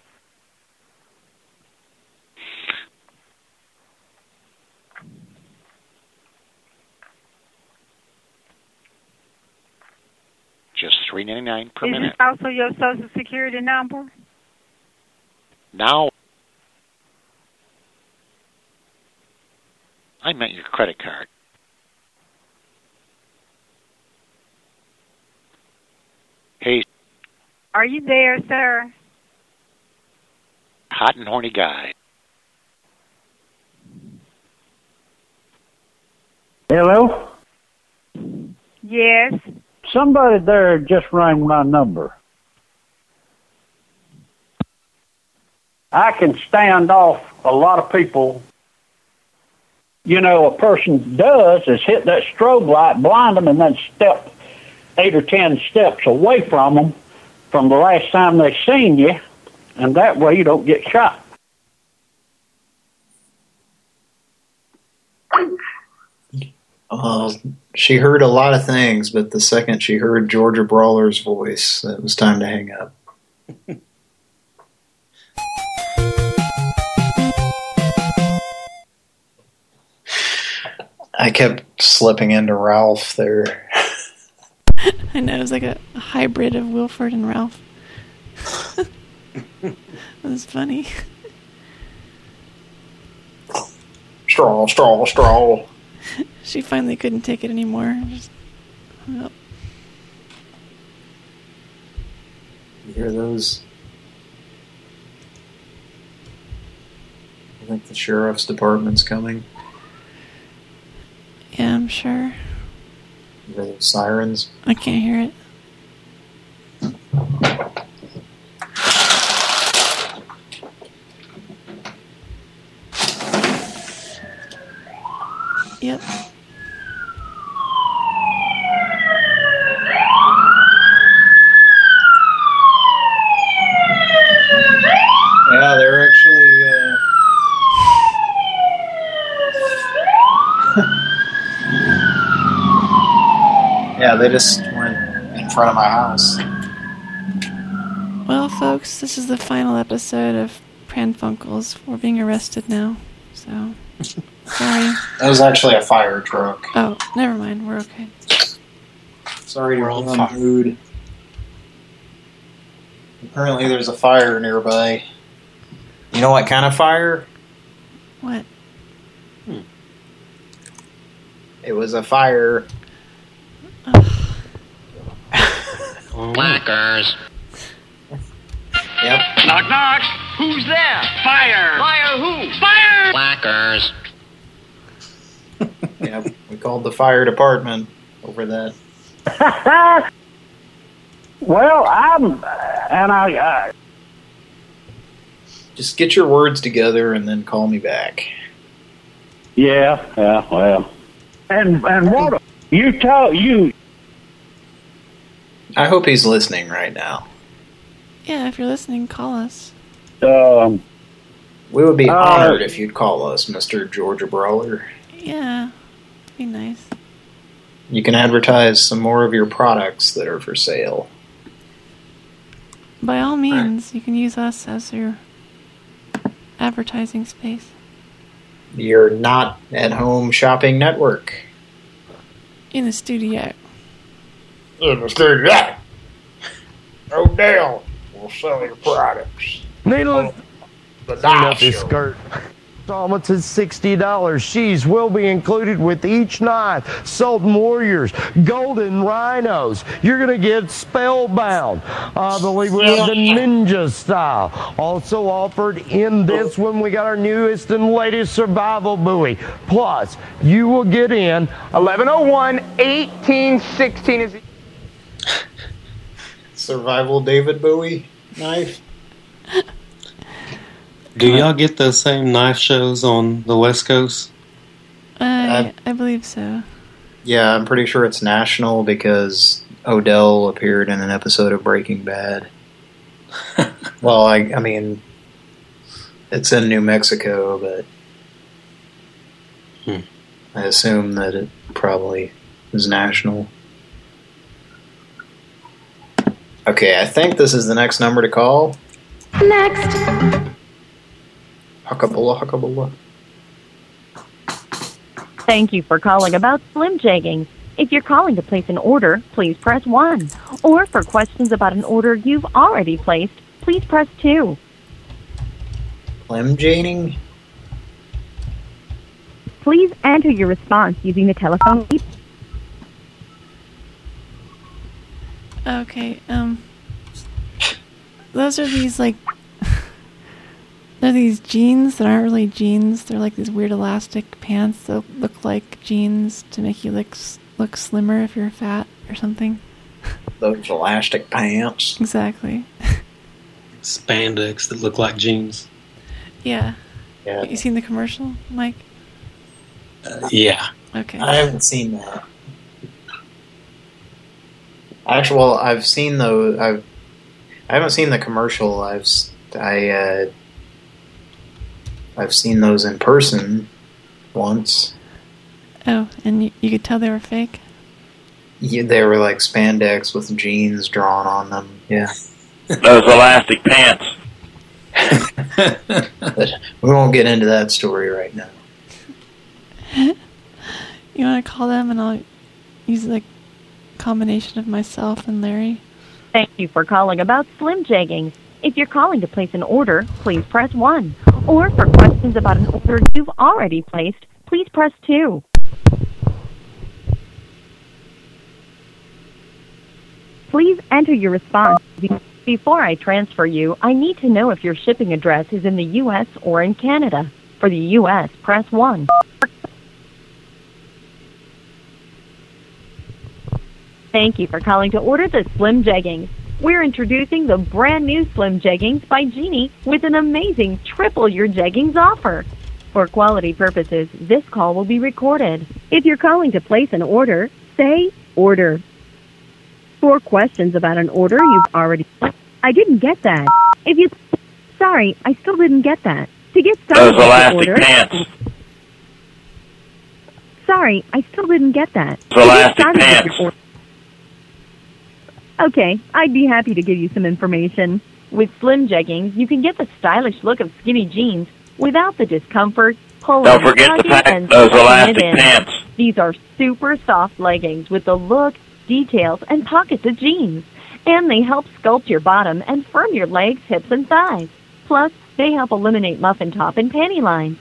Just three ninety nine per is minute. this also your social security number? Now I meant your credit card. Hey, Are you there, sir? hot and horny guy. Hello? Yes. Somebody there just rang my number. I can stand off a lot of people. You know, a person does is hit that strobe light, blind them, and then step eight or ten steps away from them from the last time they seen you, and that way you don't get shot. Uh, she heard a lot of things, but the second she heard Georgia Brawler's voice, it was time to hang up. I kept slipping into Ralph there. (laughs) I know, it was like a hybrid of Wilford and Ralph. (laughs) it was funny. Straw, straw, straw. (laughs) She finally couldn't take it anymore. Just hung up. You hear those? I think the sheriff's department's coming. Yeah, I'm sure. You hear those sirens? I can't hear it. Yep. Yeah, they're actually. Uh... yeah, they just went in front of my house. Well, folks, this is the final episode of Pran Funkels. We're being arrested now, so (laughs) sorry. That was actually a fire truck. Oh, never mind. We're okay. Sorry to ruin the mood. Apparently, there's a fire nearby. You know what kind of fire? What? Hmm. It was a fire. Clackers. Yep. Knock knock. Who's there? Fire. Fire who? Fire. Clackers. (laughs) Yep. We called the fire department over that. (laughs) well, I'm, and I, uh, Just get your words together and then call me back. yeah, yeah, well, and and what you tell you I hope he's listening right now. Yeah, if you're listening, call us. um We would be Uh, honored if you'd call us, Mr. Georgia Brawler. Yeah, be nice. You can advertise some more of your products that are for sale. By all means, you can use us as your advertising space. Your not at home shopping network. In the studio. In the studio. Odell will sell your products. Needless The knife up his show. skirt. Installments is $60. She's will be included with each knife. Sultan Warriors, Golden Rhinos. You're going to get Spellbound. I believe we have the Ninja style. Also offered in this one, we got our newest and latest survival buoy. Plus, you will get in 1101 1816 is Survival David Bowie knife. Do y'all get those same knife shows on the West Coast? I, I believe so. Yeah, I'm pretty sure it's national because Odell appeared in an episode of Breaking Bad. (laughs) well, I, I mean, it's in New Mexico, but Hmm. I assume that it probably is national. Okay, I think this is the next number to call. Next. Huckabula, huckabula. Thank you for calling about Slim Jeggings. If you're calling to place an order, please press 1. Or for questions about an order you've already placed, please press 2. Slim Janing? Please enter your response using the telephone. Okay, um. Those are these, like. (laughs) they're these jeans that aren't really jeans. They're like these weird elastic pants that look like jeans to make you look, look slimmer if you're fat or something. (laughs) Those elastic pants. Exactly. Spandex that look like jeans. Yeah. Yeah. You seen the commercial, Mike? Yeah. Okay. I haven't seen that. Actually, well, I've seen the I've I haven't seen the commercial. I've s- I uh, I've seen those in person once. Oh, and you, you could tell they were fake? Yeah, they were like spandex with jeans drawn on them. Yeah. (laughs) Those elastic pants. but (laughs) we won't get into that story right now. (laughs) You want to call them and I'll use like combination of myself and Larry? Thank you for calling about Slim Jeggings. If you're calling to place an order, please press 1. Or for questions about an order you've already placed, please press 2. Please enter your response. Before I transfer you, I need to know if your shipping address is in the U.S. or in Canada. For the U.S., press 1. Thank you for calling to order the Slim Jeggings. We're introducing the brand new Slim Jeggings by Genie with an amazing triple your jeggings offer. For quality purposes, this call will be recorded. If you're calling to place an order, say order. For questions about an order you've already I didn't get that. If you Sorry, I still didn't get that. To get started Those elastic order, pants. Sorry, I still didn't get that. Those elastic pants. Okay, I'd be happy to give you some information. With slim jeggings, you can get the stylish look of skinny jeans without the discomfort, pulling, Don't forget to tugging, pack those elastic pants. These are super soft leggings with the look, details, and pockets of jeans. And they help sculpt your bottom and firm your legs, hips, and thighs. Plus, they help eliminate muffin top and panty lines.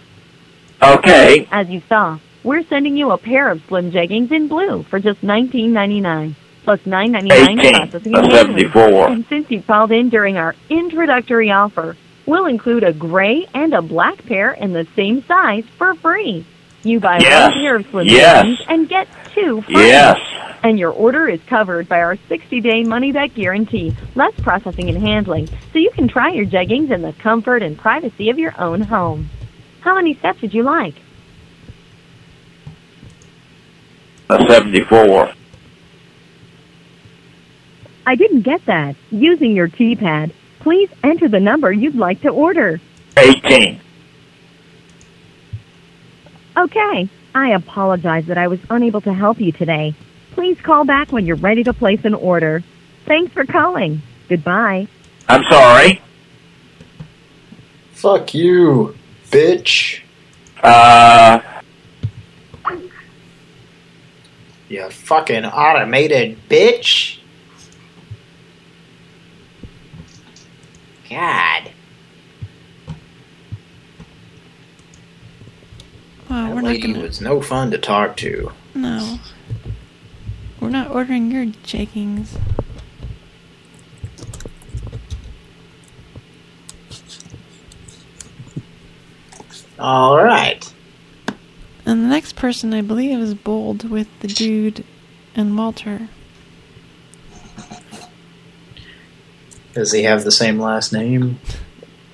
Okay. As you saw, we're sending you a pair of slim jeggings in blue for just $19.99 plus $9.99 18, processing and handling. And since you called in during our introductory offer, we'll include a gray and a black pair in the same size for free. You buy Yes. one pair of slim Yes. jeggings and get two free. Yes. And your order is covered by our 60-day money-back guarantee, less processing and handling, so you can try your jeggings in the comfort and privacy of your own home. How many steps would you like? A 74. I didn't get that. Using your T-pad, please enter the number you'd like to order. 18. Okay. I apologize that I was unable to help you today. Please call back when you're ready to place an order. Thanks for calling. Goodbye. I'm sorry. Fuck you, bitch. Uh, You fucking automated bitch. God. Well, That we're not lady gonna. was no fun to talk to. No. We're not ordering your jeggings. All right. And the next person, I believe, is Bold with the dude and Walter. Does he have the same last name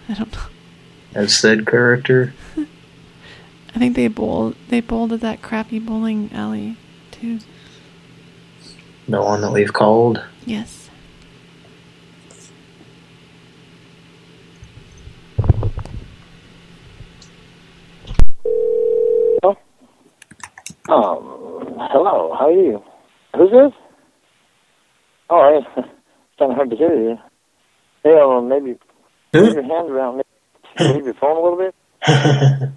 I don't know. as said character? (laughs) I think they bowled, they bolded that crappy bowling alley too. The one that we've called? Yes. Um, hello, how are you? Who's this? Oh, I it's kind of hard to hear you. Hey, uh, maybe move your hand around, maybe move your phone a little bit. (laughs)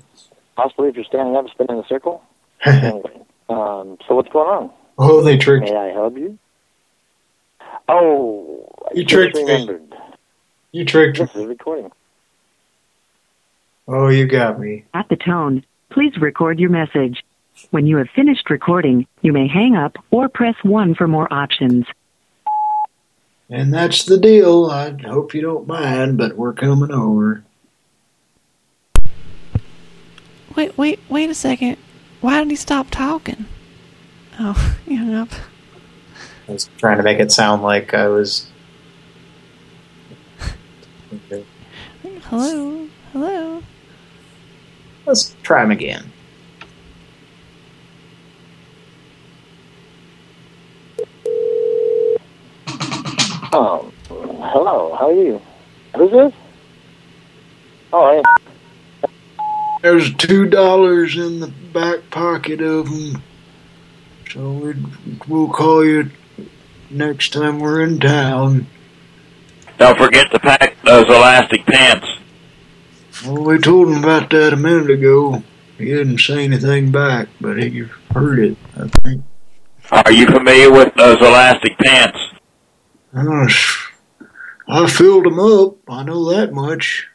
Possibly if you're standing up, spin in a circle. anyway, (laughs) um, so what's going on? Oh, they tricked May I help you? Oh, I You just tricked me. You tricked This is recording. Oh, you got me. At the tone, please record your message. When you have finished recording, you may hang up or press 1 for more options. And that's the deal. I hope you don't mind, but we're coming over. Wait, wait, wait a second. Why did he stop talking? Oh, (laughs) he hung up. I was trying to make it sound like I was... Hello, hello. Let's try him again. Um, hello, how are you? Who's this? Oh, I There's two dollars in the back pocket of them. So we'd, we'll call you next time we're in town. Don't forget to pack those elastic pants. Well, we told him about that a minute ago. He didn't say anything back, but he heard it, I think. Are you familiar with those elastic pants? Uh, I filled them up. I know that much.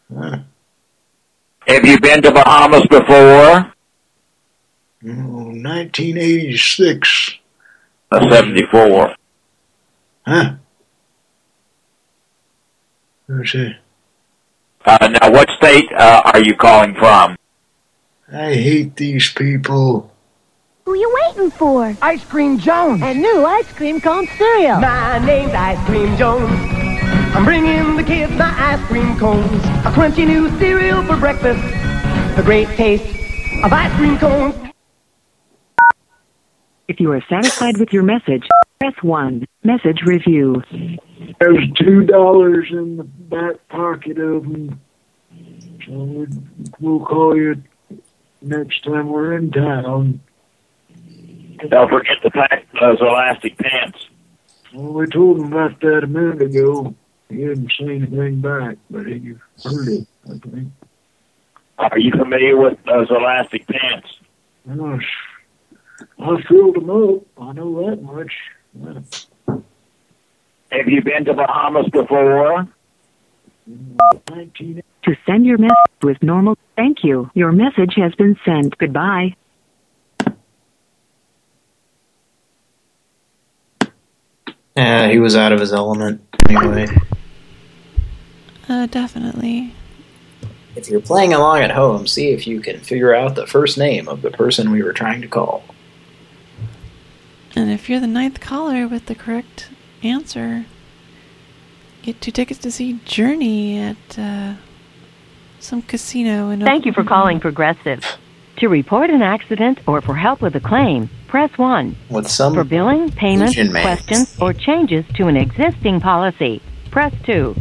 Have you been to Bahamas before? oh, 1986. A 74. Huh? Who's it? Uh, now, what state uh, are you calling from? I hate these people. Who you waiting for? Ice Cream Jones. And new ice cream cone cereal. My name's Ice Cream Jones. I'm bringing the kids my ice cream cones. A crunchy new cereal for breakfast. The great taste of ice cream cones. If you are satisfied with your message, press 1. Message review. There's two dollars in the back pocket of them. So we'll call you next time we're in town. Don't forget to pack those elastic pants. Well, we told him about that a minute ago. He didn't say anything back, but he heard it, I think. Are you familiar with those elastic pants? Gosh, I filled them up. I know that much. Uh, Have you been to Bahamas before? To send your message with normal, thank you. Your message has been sent. Goodbye. Yeah, he was out of his element anyway. Uh, definitely. If you're playing along at home, see if you can figure out the first name of the person we were trying to call. And if you're the ninth caller with the correct answer, get two tickets to see Journey at uh, some casino in. Thank you for calling Progressive. To report an accident or for help with a claim, press 1. With some For billing, payments, questions, or changes to an existing policy, press 2.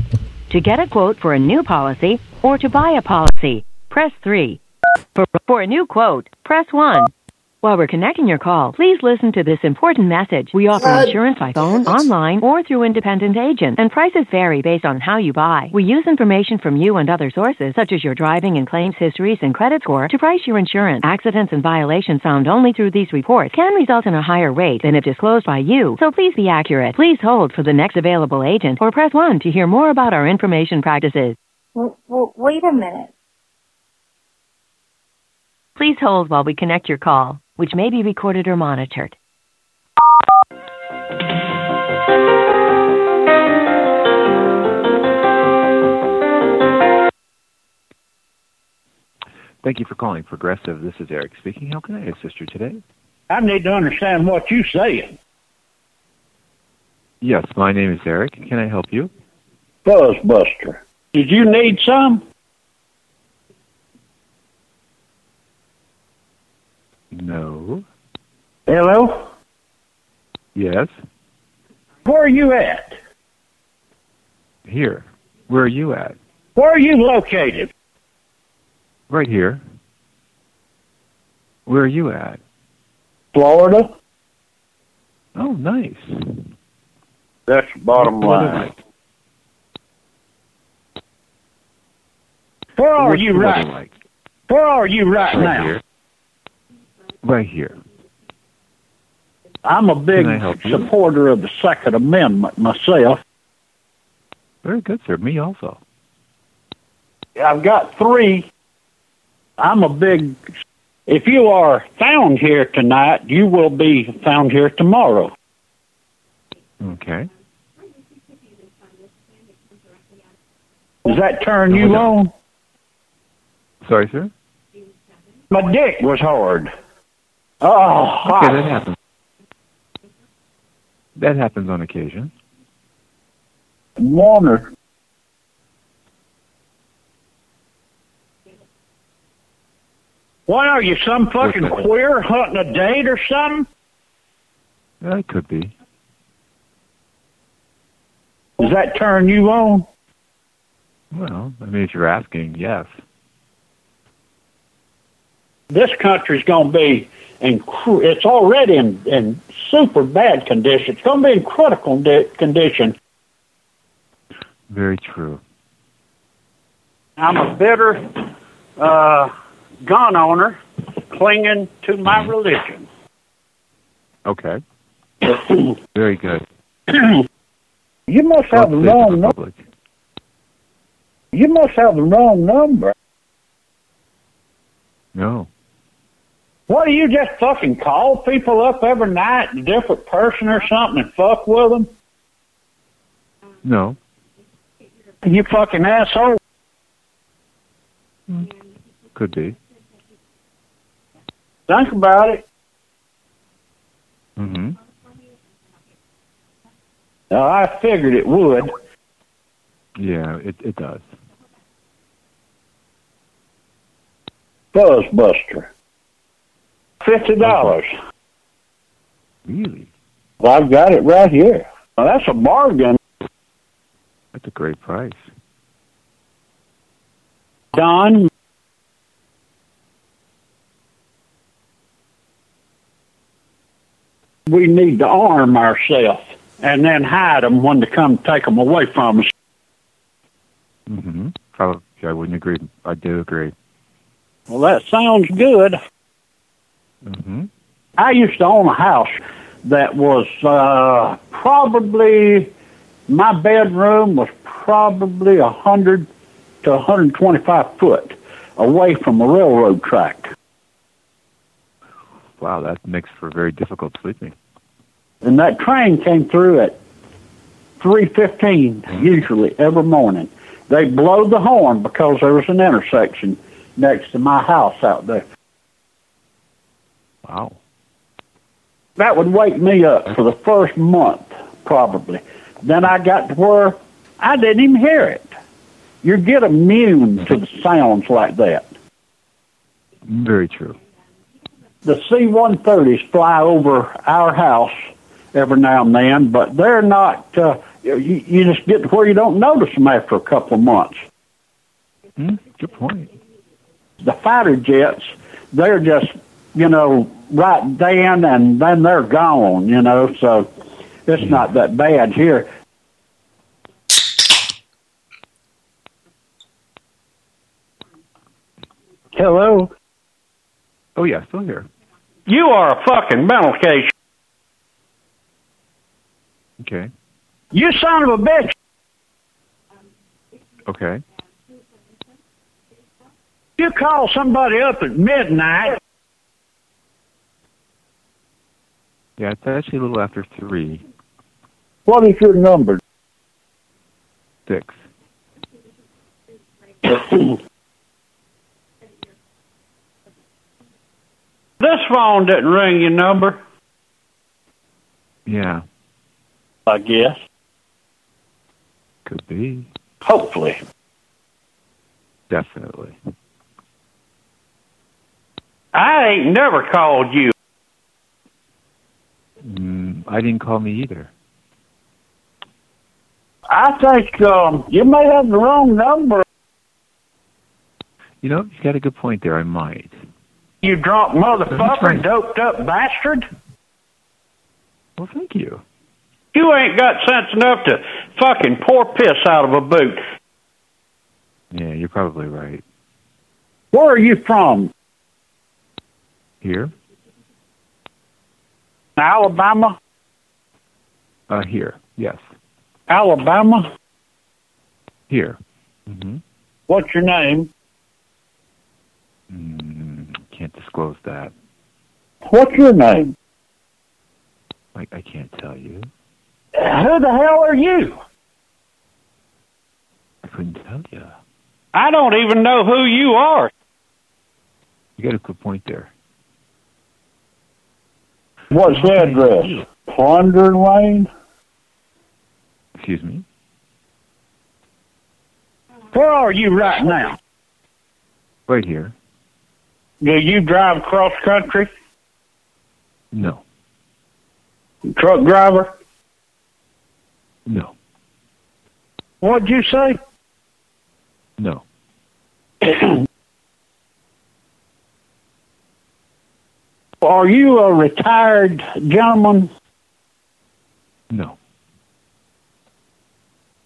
To get a quote for a new policy or to buy a policy, press 3. For, for a new quote, press 1. While we're connecting your call, please listen to this important message. We offer God insurance by phone, online, or through independent agents, and prices vary based on how you buy. We use information from you and other sources, such as your driving and claims histories and credit score, to price your insurance. Accidents and violations found only through these reports can result in a higher rate than if disclosed by you, so please be accurate. Please hold for the next available agent or press 1 to hear more about our information practices. W- w- wait a minute. Please hold while we connect your call, which may be recorded or monitored. Thank you for calling Progressive. This is Eric speaking. How can I assist you today? I need to understand what you're saying. Yes, my name is Eric. Can I help you? Buzzbuster. Did you need some? No. Hello? Yes. Where are you at? Here. Where are you at? Where are you located? Right here. Where are you at? Florida. Oh, nice. That's the bottom line. Where are What's you right? like? Where are you right, Right now? here. Right here. I'm a big supporter of the Second Amendment myself. Very good, sir. Me also. I've got three. I'm a big. If you are found here tonight, you will be found here tomorrow. Okay. Does that turn you on? Sorry, sir? My dick was hard. Oh, Okay, that happens. That happens on occasion. Warner. What are you, some fucking queer hunting a date or something? Yeah, it could be. Does that turn you on? Well, I mean, if you're asking, yes. This country's going to be in. cr- It's already in, in super bad condition. It's going to be in critical di- condition. Very true. I'm a bitter uh, gun owner, clinging to my religion. Okay. (clears throat) Very good. you must have the wrong number. You must have the wrong number. No. What do you just fucking call people up every night, a different person or something, and fuck with them? No. You fucking asshole. Could be. Think about it. Mm-hmm. Now, I figured it would. Yeah, it, it does. Buzzbuster. Fifty dollars. Really? Well, I've got it right here. Well, that's a bargain. That's a great price. Don. We need to arm ourselves and then hide them when they come take them away from us. hmm Probably, I wouldn't agree. I do agree. Well, that sounds good. Hmm I used to own a house that was uh, probably my bedroom was probably a hundred to 125 foot away from a railroad track, Wow, that makes for very difficult sleeping. and that train came through at 3:15 usually every morning. They blow the horn because there was an intersection next to my house out there. Wow. That would wake me up for the first month, probably. Then I got to where I didn't even hear it. You get immune to the sounds like that. Very true. The C-130s fly over our house every now and then, but they're not. Uh, you, you just get to where you don't notice them after a couple of months. Hmm? Good point. The fighter jets, they're just you know, right then, and then they're gone. You know, so it's hmm. not that bad here. Hello. Oh yeah, still here. You are a fucking mental case. Okay. You son of a bitch. Okay. You call somebody up at midnight. Yeah, it's actually a little after three. What is your number? Six. (coughs) This phone didn't ring your number, Yeah, I guess. could be. Hopefully. Definitely. I ain't never called you. I didn't call me either. I think um, you may have the wrong number. You know, you got a good point there. I might. You drunk motherfucker, doped up bastard. Well, thank you. You ain't got sense enough to fucking pour piss out of a boot. Yeah, you're probably right. Where are you from? Here? Alabama? Uh, here. Yes. Alabama? Here. hmm What's your name? Mm, can't disclose that. What's your name? I, I can't tell you. Who the hell are you? I couldn't tell you. I don't even know who you are. You got a good point there. What's the address? Plunder Lane? Excuse me? Where are you right now? Right here. Do you drive cross country? No. Truck driver? No. What'd you say? No. (clears throat) Are you a retired gentleman? No.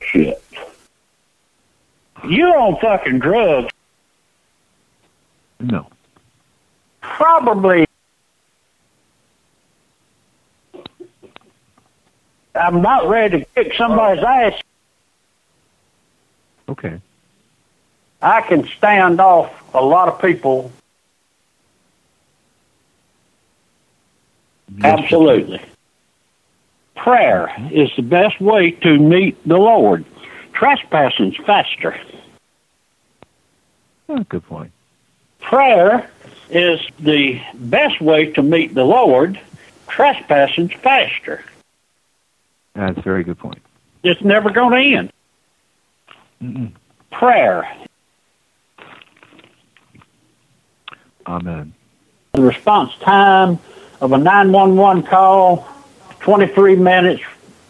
Shit. You on fucking drugs? No. Probably. I'm not ready to kick somebody's ass. Okay. I can stand off a lot of people. Absolutely. Prayer is the best way to meet the Lord. Trespassing's faster. Oh, good point. Prayer is the best way to meet the Lord. Trespassing's faster. That's a very good point. It's never going to end. Mm-mm. Prayer. Amen. The response time of a 911 call, 23 minutes.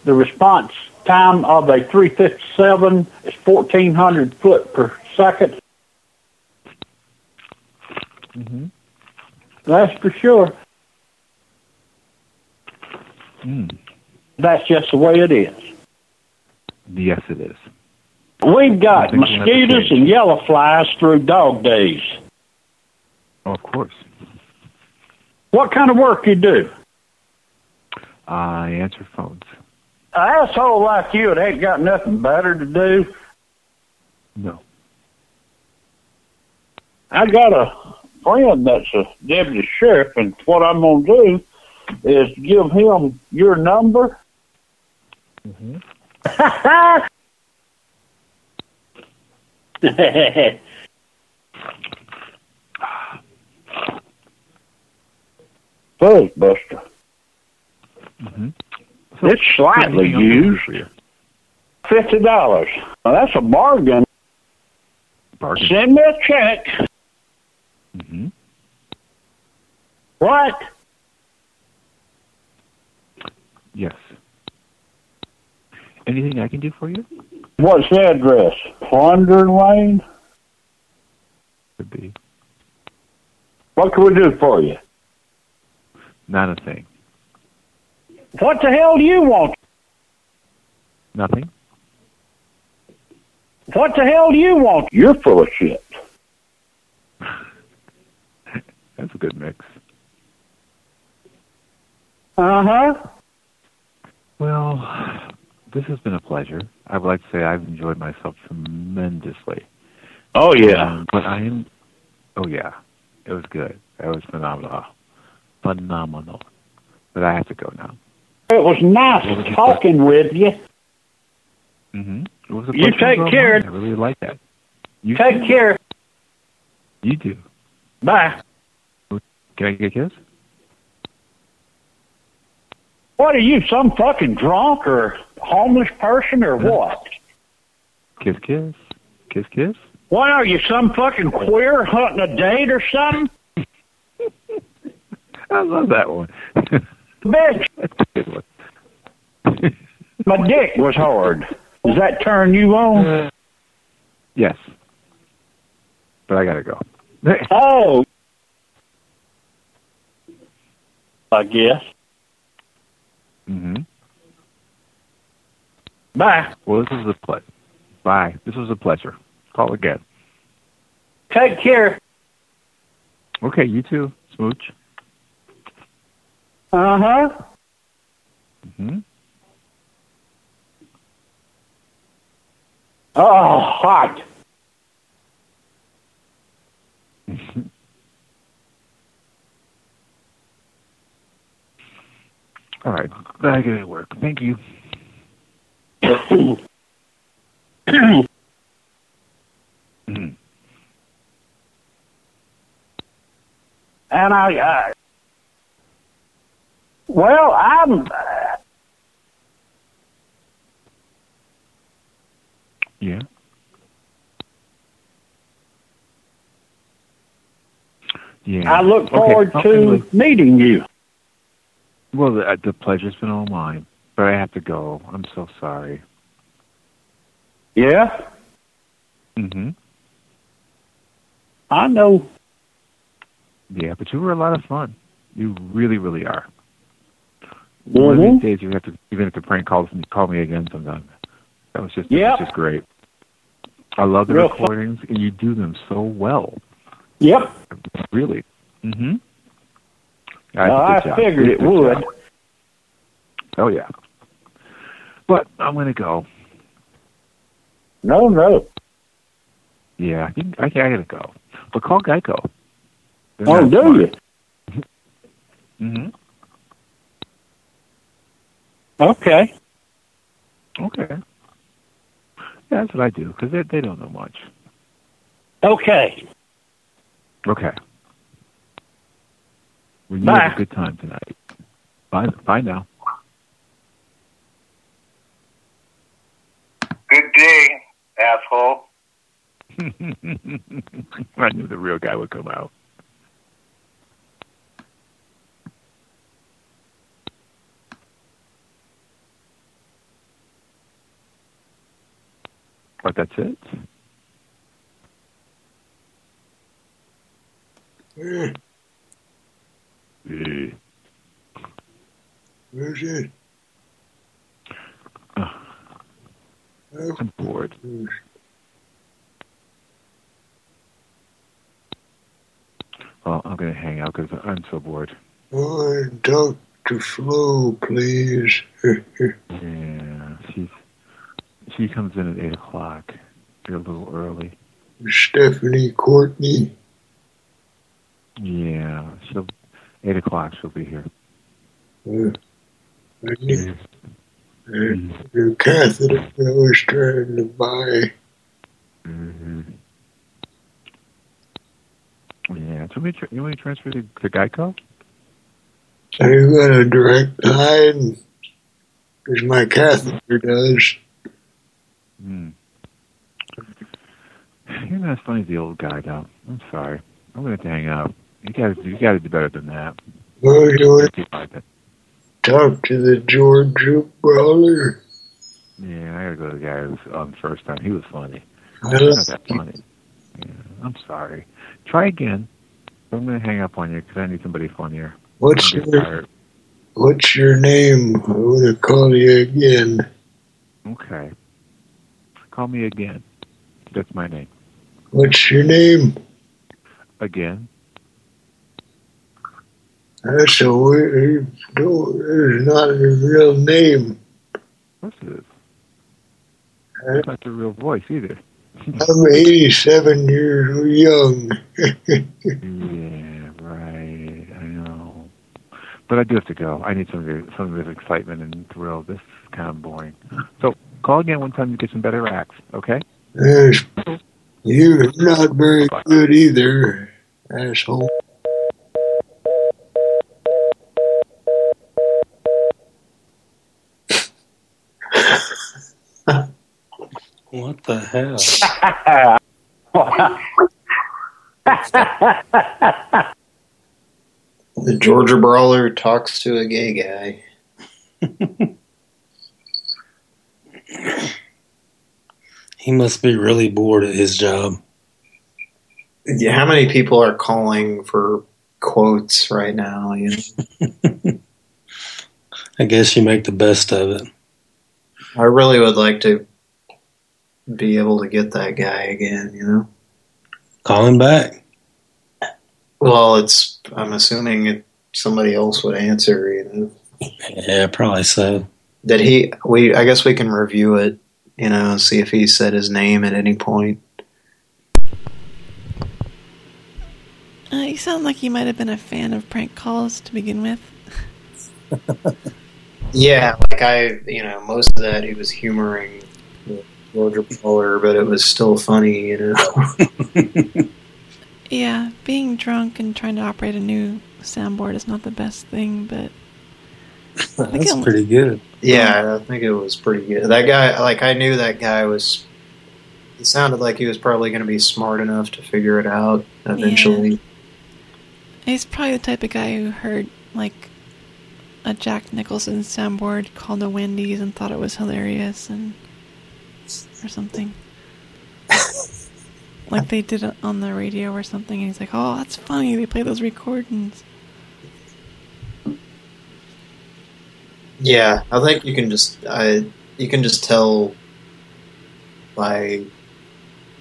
The response time of a 357 is 1,400 foot per second. Mm-hmm. That's for sure. Mm. That's just the way it is. Yes, it is. We've got Nothing will ever mosquitoes and yellow flies through dog days. Oh, of course. What kind of work you do? I answer phones. An asshole like you that ain't got nothing better to do. No. I got a friend that's a deputy sheriff, and what I'm gonna do is give him your number. Mm-hmm. (laughs) Fuzzbuster. Mm-hmm. It's slightly anything else I can do used. Fifty dollars. Well, that's a bargain. Bargain. Send me a check. Mm-hmm. What? Yes. Anything I can do for you? What's the address? Plunder Lane. Could be. What can we do for you? Not a thing. What the hell do you want? Nothing. What the hell do you want? You're full of shit. (laughs) That's a good mix. Uh huh. Well, this has been a pleasure. I would like to say I've enjoyed myself tremendously. Oh yeah. Um, but I am. Oh yeah, it was good. It was phenomenal. Phenomenal. But I have to go now. It was nice was talking with you. Mm-hmm. It was a You take care. mine. I really like that. You Take too. care. You do. Bye. Can I get a kiss? What are you, some fucking drunk or homeless person or what? Kiss, kiss. Kiss, kiss. What are you, some fucking queer hunting a date or something? (laughs) I love that one. Bitch, That's a good one. my dick was hard. Does that turn you on? Yes. But I gotta go. Oh. I guess. hmm Bye. Well, this was a ple- Bye. This was a pleasure. Call again. Take care. Okay, you too. Smooch. Uh huh. hmm Oh, hot. (laughs) All right. I gotta work. Thank you. (coughs) And I, uh, well, I'm, uh, Yeah. Yeah. I look forward oh, to meeting you. Well, the, the pleasure's been all mine, but I have to go. I'm so sorry. Yeah, hmm I know. Yeah, but you were a lot of fun. You really, really are. One of Mhm. these days, you have to even have to prank call call me again sometime. That was just Yep. was just great. I love the Real fun. recordings, and you do them so well. Yep. Really. Mm-hmm. I, Well, I figured it would. Oh yeah. But I'm gonna go. No, no. Yeah, I think I, I gotta go. But call Geico. Oh, do you? (laughs) hmm Okay. Okay. Yeah, that's what I do because they they don't know much. Okay. Okay. Well, you Bye. have a good time tonight. Bye. Bye now. Good day, asshole. (laughs) I knew the real guy would come out. But that's it. Where's it? I'm bored. Well, I'm going to hang out because I'm so bored. Oh, talk to Flo, please. (laughs) Yeah, she's she comes in at eight o'clock. You're a little early. Stephanie Courtney. Yeah, she'll eight o'clock. She'll be here. Uh, I need, uh, the catheter I was trying to buy. hmm Yeah, so we you want to transfer to, to Geico? I got a direct line, because my catheter does. Hmm. You're not as funny as the old guy, though. I'm sorry. I'm going to have to hang up. You got to you got to do better than that. Well, you want to Keep like that. talk to the Georgia brawler? Yeah, I got to go to the guy who was on the first time. He was funny. I He's like not that funny. Yeah, I'm sorry. Try again. I'm going to hang up on you because I need somebody funnier. What's your What's your name? I want to call you again. Okay. Call me again. That's my name. What's your name? Again. That's a weird. It's not a real name. What's this? That's not your real voice either. (laughs) I'm 87 years young. (laughs) yeah, right. I know. But I do have to go. I need some of the, some of this excitement and thrill. This is kind of boring. So call again one time you get some better acts, okay? Yes. You're not very good either, asshole. (laughs) What the hell? The Georgia Brawler talks to a gay guy. (laughs) He must be really bored at his job. Yeah, how many people are calling for quotes right now? You (laughs) know? I guess you make the best of it. I really would like to be able to get that guy again, you know? Call him back. Well, it's, I'm assuming it, somebody else would answer, you know? Yeah, probably so. Did he, we, I guess we can review it, you know, see if he said his name at any point. Uh, you sound like you might have been a fan of prank calls to begin with. (laughs) Yeah, like I, you know, most of that he was humoring Roger Poller, but it was still funny, you know? (laughs) Yeah, being drunk and trying to operate a new soundboard is not the best thing, but That's pretty good. Yeah, I think it was pretty good. That guy, like, I knew that guy was. It sounded like he was probably going to be smart enough to figure it out eventually. he's probably the type of guy who heard, like, a Jack Nicholson soundboard called a Wendy's and thought it was hilarious and or something. (laughs) like they did it on the radio or something, and he's like, "Oh, that's funny. They play those recordings." Yeah, I think you can just I you can just tell by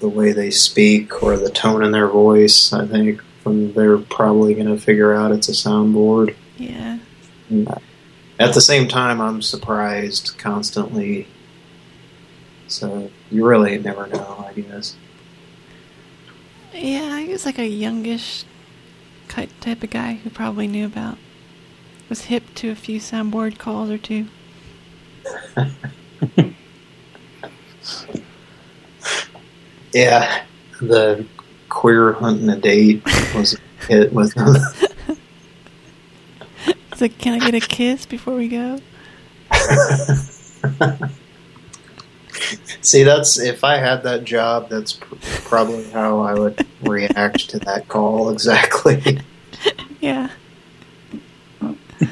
the way they speak or the tone in their voice. I think when they're probably going to figure out it's a soundboard. Yeah. At the same time, I'm surprised constantly. So you really never know, I guess. Yeah, he was like a youngish type of guy who probably knew about, was hip to a few soundboard calls or two. (laughs) Yeah, the queer hunting a date was with him. (laughs) It's like, can I get a kiss before we go? (laughs) See, that's if I had that job, that's pr probably how I would react to that call exactly. Yeah. (laughs)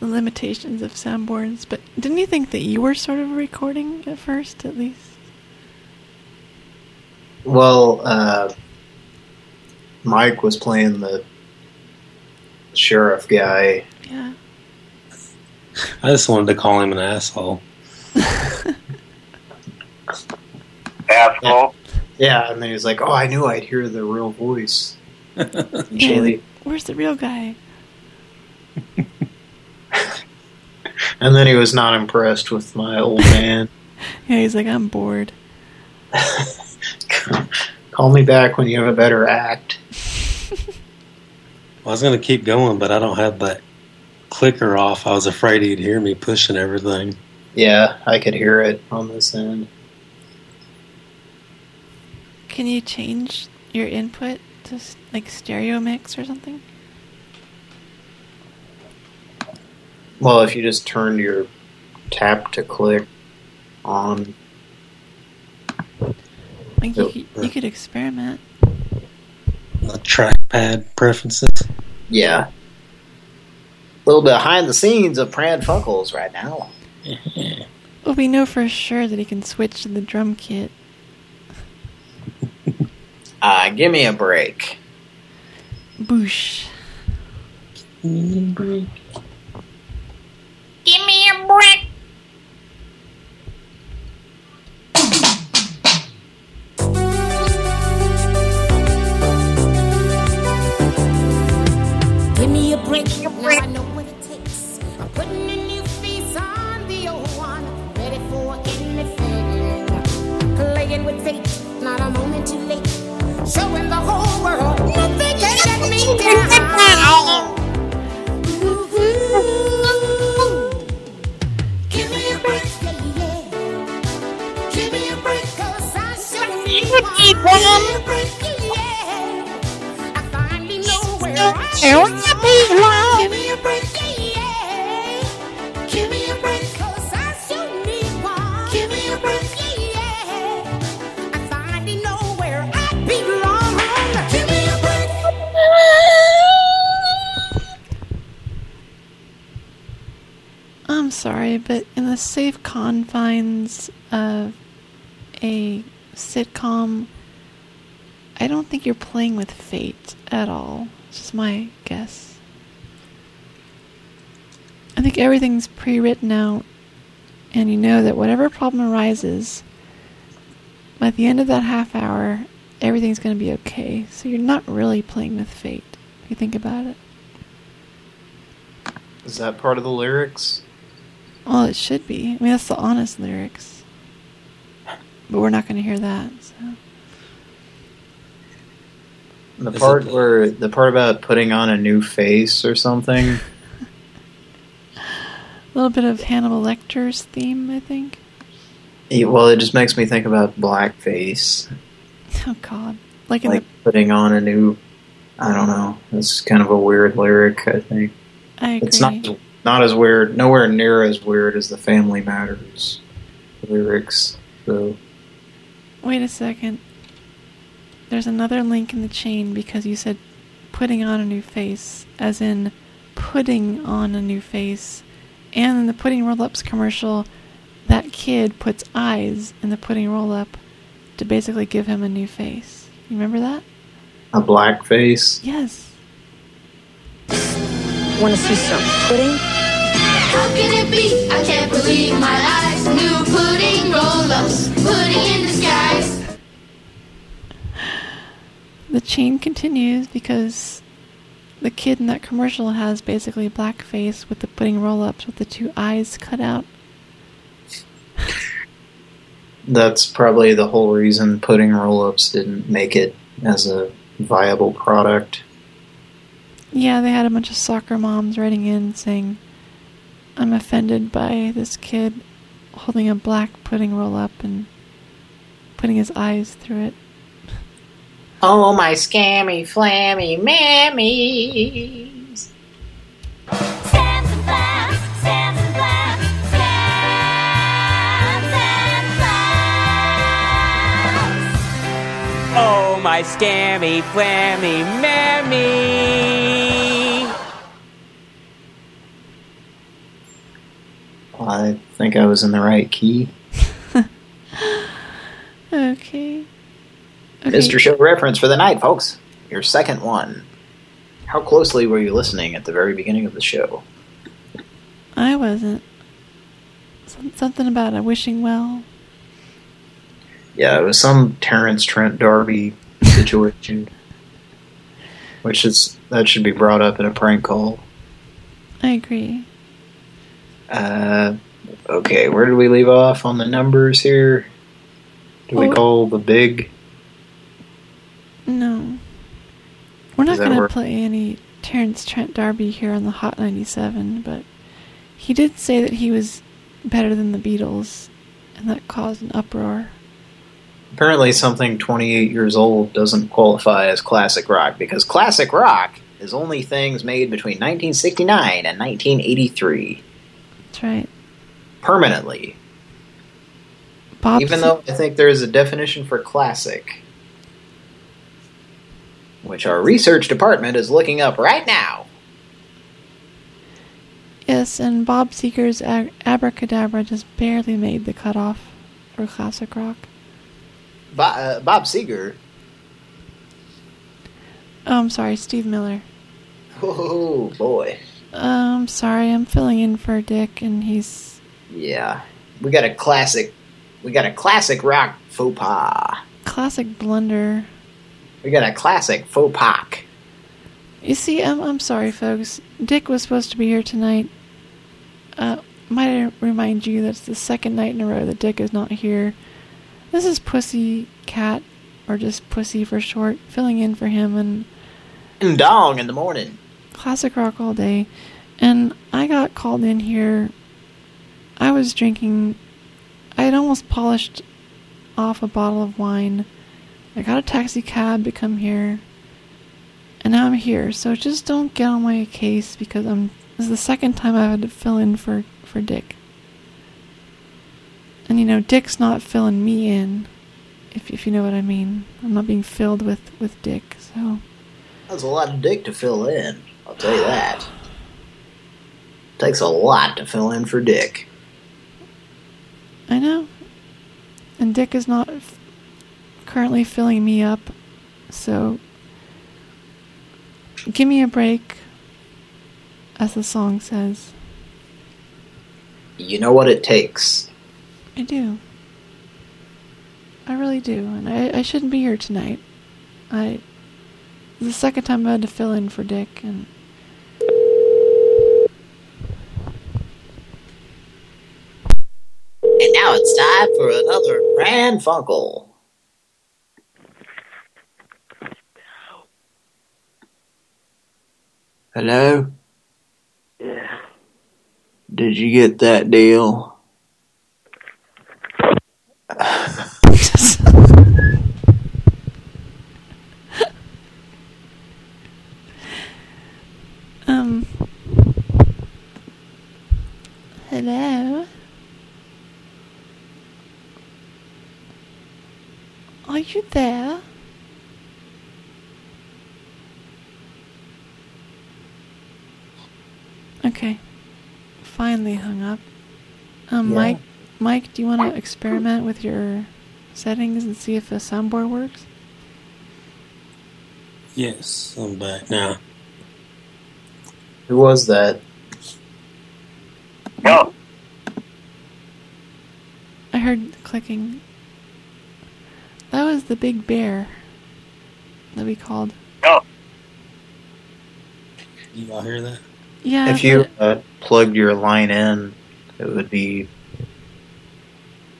the limitations of soundboards, but didn't you think that you were sort of recording at first, at least? Well, uh, Mike was playing the sheriff guy. Yeah. I just wanted to call him an asshole. (laughs) Asshole. Yeah, and then he was like, "Oh, I knew I'd hear the real voice." Yeah, (laughs) Usually, like, where's the real guy? (laughs) and then he was not impressed with my old man. (laughs) Yeah, he's like, I'm bored. (laughs) Call me back when you have a better act. I was going to keep going, but I don't have that clicker off. I was afraid he'd hear me pushing everything. Yeah, I could hear it on this end. Can you change your input to like stereo mix or something? Well, if you just turned your tap to click on, Like you, could, you could experiment. The trackpad preferences. yeah. A little bit behind the scenes of Pran Funkels right now. Well, we know for sure that he can switch to the drum kit. Uh, give me a break. Boosh. Give me a break. Give me a break. Now I know what it takes. I'm putting a new face on the old one. Ready for anything. Playing with fate. Not a moment too late. Showing the whole world nothing me down. Give me a break. Yeah. Give me a break. 'cause. Give me a break. Yeah. I finally know where I. Give me a break. Yeah. Sorry, but in the safe confines of a sitcom, I don't think you're playing with fate at all. It's just my guess. I think everything's pre written out, and you know that whatever problem arises, by the end of that half hour, everything's going to be okay. So you're not really playing with fate, if you think about it. Is that part of the lyrics? Well, it should be. I mean, that's the honest lyrics. But we're not going to hear that. So. The part where the part about putting on a new face or something. A (laughs) little bit of Hannibal Lecter's theme, I think. Yeah, well, it just makes me think about blackface, Oh God! Like in like putting on a new. I don't know. It's kind of a weird lyric. I think I agree. it's not not as weird, nowhere near as weird as the Family Matters lyrics. So Wait a second. There's another link in the chain because you said putting on a new face, as in putting on a new face. And in the Pudding Roll Ups commercial, that kid puts eyes in the Pudding Roll Up to basically give him a new face. You remember that? a black face. Yes. Want to see some pudding? How can it be? I can't believe my eyes. New pudding roll-ups, pudding in disguise. The chain continues because the kid in that commercial has basically blackface with the pudding roll-ups with the two eyes cut out. That's probably the whole reason pudding roll-ups didn't make it as a viable product. Yeah, they had a bunch of soccer moms writing in saying, I'm offended by this kid holding a black pudding roll up and putting his eyes through it. Oh, my scammy, flammy mammies. Oh, my scammy, flammy mammy. I think I was in the right key. (laughs) Okay. Mr. Show reference for the night, folks. Your second one. How closely were you listening at the very beginning of the show? I wasn't. Some, something about a wishing well. Yeah, it was some Terence Trent D'Arby (laughs) situation. Which is that should be brought up in a prank call. I agree. Uh, okay, where did we leave off on the numbers here? Do we Oh. call the big? No. We're not going to play any Terence Trent D'Arby here on the Hot 97, but he did say that he was better than the Beatles, and that caused an uproar. Apparently, something 28 years old doesn't qualify as classic rock because classic rock is only things made between 1969 and 1983 That's right. permanently. Bob Even though I think there is a definition for classic, which our research department is looking up right now. Yes, and Bob Seger's Abracadabra just barely made the cutoff for classic rock. Bo uh, Bob Seger, Oh, I'm sorry, Steve Miller. Oh, boy. Um, sorry, I'm filling in for Dick, and he's... Yeah. We got a classic... We got a classic rock faux pas. Classic blunder. We got a classic faux pas. You see, I'm, I'm sorry, folks. Dick was supposed to be here tonight. Uh, might I remind you that it's the second night in a row that Dick is not here. This is Pussy Cat, or just Pussy for short, filling in for him, and And dong in the morning. Classic rock all day. And I got called in here. I was drinking. I had almost polished off a bottle of wine. I got a taxi cab to come here. And now I'm here. So just don't get on my case because I'm. This is the second time I've had to fill in for, for Dick. And you know, Dick's not filling me in. If, if you know what I mean. I'm not being filled with, with Dick, so. That's a lot of dick to fill in. I'll tell you that. Takes a lot to fill in for Dick. I know. And Dick is not f- currently filling me up, so give me a break, as the song says. You know what it takes. I do. I really do, and I, I shouldn't be here tonight. I. It's the second time I had to fill in for Dick, and And now it's time for another Grand Funkle. Hello? Yeah. Did you get that deal? um. Hello? Are you there? Okay. Finally hung up. Um, Yeah. Mike, Mike, do you want to experiment with your settings and see if the soundboard works? Yes, I'm back now. Who was that? No. I heard the clicking. That was the big bear that we called. No. You all hear that? Yeah. if you uh, plugged your line in, it would be...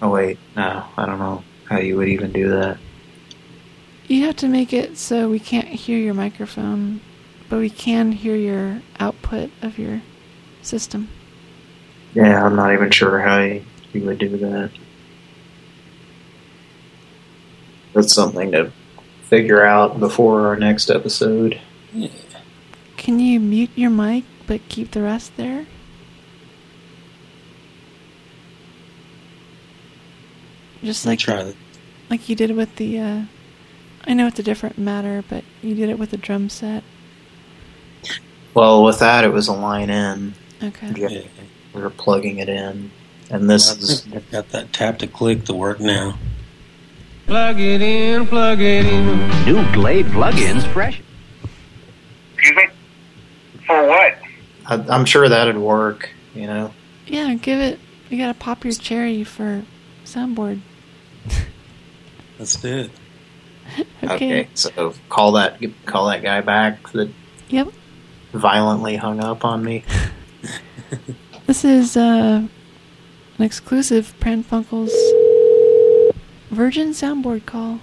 Oh wait, no, I don't know how you would even do that. You have to make it so we can't hear your microphone, but we can hear your output of your system. Yeah, I'm not even sure how you, you would do that. That's something to figure out before our next episode. Can you mute your mic but keep the rest there? Just like try that. like you did with the uh I know it's a different matter, but you did it with a drum set. Well, with that, it was a line in. Okay. Yeah, we were plugging it in, and this I is think I've got that tap to click to work now. Plug it in, plug it in. New Glade plugins fresh. Excuse me? For what? I, I'm sure that'd work. You know, Yeah, give it you gotta pop your cherry for soundboard. Let's do it. Okay. So call that call that guy back that Yep. violently hung up on me. (laughs) (laughs) This is uh an exclusive Pran Funkels Virgin soundboard call.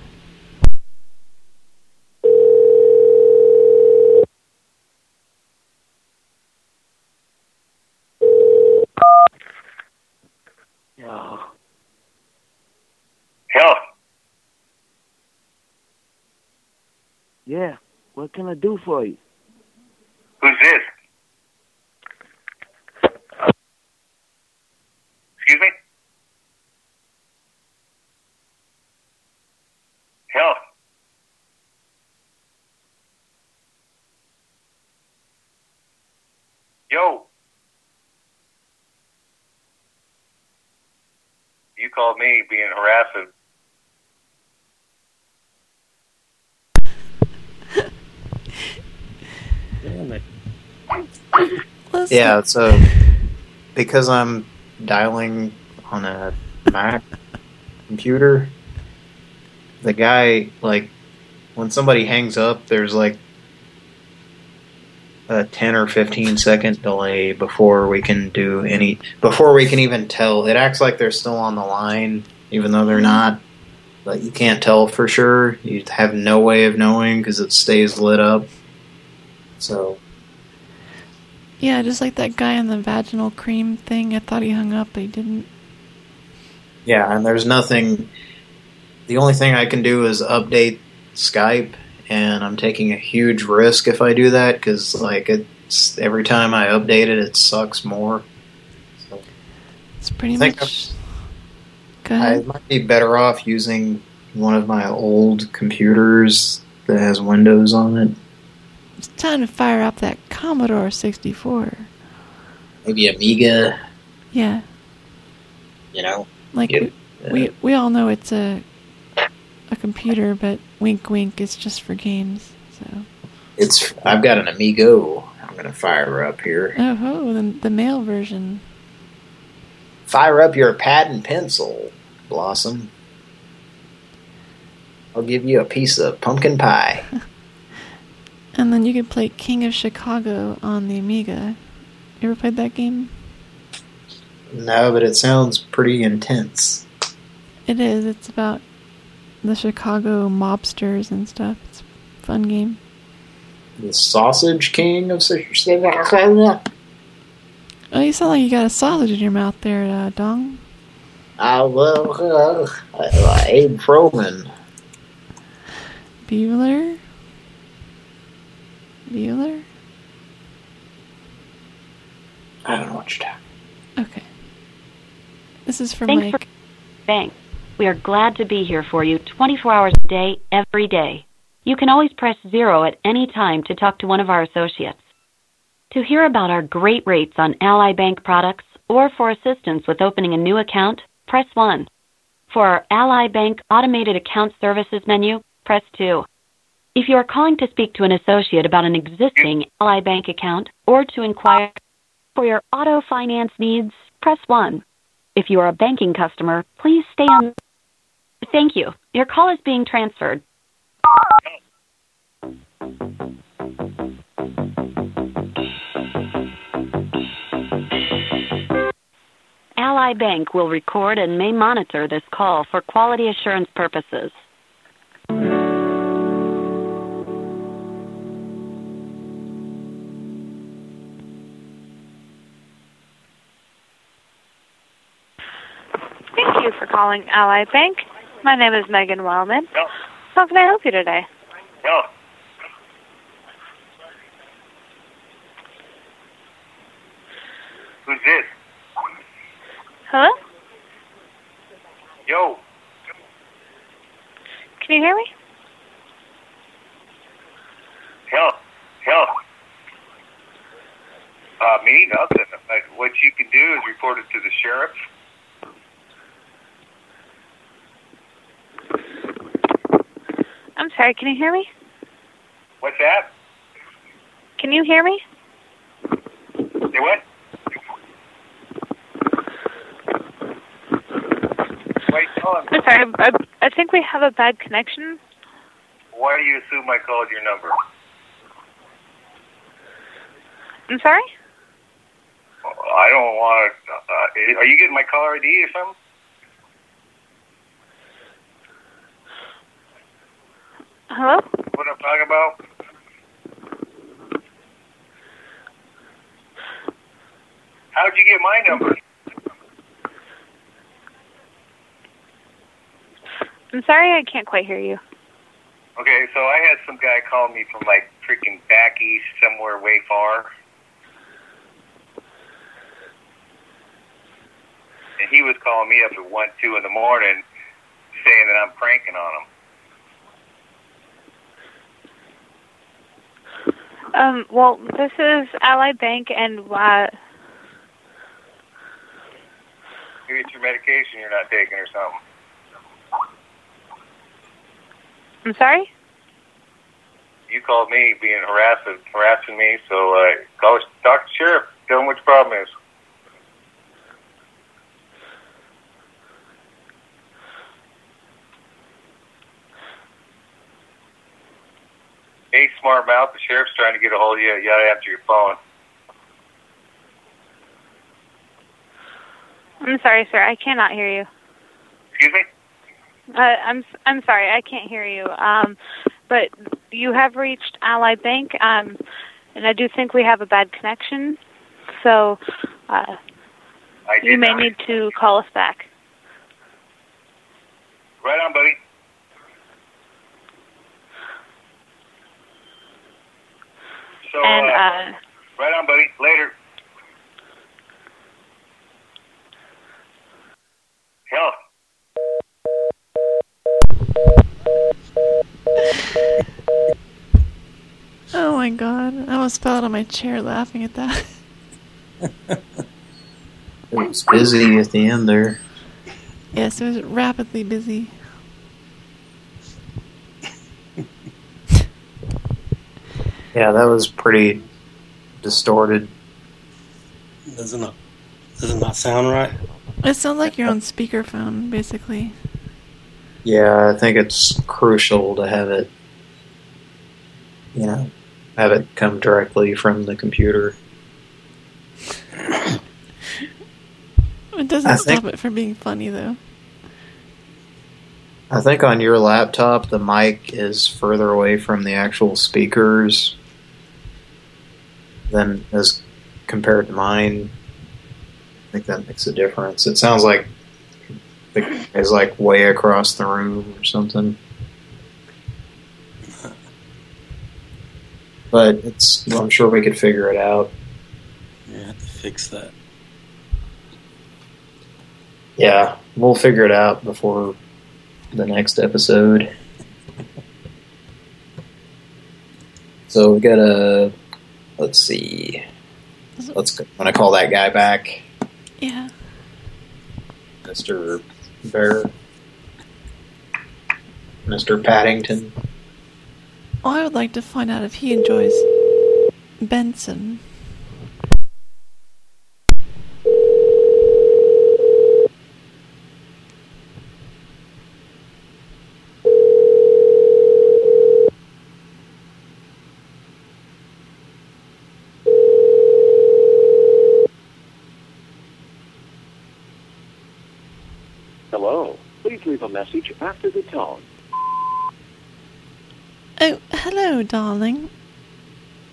Yeah. Hell, Yeah. What can I do for you? who's this? Excuse me? Hell. Yo. You called me being harassing. Yeah, so because I'm dialing on a Mac computer, the guy, like, when somebody hangs up, there's like a 10 or 15 second delay before we can do any, before we can even tell. It acts like they're still on the line, even though they're mm-hmm. not. But you can't tell for sure. You have no way of knowing because it stays lit up. So Yeah, just like that guy on the vaginal cream thing. I thought he hung up, but he didn't. Yeah, and there's nothing. The only thing I can do is update Skype, and I'm taking a huge risk if I do that because, like, it's every time I update it, it sucks more. So, It's pretty much. I might be better off using one of my old computers that has Windows on it. It's time to fire up that Commodore 64. Maybe Amiga, Yeah, you know. like we, we we all know it's a a computer, but wink wink, it's just for games. So It's I've got an Amigo. I'm gonna fire up here. oh, oh the the male version. Fire up your pad and pencil, Blossom. I'll give you a piece of pumpkin pie. (laughs) And then you could play King of Chicago on the Amiga. You ever played that game? No, but it sounds pretty intense. It is. It's about the Chicago mobsters and stuff. It's a fun game. The Sausage King of Chicago. Oh, you sound like you got a sausage in your mouth there, uh, Dong. Well, uh, uh, Abe Froman. Bueller? Bueller? I don't know what you're talking. Okay. This is for Thanks Mike. for Thanks. We are glad to be here for you 24 hours a day, every day. You can always press zero at any time to talk to one of our associates. To hear about our great rates on Ally Bank products or for assistance with opening a new account, press 1. For our Ally Bank automated account services menu, press 2. If you are calling to speak to an associate about an existing Ally Bank account or to inquire for your auto finance needs, press 1. If you are a banking customer, please stay on. Thank you. Your call is being transferred. Ally Bank will record and may monitor this call for quality assurance purposes. Thank you for calling Ally Bank. My name is Megan Wellman. How can I help you today? Yo. Who's this? Hello? Yo. Can you hear me? Hell. Hell. Uh, me? Nothing. Like, what you can do is report it to the sheriff. I'm sorry, can you hear me? What's that? Can you hear me? Say what? Wait. I'm sorry, I, I think we have a bad connection. Why do you assume I called your number? I'm sorry? I don't want to. Uh, are you getting my caller ID or something? Hello? What I'm talking about? How'd you get my number? I'm sorry, I can't quite hear you. Okay, so I had some guy call me from like freaking back east somewhere way far. And he was calling me up at 1, 2 in the morning saying that I'm pranking on him. Um, well, this is Ally Bank, and uh, Maybe it's your medication you're not taking or something. I'm sorry? You called me being harassing, harassing me, so uh, call talk to the sheriff. Tell him what your problem is. Hey, smart mouth. The sheriff's trying to get a hold of you. You gotta answer your phone. I'm sorry, sir. I cannot hear you. Excuse me? Uh, I'm I'm sorry. I can't hear you. Um, but you have reached Ally Bank, um, and I do think we have a bad connection. So uh, you may not. need to call us back. Right on, buddy. So, And uh, uh, right on, buddy. Later. Hell, Oh my god. I almost fell out of my chair laughing at that. (laughs) It was busy at the end there. yes, it was rapidly busy. Yeah, that was pretty distorted. Does it not? Does it not sound right? It sounds like you're on speakerphone, basically. Yeah, I think it's crucial to have it, you know, have it come directly from the computer. It doesn't I stop think- it from being funny, though. I think on your laptop, the mic is further away from the actual speakers than as compared to mine. I think that makes a difference. It sounds like it's like way across the room or something. But it's, I'm sure we could figure it out. Yeah, fix that. Yeah, we'll figure it out before the next episode. (laughs) So we got a, let's see, let's, I'm going to call that guy back, Yeah. Mr. Bear, Mr. Paddington. I would like to find out if he enjoys Benson. Message after the tone. Oh, hello, darling.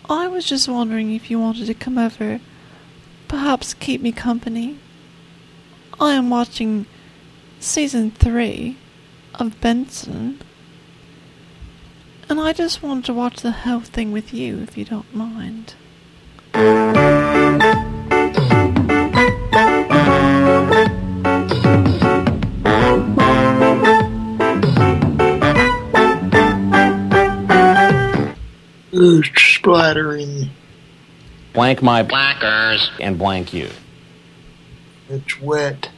I was just wondering if you wanted to come over, perhaps keep me company. I am watching season three of Benson, and I just want to watch the whole thing with you, if you don't mind. Ooh, splattering. Blank my blackers and blank you. It's wet.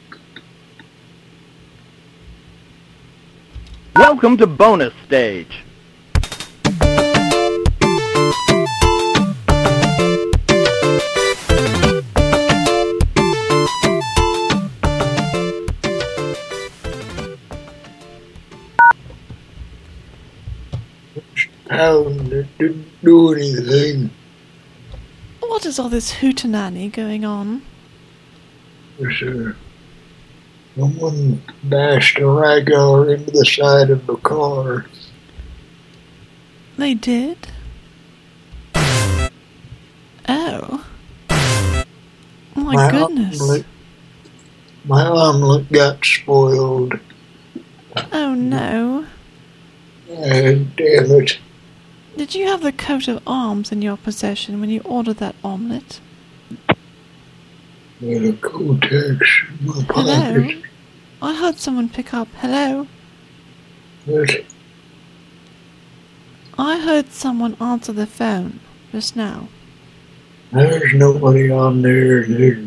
Welcome to bonus stage. Pound it didn't do anything. What is all this hootenanny going on? A, someone dashed a regular into the side of the car. They did? Oh. My, goodness. omelet, my omelet got spoiled. Oh no. And damn it. Did you have the coat of arms in your possession when you ordered that omelette? Got a Kotex in my Hello? pocket. I heard someone pick up. Hello? But I heard someone answer the phone just now. there's nobody on there. They're,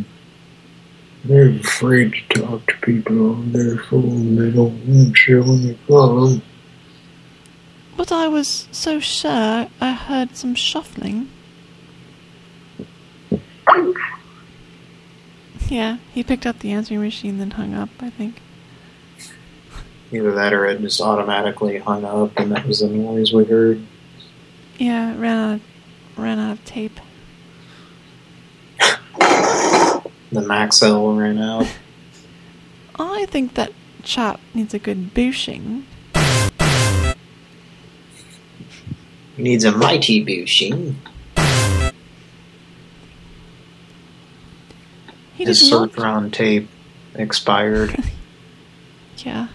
they're afraid to talk to people on their phone. They don't answer when you call them. But I was so sure I heard some shuffling. Yeah, he picked up the answering machine, then hung up, I think. Either that or it just automatically hung up and that was the noise we heard. Yeah, ran out of, ran out of tape. The Maxell ran out. (laughs) I think that chap needs a good booshing. Needs a mighty booshing. He His Certron tape expired. (laughs) Yeah.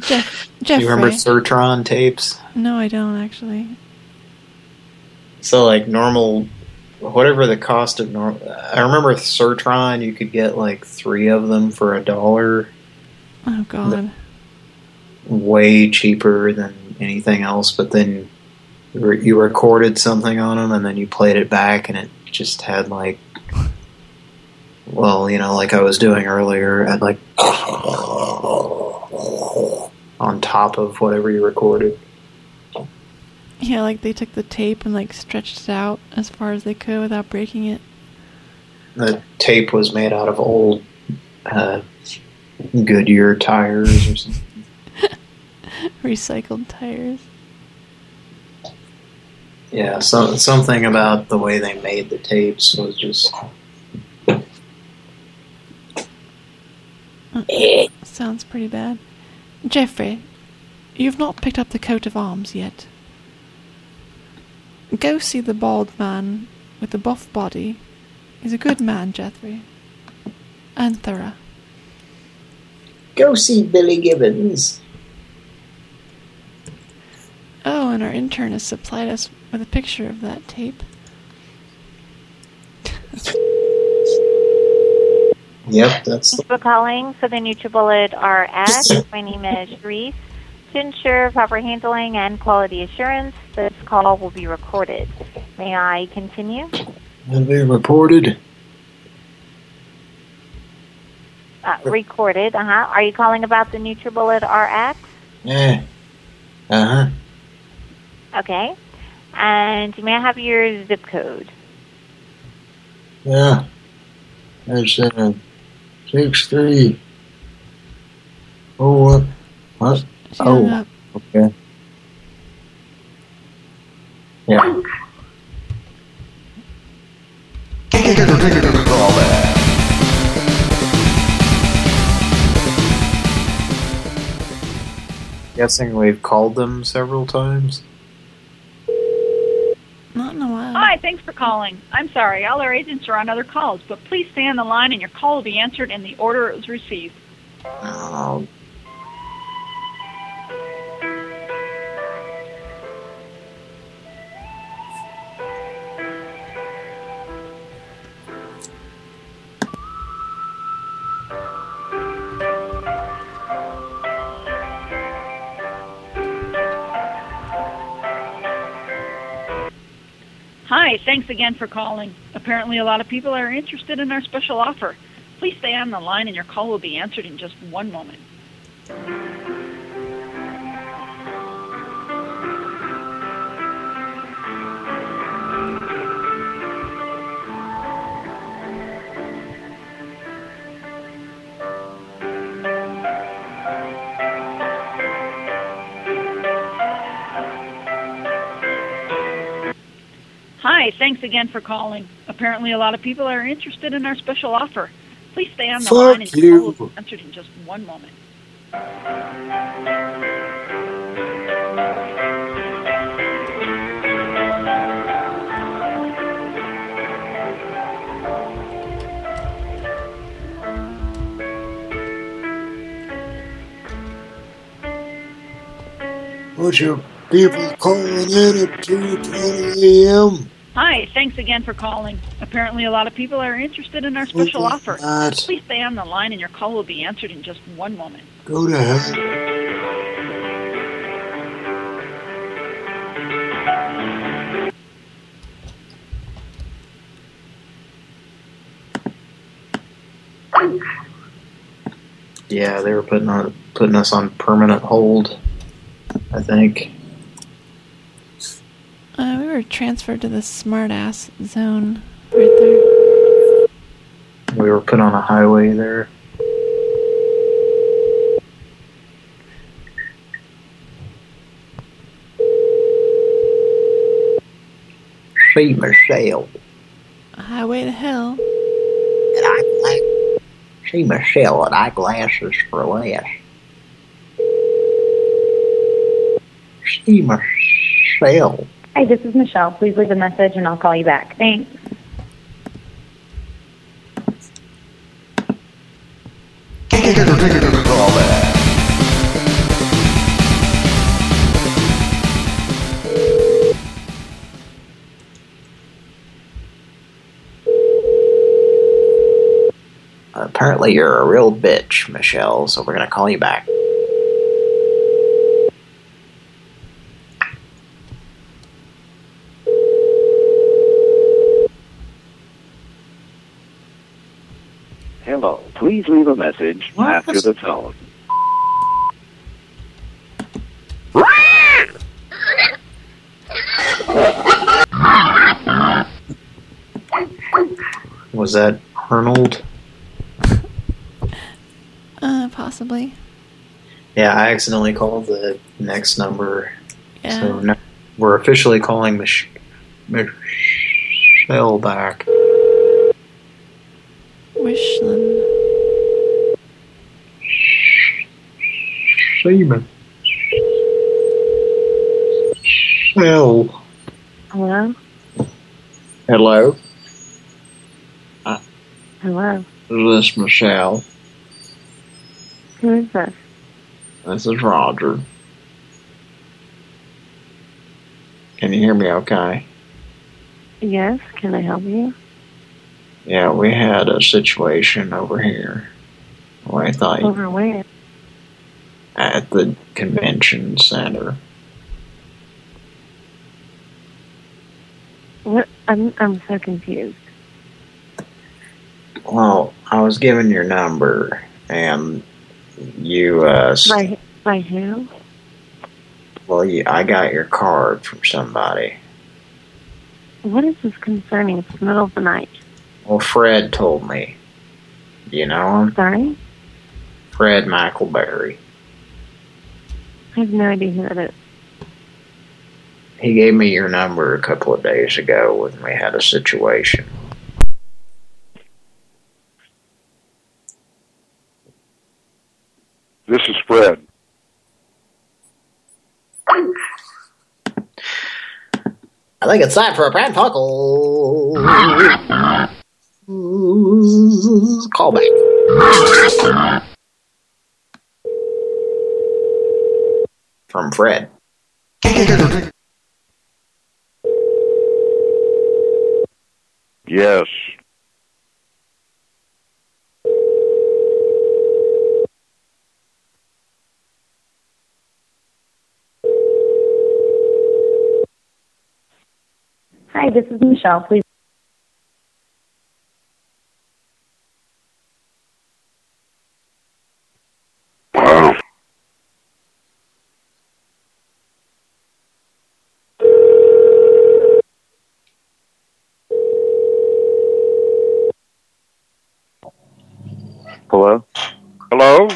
Jeff, Do you remember Certron tapes? No, I don't actually. So like normal, whatever the cost of normal. I remember Certron, you could get like three of them for a dollar. Oh God. way cheaper than anything else. But then you recorded something on them, and then you played it back, and it just had like, well, you know, like I was doing earlier, had like on top of whatever you recorded. Yeah, like they took the tape and like stretched it out as far as they could without breaking it. The tape was made out of old uh, Goodyear tires or something. (laughs) (laughs) Recycled tires. Yeah, so, something about the way they made the tapes was just mm. eh. Sounds pretty bad. Jeffrey, you've not picked up the coat of arms yet. Go see the bald man with the buff body. He's a good man, Jeffrey. And thorough. Go see Billy Gibbons. Oh, and our intern has supplied us with a picture of that tape. Yep, that's Thanks for calling for the NutriBullet RX. My name is Reese. To ensure proper handling and quality assurance, this call will be recorded. May I continue? Have they reported? Uh, recorded, uh-huh. Are you calling about the NutriBullet RX? Yeah. Uh-huh. Okay. And you may I have your zip code? Yeah. That's uh six three. Oh what? What? Oh okay. Yeah. guessing we've called them several times. Not in a while. Hi, thanks for calling. I'm sorry, all our agents are on other calls, but please stay on the line and your call will be answered in the order it was received. Oh, Hi, thanks again for calling. Apparently, a lot of people are interested in our special offer. Please stay on the line and your call will be answered in just one moment. Hi, thanks again for calling. Apparently, a lot of people are interested in our special offer. Please stay on the Fuck line and your call will be answered in just one moment. Bunch of people calling in at two twenty AM. Hi, thanks again for calling. Apparently, a lot of people are interested in our special Look offer. that. Please stay on the line and your call will be answered in just one moment. Go to hell. yeah, they were putting on putting us on permanent hold. I think. Uh, we were transferred to the smartass zone right there. we were put on a highway there. See Michelle. Highway to Hell. And I see Michelle and eyeglasses for less. See Michelle. Hi, this is Michelle. Please leave a message and I'll call you back. Thanks. Apparently you're a real bitch, Michelle, so we're gonna call you back. Hello. Please leave a message after the tone. Was that Arnold? (laughs) Uh, possibly. Yeah, I accidentally called the next number. Yeah. So now we're officially calling Mich Michelle back. Wishland. Seaman. Michelle. Hello? Hello? Hello? This is this Michelle? Who is this? This is Roger. Can you hear me okay? Yes, can I help you? Yeah, we had a situation over here. Well, I thought Over where? At the convention center. What? I'm I'm so confused. Well, I was given your number, and you, uh, By by who? well, you, I got your card from somebody. What is this concerning? It's the middle of the night. Well, Fred told me. You know him? Sorry? Fred Michaelberry. I have no idea who that is. He gave me your number a couple of days ago when we had a situation. This is Fred. I think it's time for a prank Funkle. (laughs) Call back. From Fred. Yes. Hi, this is Michelle. Please. Wow. Hello? Hello?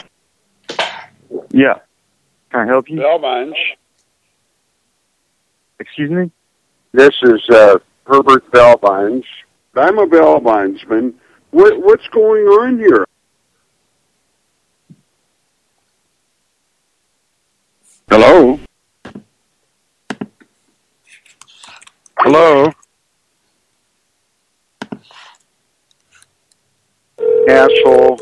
Yeah. Can I help you? Bellmines. Excuse me? This is uh, Herbert Bellmines. I'm a Bellminesman. What, what's going on here? Hello? Hello? Asshole.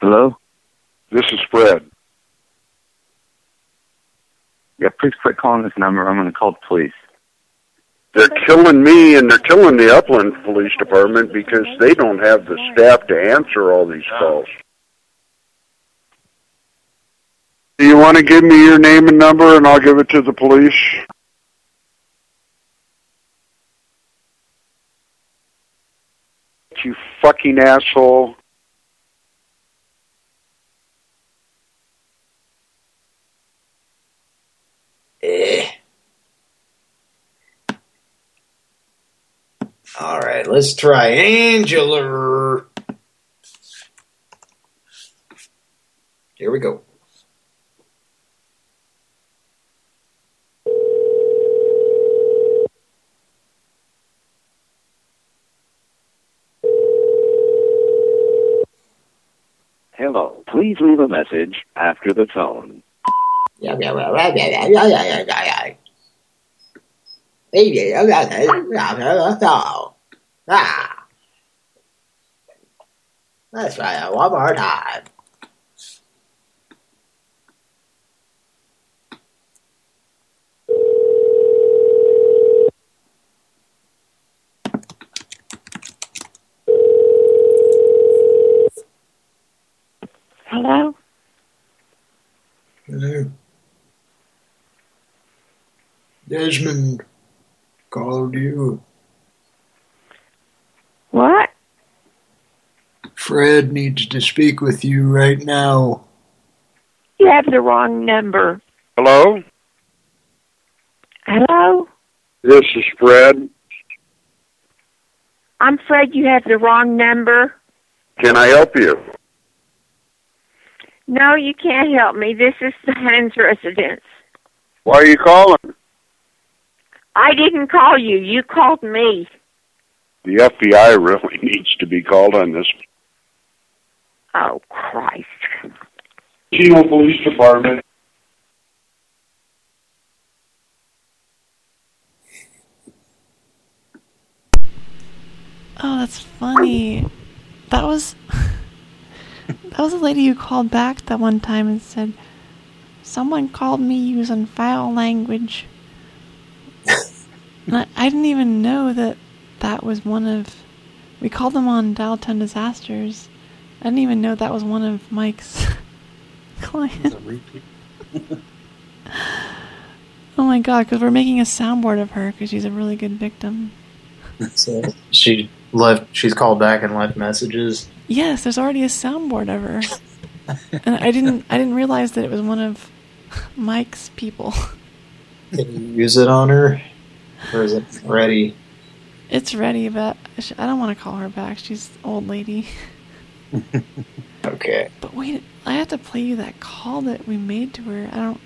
Hello? This is Fred. Yeah, please quit calling this number. I'm going to call the police. They're killing me and they're killing the Upland Police Department because they don't have the staff to answer all these calls. Do you want to give me your name and number and I'll give it to the police? You fucking asshole. Eh. All right, let's try Angela. Here we go. Hello. Please leave a message after the tone. Ah. Let's try it one more time. Hello? Hello. Desmond called you. What? Fred needs to speak with you right now. You have the wrong number. Hello? Hello? This is Fred. I'm Fred. You have the wrong number. Can I help you? No, you can't help me. This is the Huns residence. Why are you calling? I didn't call you. You called me. The FBI really (laughs) needs to be called on this. Oh, Christ. Chino Police Department. Oh, that's funny. That was (laughs) that was a lady who called back that one time and said, "Someone called me using foul language." (laughs) I, I didn't even know that that was one of. We called them on Dial Tone Disasters. I didn't even know that was one of Mike's (laughs) clients. (laughs) oh my god! Because we're making a soundboard of her because she's a really good victim. (laughs) So she left. She's called back and left messages. Yes, there's already a soundboard of her, and I didn't. I didn't realize that it was one of Mike's people. Can you use it on her, or is it ready? It's ready, but I don't want to call her back. She's old lady. (laughs) Okay. But wait, I have to play you that call that we made to her. I don't.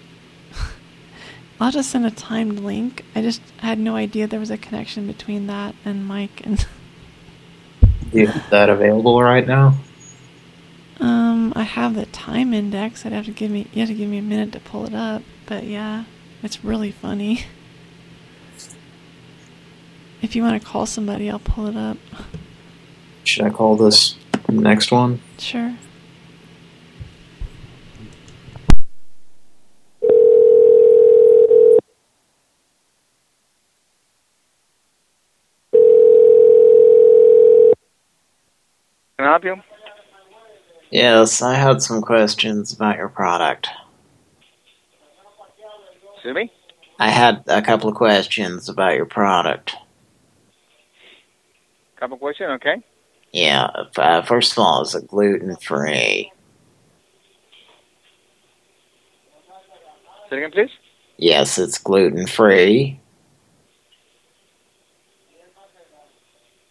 (laughs) I'll just send a timed link. I just had no idea there was a connection between that and Mike and. (laughs) Have that available right now? Um, I have the time index. I'd have to give me. You have to give me a minute to pull it up. But yeah, it's really funny. If you want to call somebody, I'll pull it up. Should I call this next one? Sure. Can I help you? Yes, I had some questions about your product. Excuse me? I had a couple of questions about your product. Couple question, okay? Yeah, uh, first of all, is it gluten-free? Say it again, please. Yes, it's gluten-free.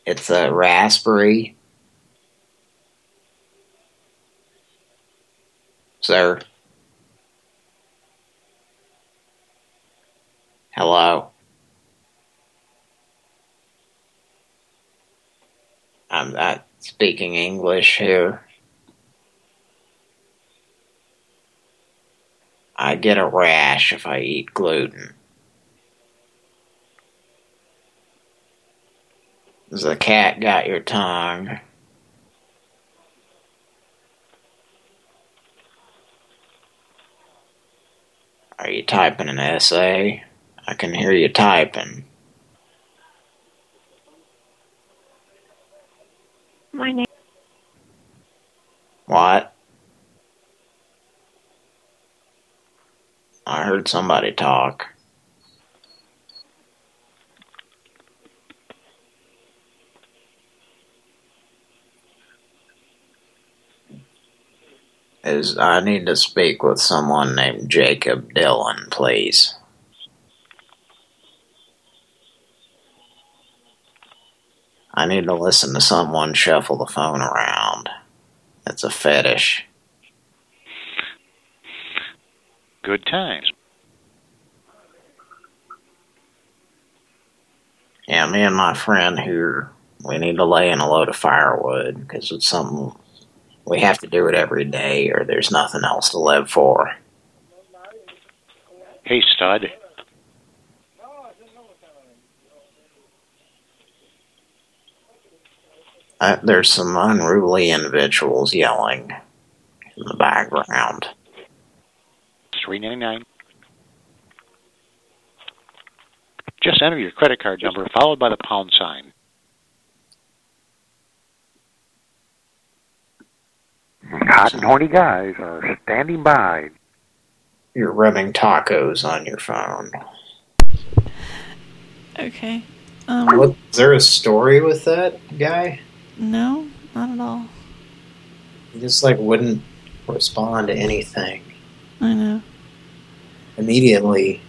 It's a raspberry. Sir? Hello? I'm not speaking English here. I get a rash if I eat gluten. Has the cat got your tongue? Are you typing an essay? I can hear you typing. My name. What? I heard somebody talk. Is I need to speak with someone named Jakob Dylan, please. I need to listen to someone shuffle the phone around. It's a fetish. Good times. Yeah, me and my friend here, we need to lay in a load of firewood because it's something we have to do it every day or there's nothing else to live for. Hey, stud. Uh, there's some unruly individuals yelling in the background. Three ninety nine. Just enter your credit card number followed by the pound sign. Hot and horny guys are standing by. You're rubbing tacos on your phone. Okay. Um, What, is there a story with that guy? No, not at all. He just like wouldn't respond to anything I know. immediately.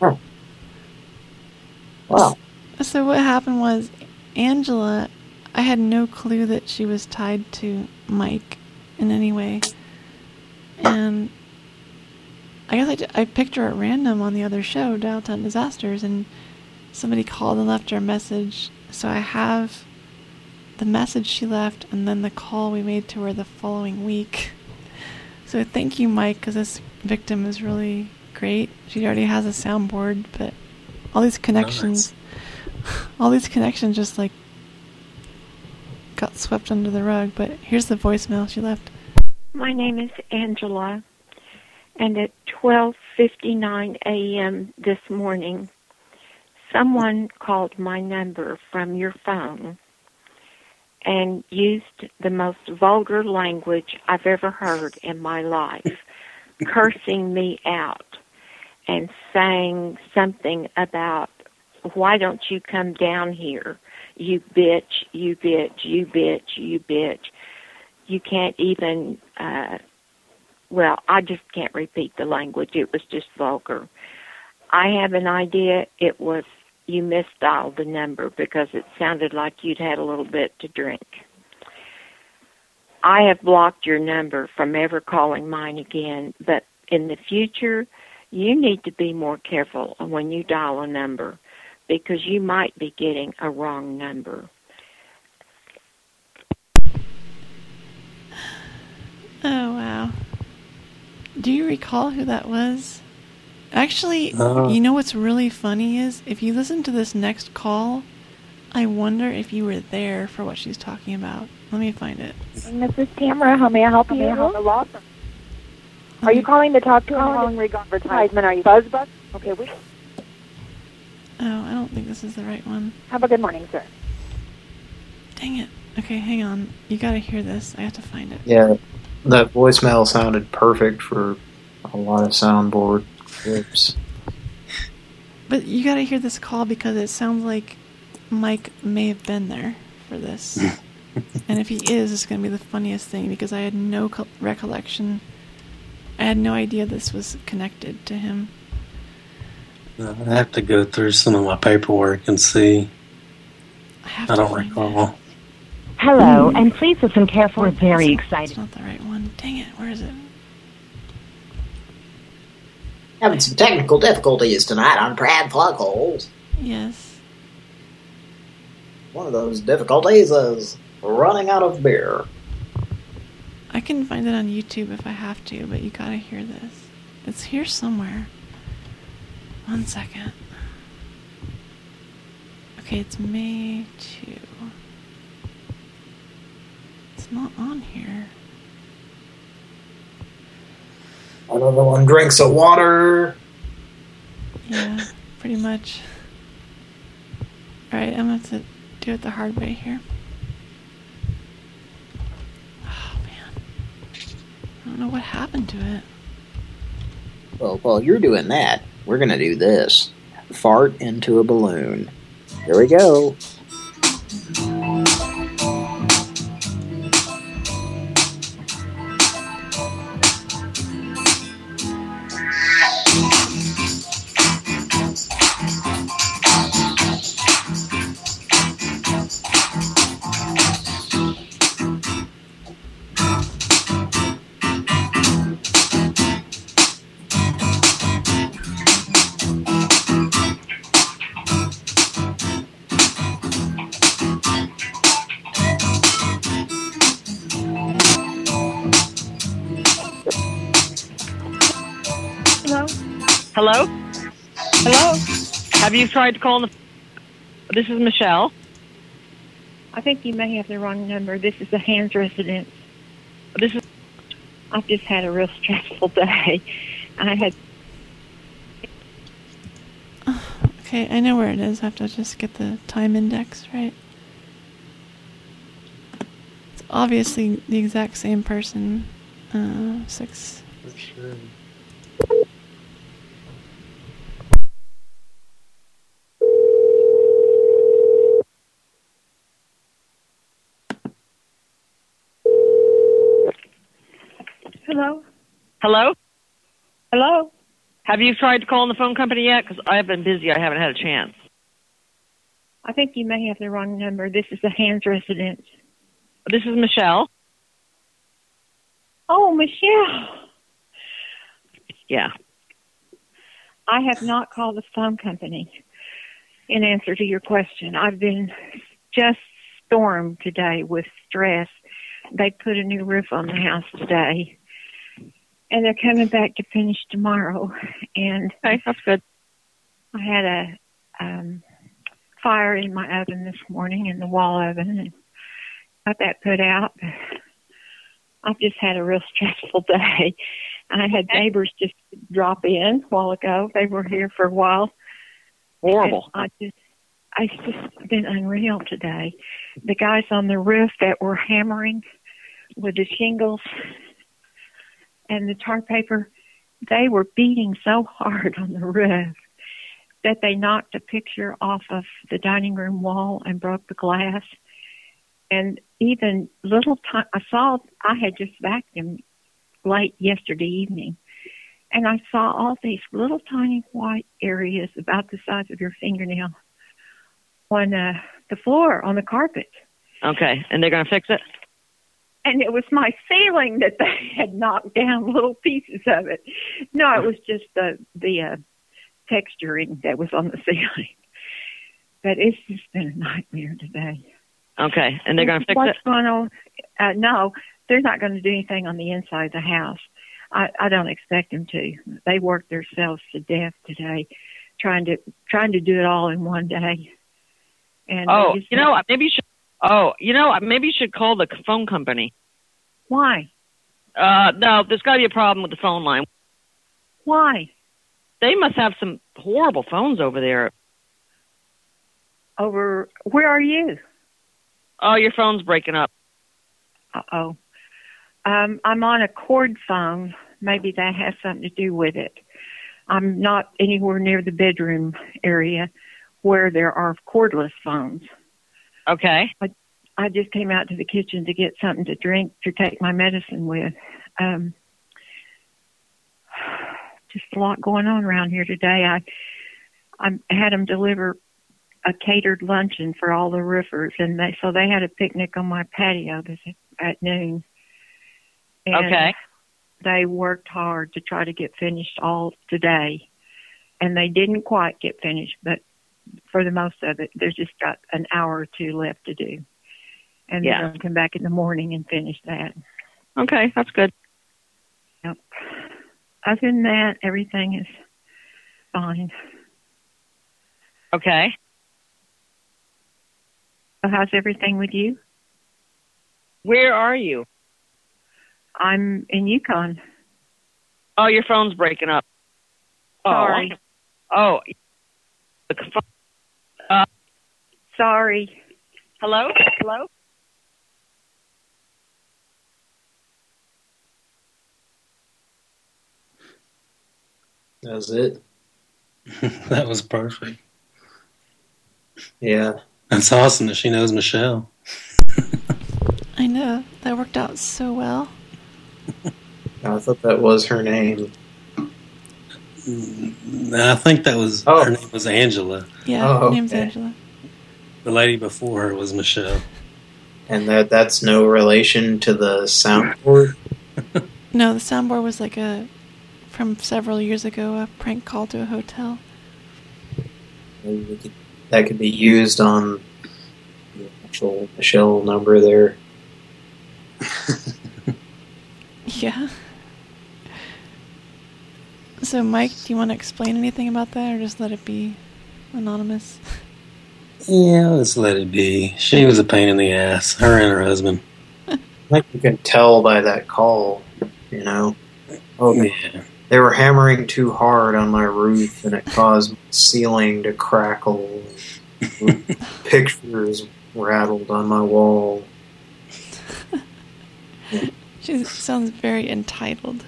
Huh. Wow. So what happened was Angela, I had no clue that she was tied to Mike in any way. And I guess I picked her at random on the other show, Dial Tone Disasters, and somebody called and left her a message. So I have the message she left and then the call we made to her the following week. So thank you, Mike, because this victim is really great. She already has a soundboard, but all these connections, (laughs) all these connections just like got swept under the rug. But here's the voicemail she left. My name is Angela, and at 12:59 a.m. this morning, someone called my number from your phone and used the most vulgar language I've ever heard in my life, (laughs) cursing me out and saying something about why don't you come down here, you bitch, you bitch, you bitch, you bitch. You can't even uh well, I just can't repeat the language. It was just vulgar. I have an idea it was you misdialed the number because it sounded like you'd had a little bit to drink. I have blocked your number from ever calling mine again, but in the future, you need to be more careful when you dial a number because you might be getting a wrong number. Oh wow. Do you recall who that was? Actually, Uh. you know what's really funny is if you listen to this next call, I wonder if you were there for what she's talking about. Let me find it. This is Tamara. How may I help you? Are you calling to talk to a calling regarding advertisement? Are you Buzzbuzz? Okay, we Oh, I don't think this is the right one. have a good morning, sir. Dang it. Okay, hang on. You gotta hear this. I have to find it. Yeah, that voicemail sounded perfect for a lot of soundboard clips. But you gotta hear this call because it sounds like Mike may have been there for this. (laughs) and if he is, it's gonna be the funniest thing because I had no co- recollection. I had no idea this was connected to him. I have to go through some of my paperwork and see. I, don't recall. Hello, hmm. and please listen carefully. We're very It's excited. not the right one. Dang it, where is it? Having some technical difficulties tonight on Pradflug Holes. Yes. One of those difficulties is running out of beer. I can find it on YouTube if I have to, but you gotta hear this. It's here somewhere. One second. Okay, it's May 2. It's not on here. Another one drinks of water. Yeah, pretty much. Alright, I'm gonna do it the hard way here. Oh man. I don't know what happened to it. Well, while you're doing that, we're gonna do this. Fart into a balloon. Here we go. Hello? Hello? Hello? Have you tried to call the... This is Michelle. I think you may have the wrong number. This is the Hands residence. This is... I've just had a real stressful day. I had Okay, I know where it is. I have to just get the time index right. It's obviously the exact same person. Uh, six. For sure. Hello? Hello? Hello? Have you tried to call the phone company yet? Because I've been busy. I haven't had a chance. I think you may have the wrong number. This is the Hands residence. This is Michelle. Oh, Michelle. Yeah. I have not called the phone company in answer to your question. I've been just stormed today with stress. They put a new roof on the house today. And they're coming back to finish tomorrow. And okay, that's good. I had a um fire in my oven this morning in the wall oven and got that put out. I've just had a real stressful (laughs) day. I had neighbors just drop in a while ago. They were here for a while. Horrible. And I just it's just been unreal today. The guys on the roof that were hammering with the shingles and the tar paper, they were beating so hard on the roof that they knocked a picture off of the dining room wall and broke the glass. And even little time, I saw, I had just vacuumed late yesterday evening, and I saw all these little tiny white areas about the size of your fingernail on uh, the floor, on the carpet. Okay, and they're going to fix it? And it was my ceiling that they (laughs) had knocked down little pieces of it. No, it was just the the uh, texturing that was on the (laughs) ceiling. But it's just been a nightmare today. Okay, and they're going to fix What's it? going on? Uh, no, they're not going to do anything on the inside of the house. I, I don't expect them to. They worked themselves to death today, trying to trying to do it all in one day. And Oh, you know, maybe you should. Oh, you know, maybe you should call the phone company. why? Uh, no, there's got to be a problem with the phone line. Why? They must have some horrible phones over there. Over where are you? Oh, your phone's breaking up. Uh oh. Um, I'm on a cord phone. Maybe that has something to do with it. I'm not anywhere near the bedroom area where there are cordless phones. Okay. I, I just came out to the kitchen to get something to drink to take my medicine with. Um, (sighs) just a lot going on around here today. I I had them deliver a catered luncheon for all the roofers, and they so they had a picnic on my patio this at noon. And Okay. They worked hard to try to get finished all today, and they didn't quite get finished, but for the most of it, there's just got an hour or two left to do. And Yeah. they're going come back in the morning and finish that. Okay, that's good. Yep. Other than that, everything is fine. Okay. So how's everything with you? Where are you? I'm in Yukon. Oh, your phone's breaking up. Oh. Sorry. Oh. The phone- Sorry. hello? Hello? That was it. (laughs) that was perfect. Yeah. That's awesome that she knows Michelle. (laughs) I know. That worked out so well. I thought that was her name. Mm, I think that was oh. her name was Angela. Yeah, Oh, her name's okay. Angela. The lady before her was Michelle. And that that's no relation to the soundboard. (laughs) No, the soundboard was like a from several years ago, a prank call to a hotel. Could, that could be used on the actual Michelle number there. (laughs) Yeah. So, Mike, do you want to explain anything about that, or just let it be anonymous? (laughs) Yeah, let's let it be. She was a pain in the ass, her and her husband. (laughs) I think you can tell by that call, you know. Oh, yeah. They were hammering too hard on my roof, and it caused my ceiling to crackle. (laughs) Pictures rattled on my wall. She sounds very entitled.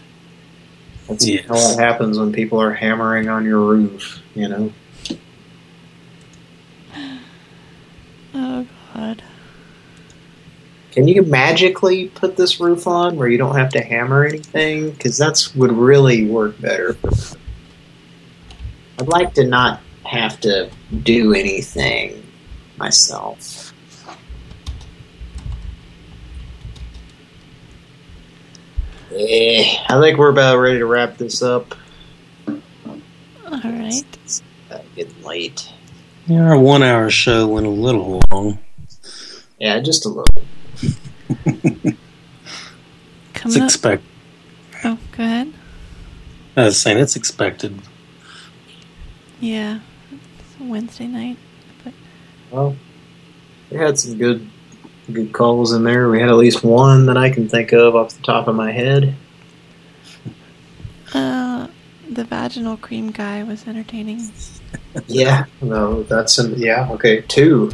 That's how it happens when people are hammering on your roof, you know. (laughs) Oh, God. Can you magically put this roof on where you don't have to hammer anything? Because that's would really work better. I'd like to not have to do anything myself. Eh, I think we're about ready to wrap this up. All right. It's uh, getting late. Yeah, our one-hour show went a little long. Yeah, just a little. (laughs) It's Coming up. expect. Oh, go ahead. I was saying it's expected. Yeah. It's a Wednesday night. But Well, we had some good good calls in there. We had at least one that I can think of off the top of my head. Uh, the vaginal cream guy was entertaining. (laughs) Yeah, no, that's an, yeah, okay, two.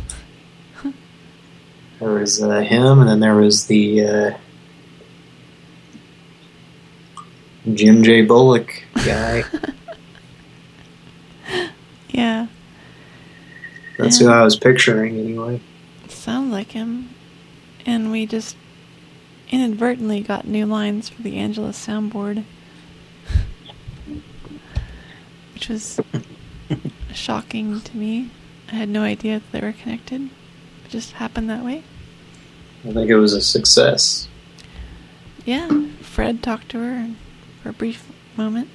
(laughs) There was uh, him, and then there was the uh, Jim J. Bullock guy. (laughs) Yeah. That's who I was picturing, anyway. Sounds like him. And we just inadvertently got new lines for the Angelus soundboard. Which was shocking to me. I had no idea that they were connected. It just happened that way. I think it was a success. Yeah, Fred talked to her for a brief moment.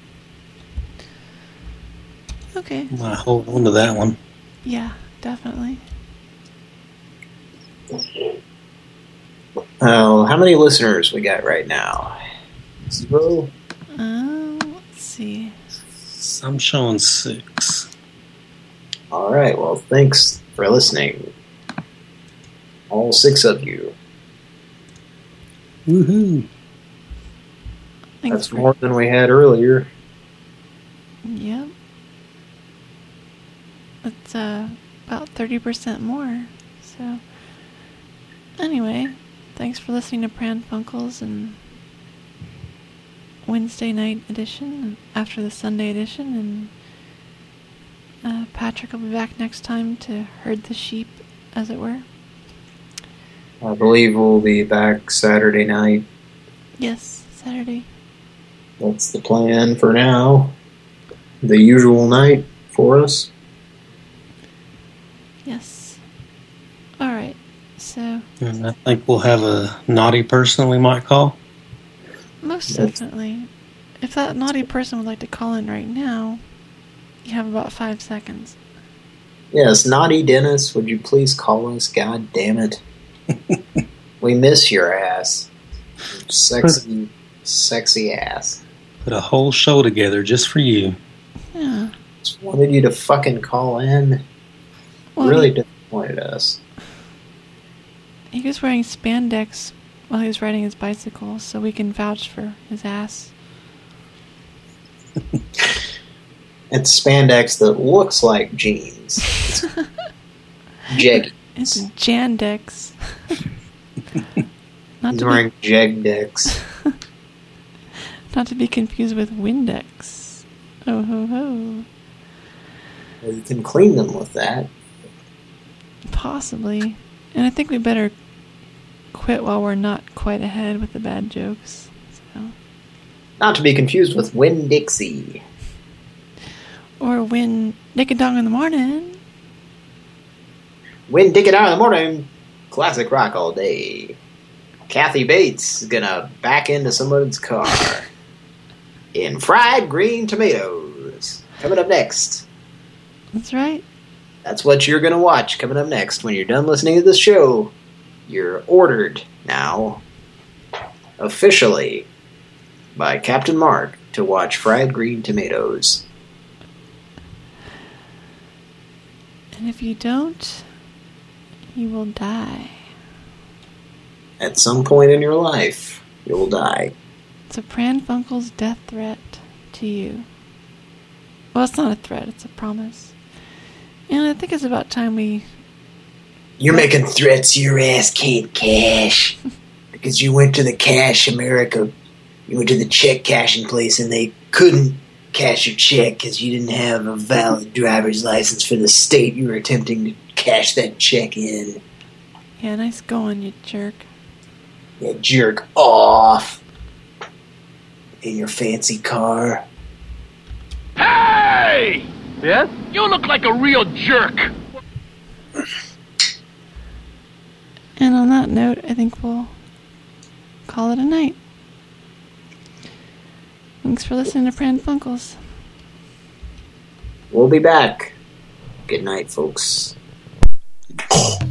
Okay. I'm gonna hold on to that one. Yeah, definitely. Oh, how many listeners we got right now? Zero. Uh, let's see. I'm showing six. All right. Well, thanks for listening. All six of you. Woohoo! That's more than we had earlier. Yep. It's uh, about 30% more. So, anyway, thanks for listening to Pran Funkels and Wednesday night edition after the Sunday edition. And uh, Patrick will be back next time to herd the sheep, as it were. I believe we'll be back Saturday night. Yes, Saturday. That's the plan for now. The usual night for us. Yes. All right. So, And I think we'll have a naughty person we might call. Most definitely, if that naughty person would like to call in right now, you have about five seconds. Yes, Naughty Dennis, would you please call us? God damn it. (laughs) we miss your ass. Sexy, sexy ass. Put a whole show together just for you. Yeah. Just wanted you to fucking call in. Well, really he- disappointed us. He was wearing spandex while he was riding his bicycle, so we can vouch for his ass. (laughs) It's spandex that looks like jeans. (laughs) Jeggy. It's Jandex. (laughs) not He's to wearing be, Jegdex. not to be confused with Windex. Oh ho ho. Well, you can clean them with that. Possibly. And I think we better quit while we're not quite ahead with the bad jokes. So. Not to be confused with Winn-Dixie. Or when Nick and Dong in the morning. Win Dick and Dong in the morning. Classic rock all day. Kathy Bates is gonna back into someone's car. (laughs) In fried green tomatoes. Coming up next. That's right. That's what you're gonna watch coming up next when you're done listening to this show. You're ordered now. Officially. By Captain Mark to watch Fried Green Tomatoes. And if you don't, you will die. At some point in your life, you will die. It's a Pran Funkel's death threat to you. Well, it's not a threat, it's a promise. And I think it's about time we... You're making threats your ass can't cash. because you went to the Cash America, you went to the check cashing place and they couldn't cash your check because you didn't have a valid driver's license for the state you were attempting to cash that check in. Yeah, nice going, you jerk. You jerk off. In your fancy car. Hey! Yes? You look like a real jerk. And on that note, I think we'll call it a night. Thanks for listening to Pran Funkels. We'll be back. Good night, folks. (laughs)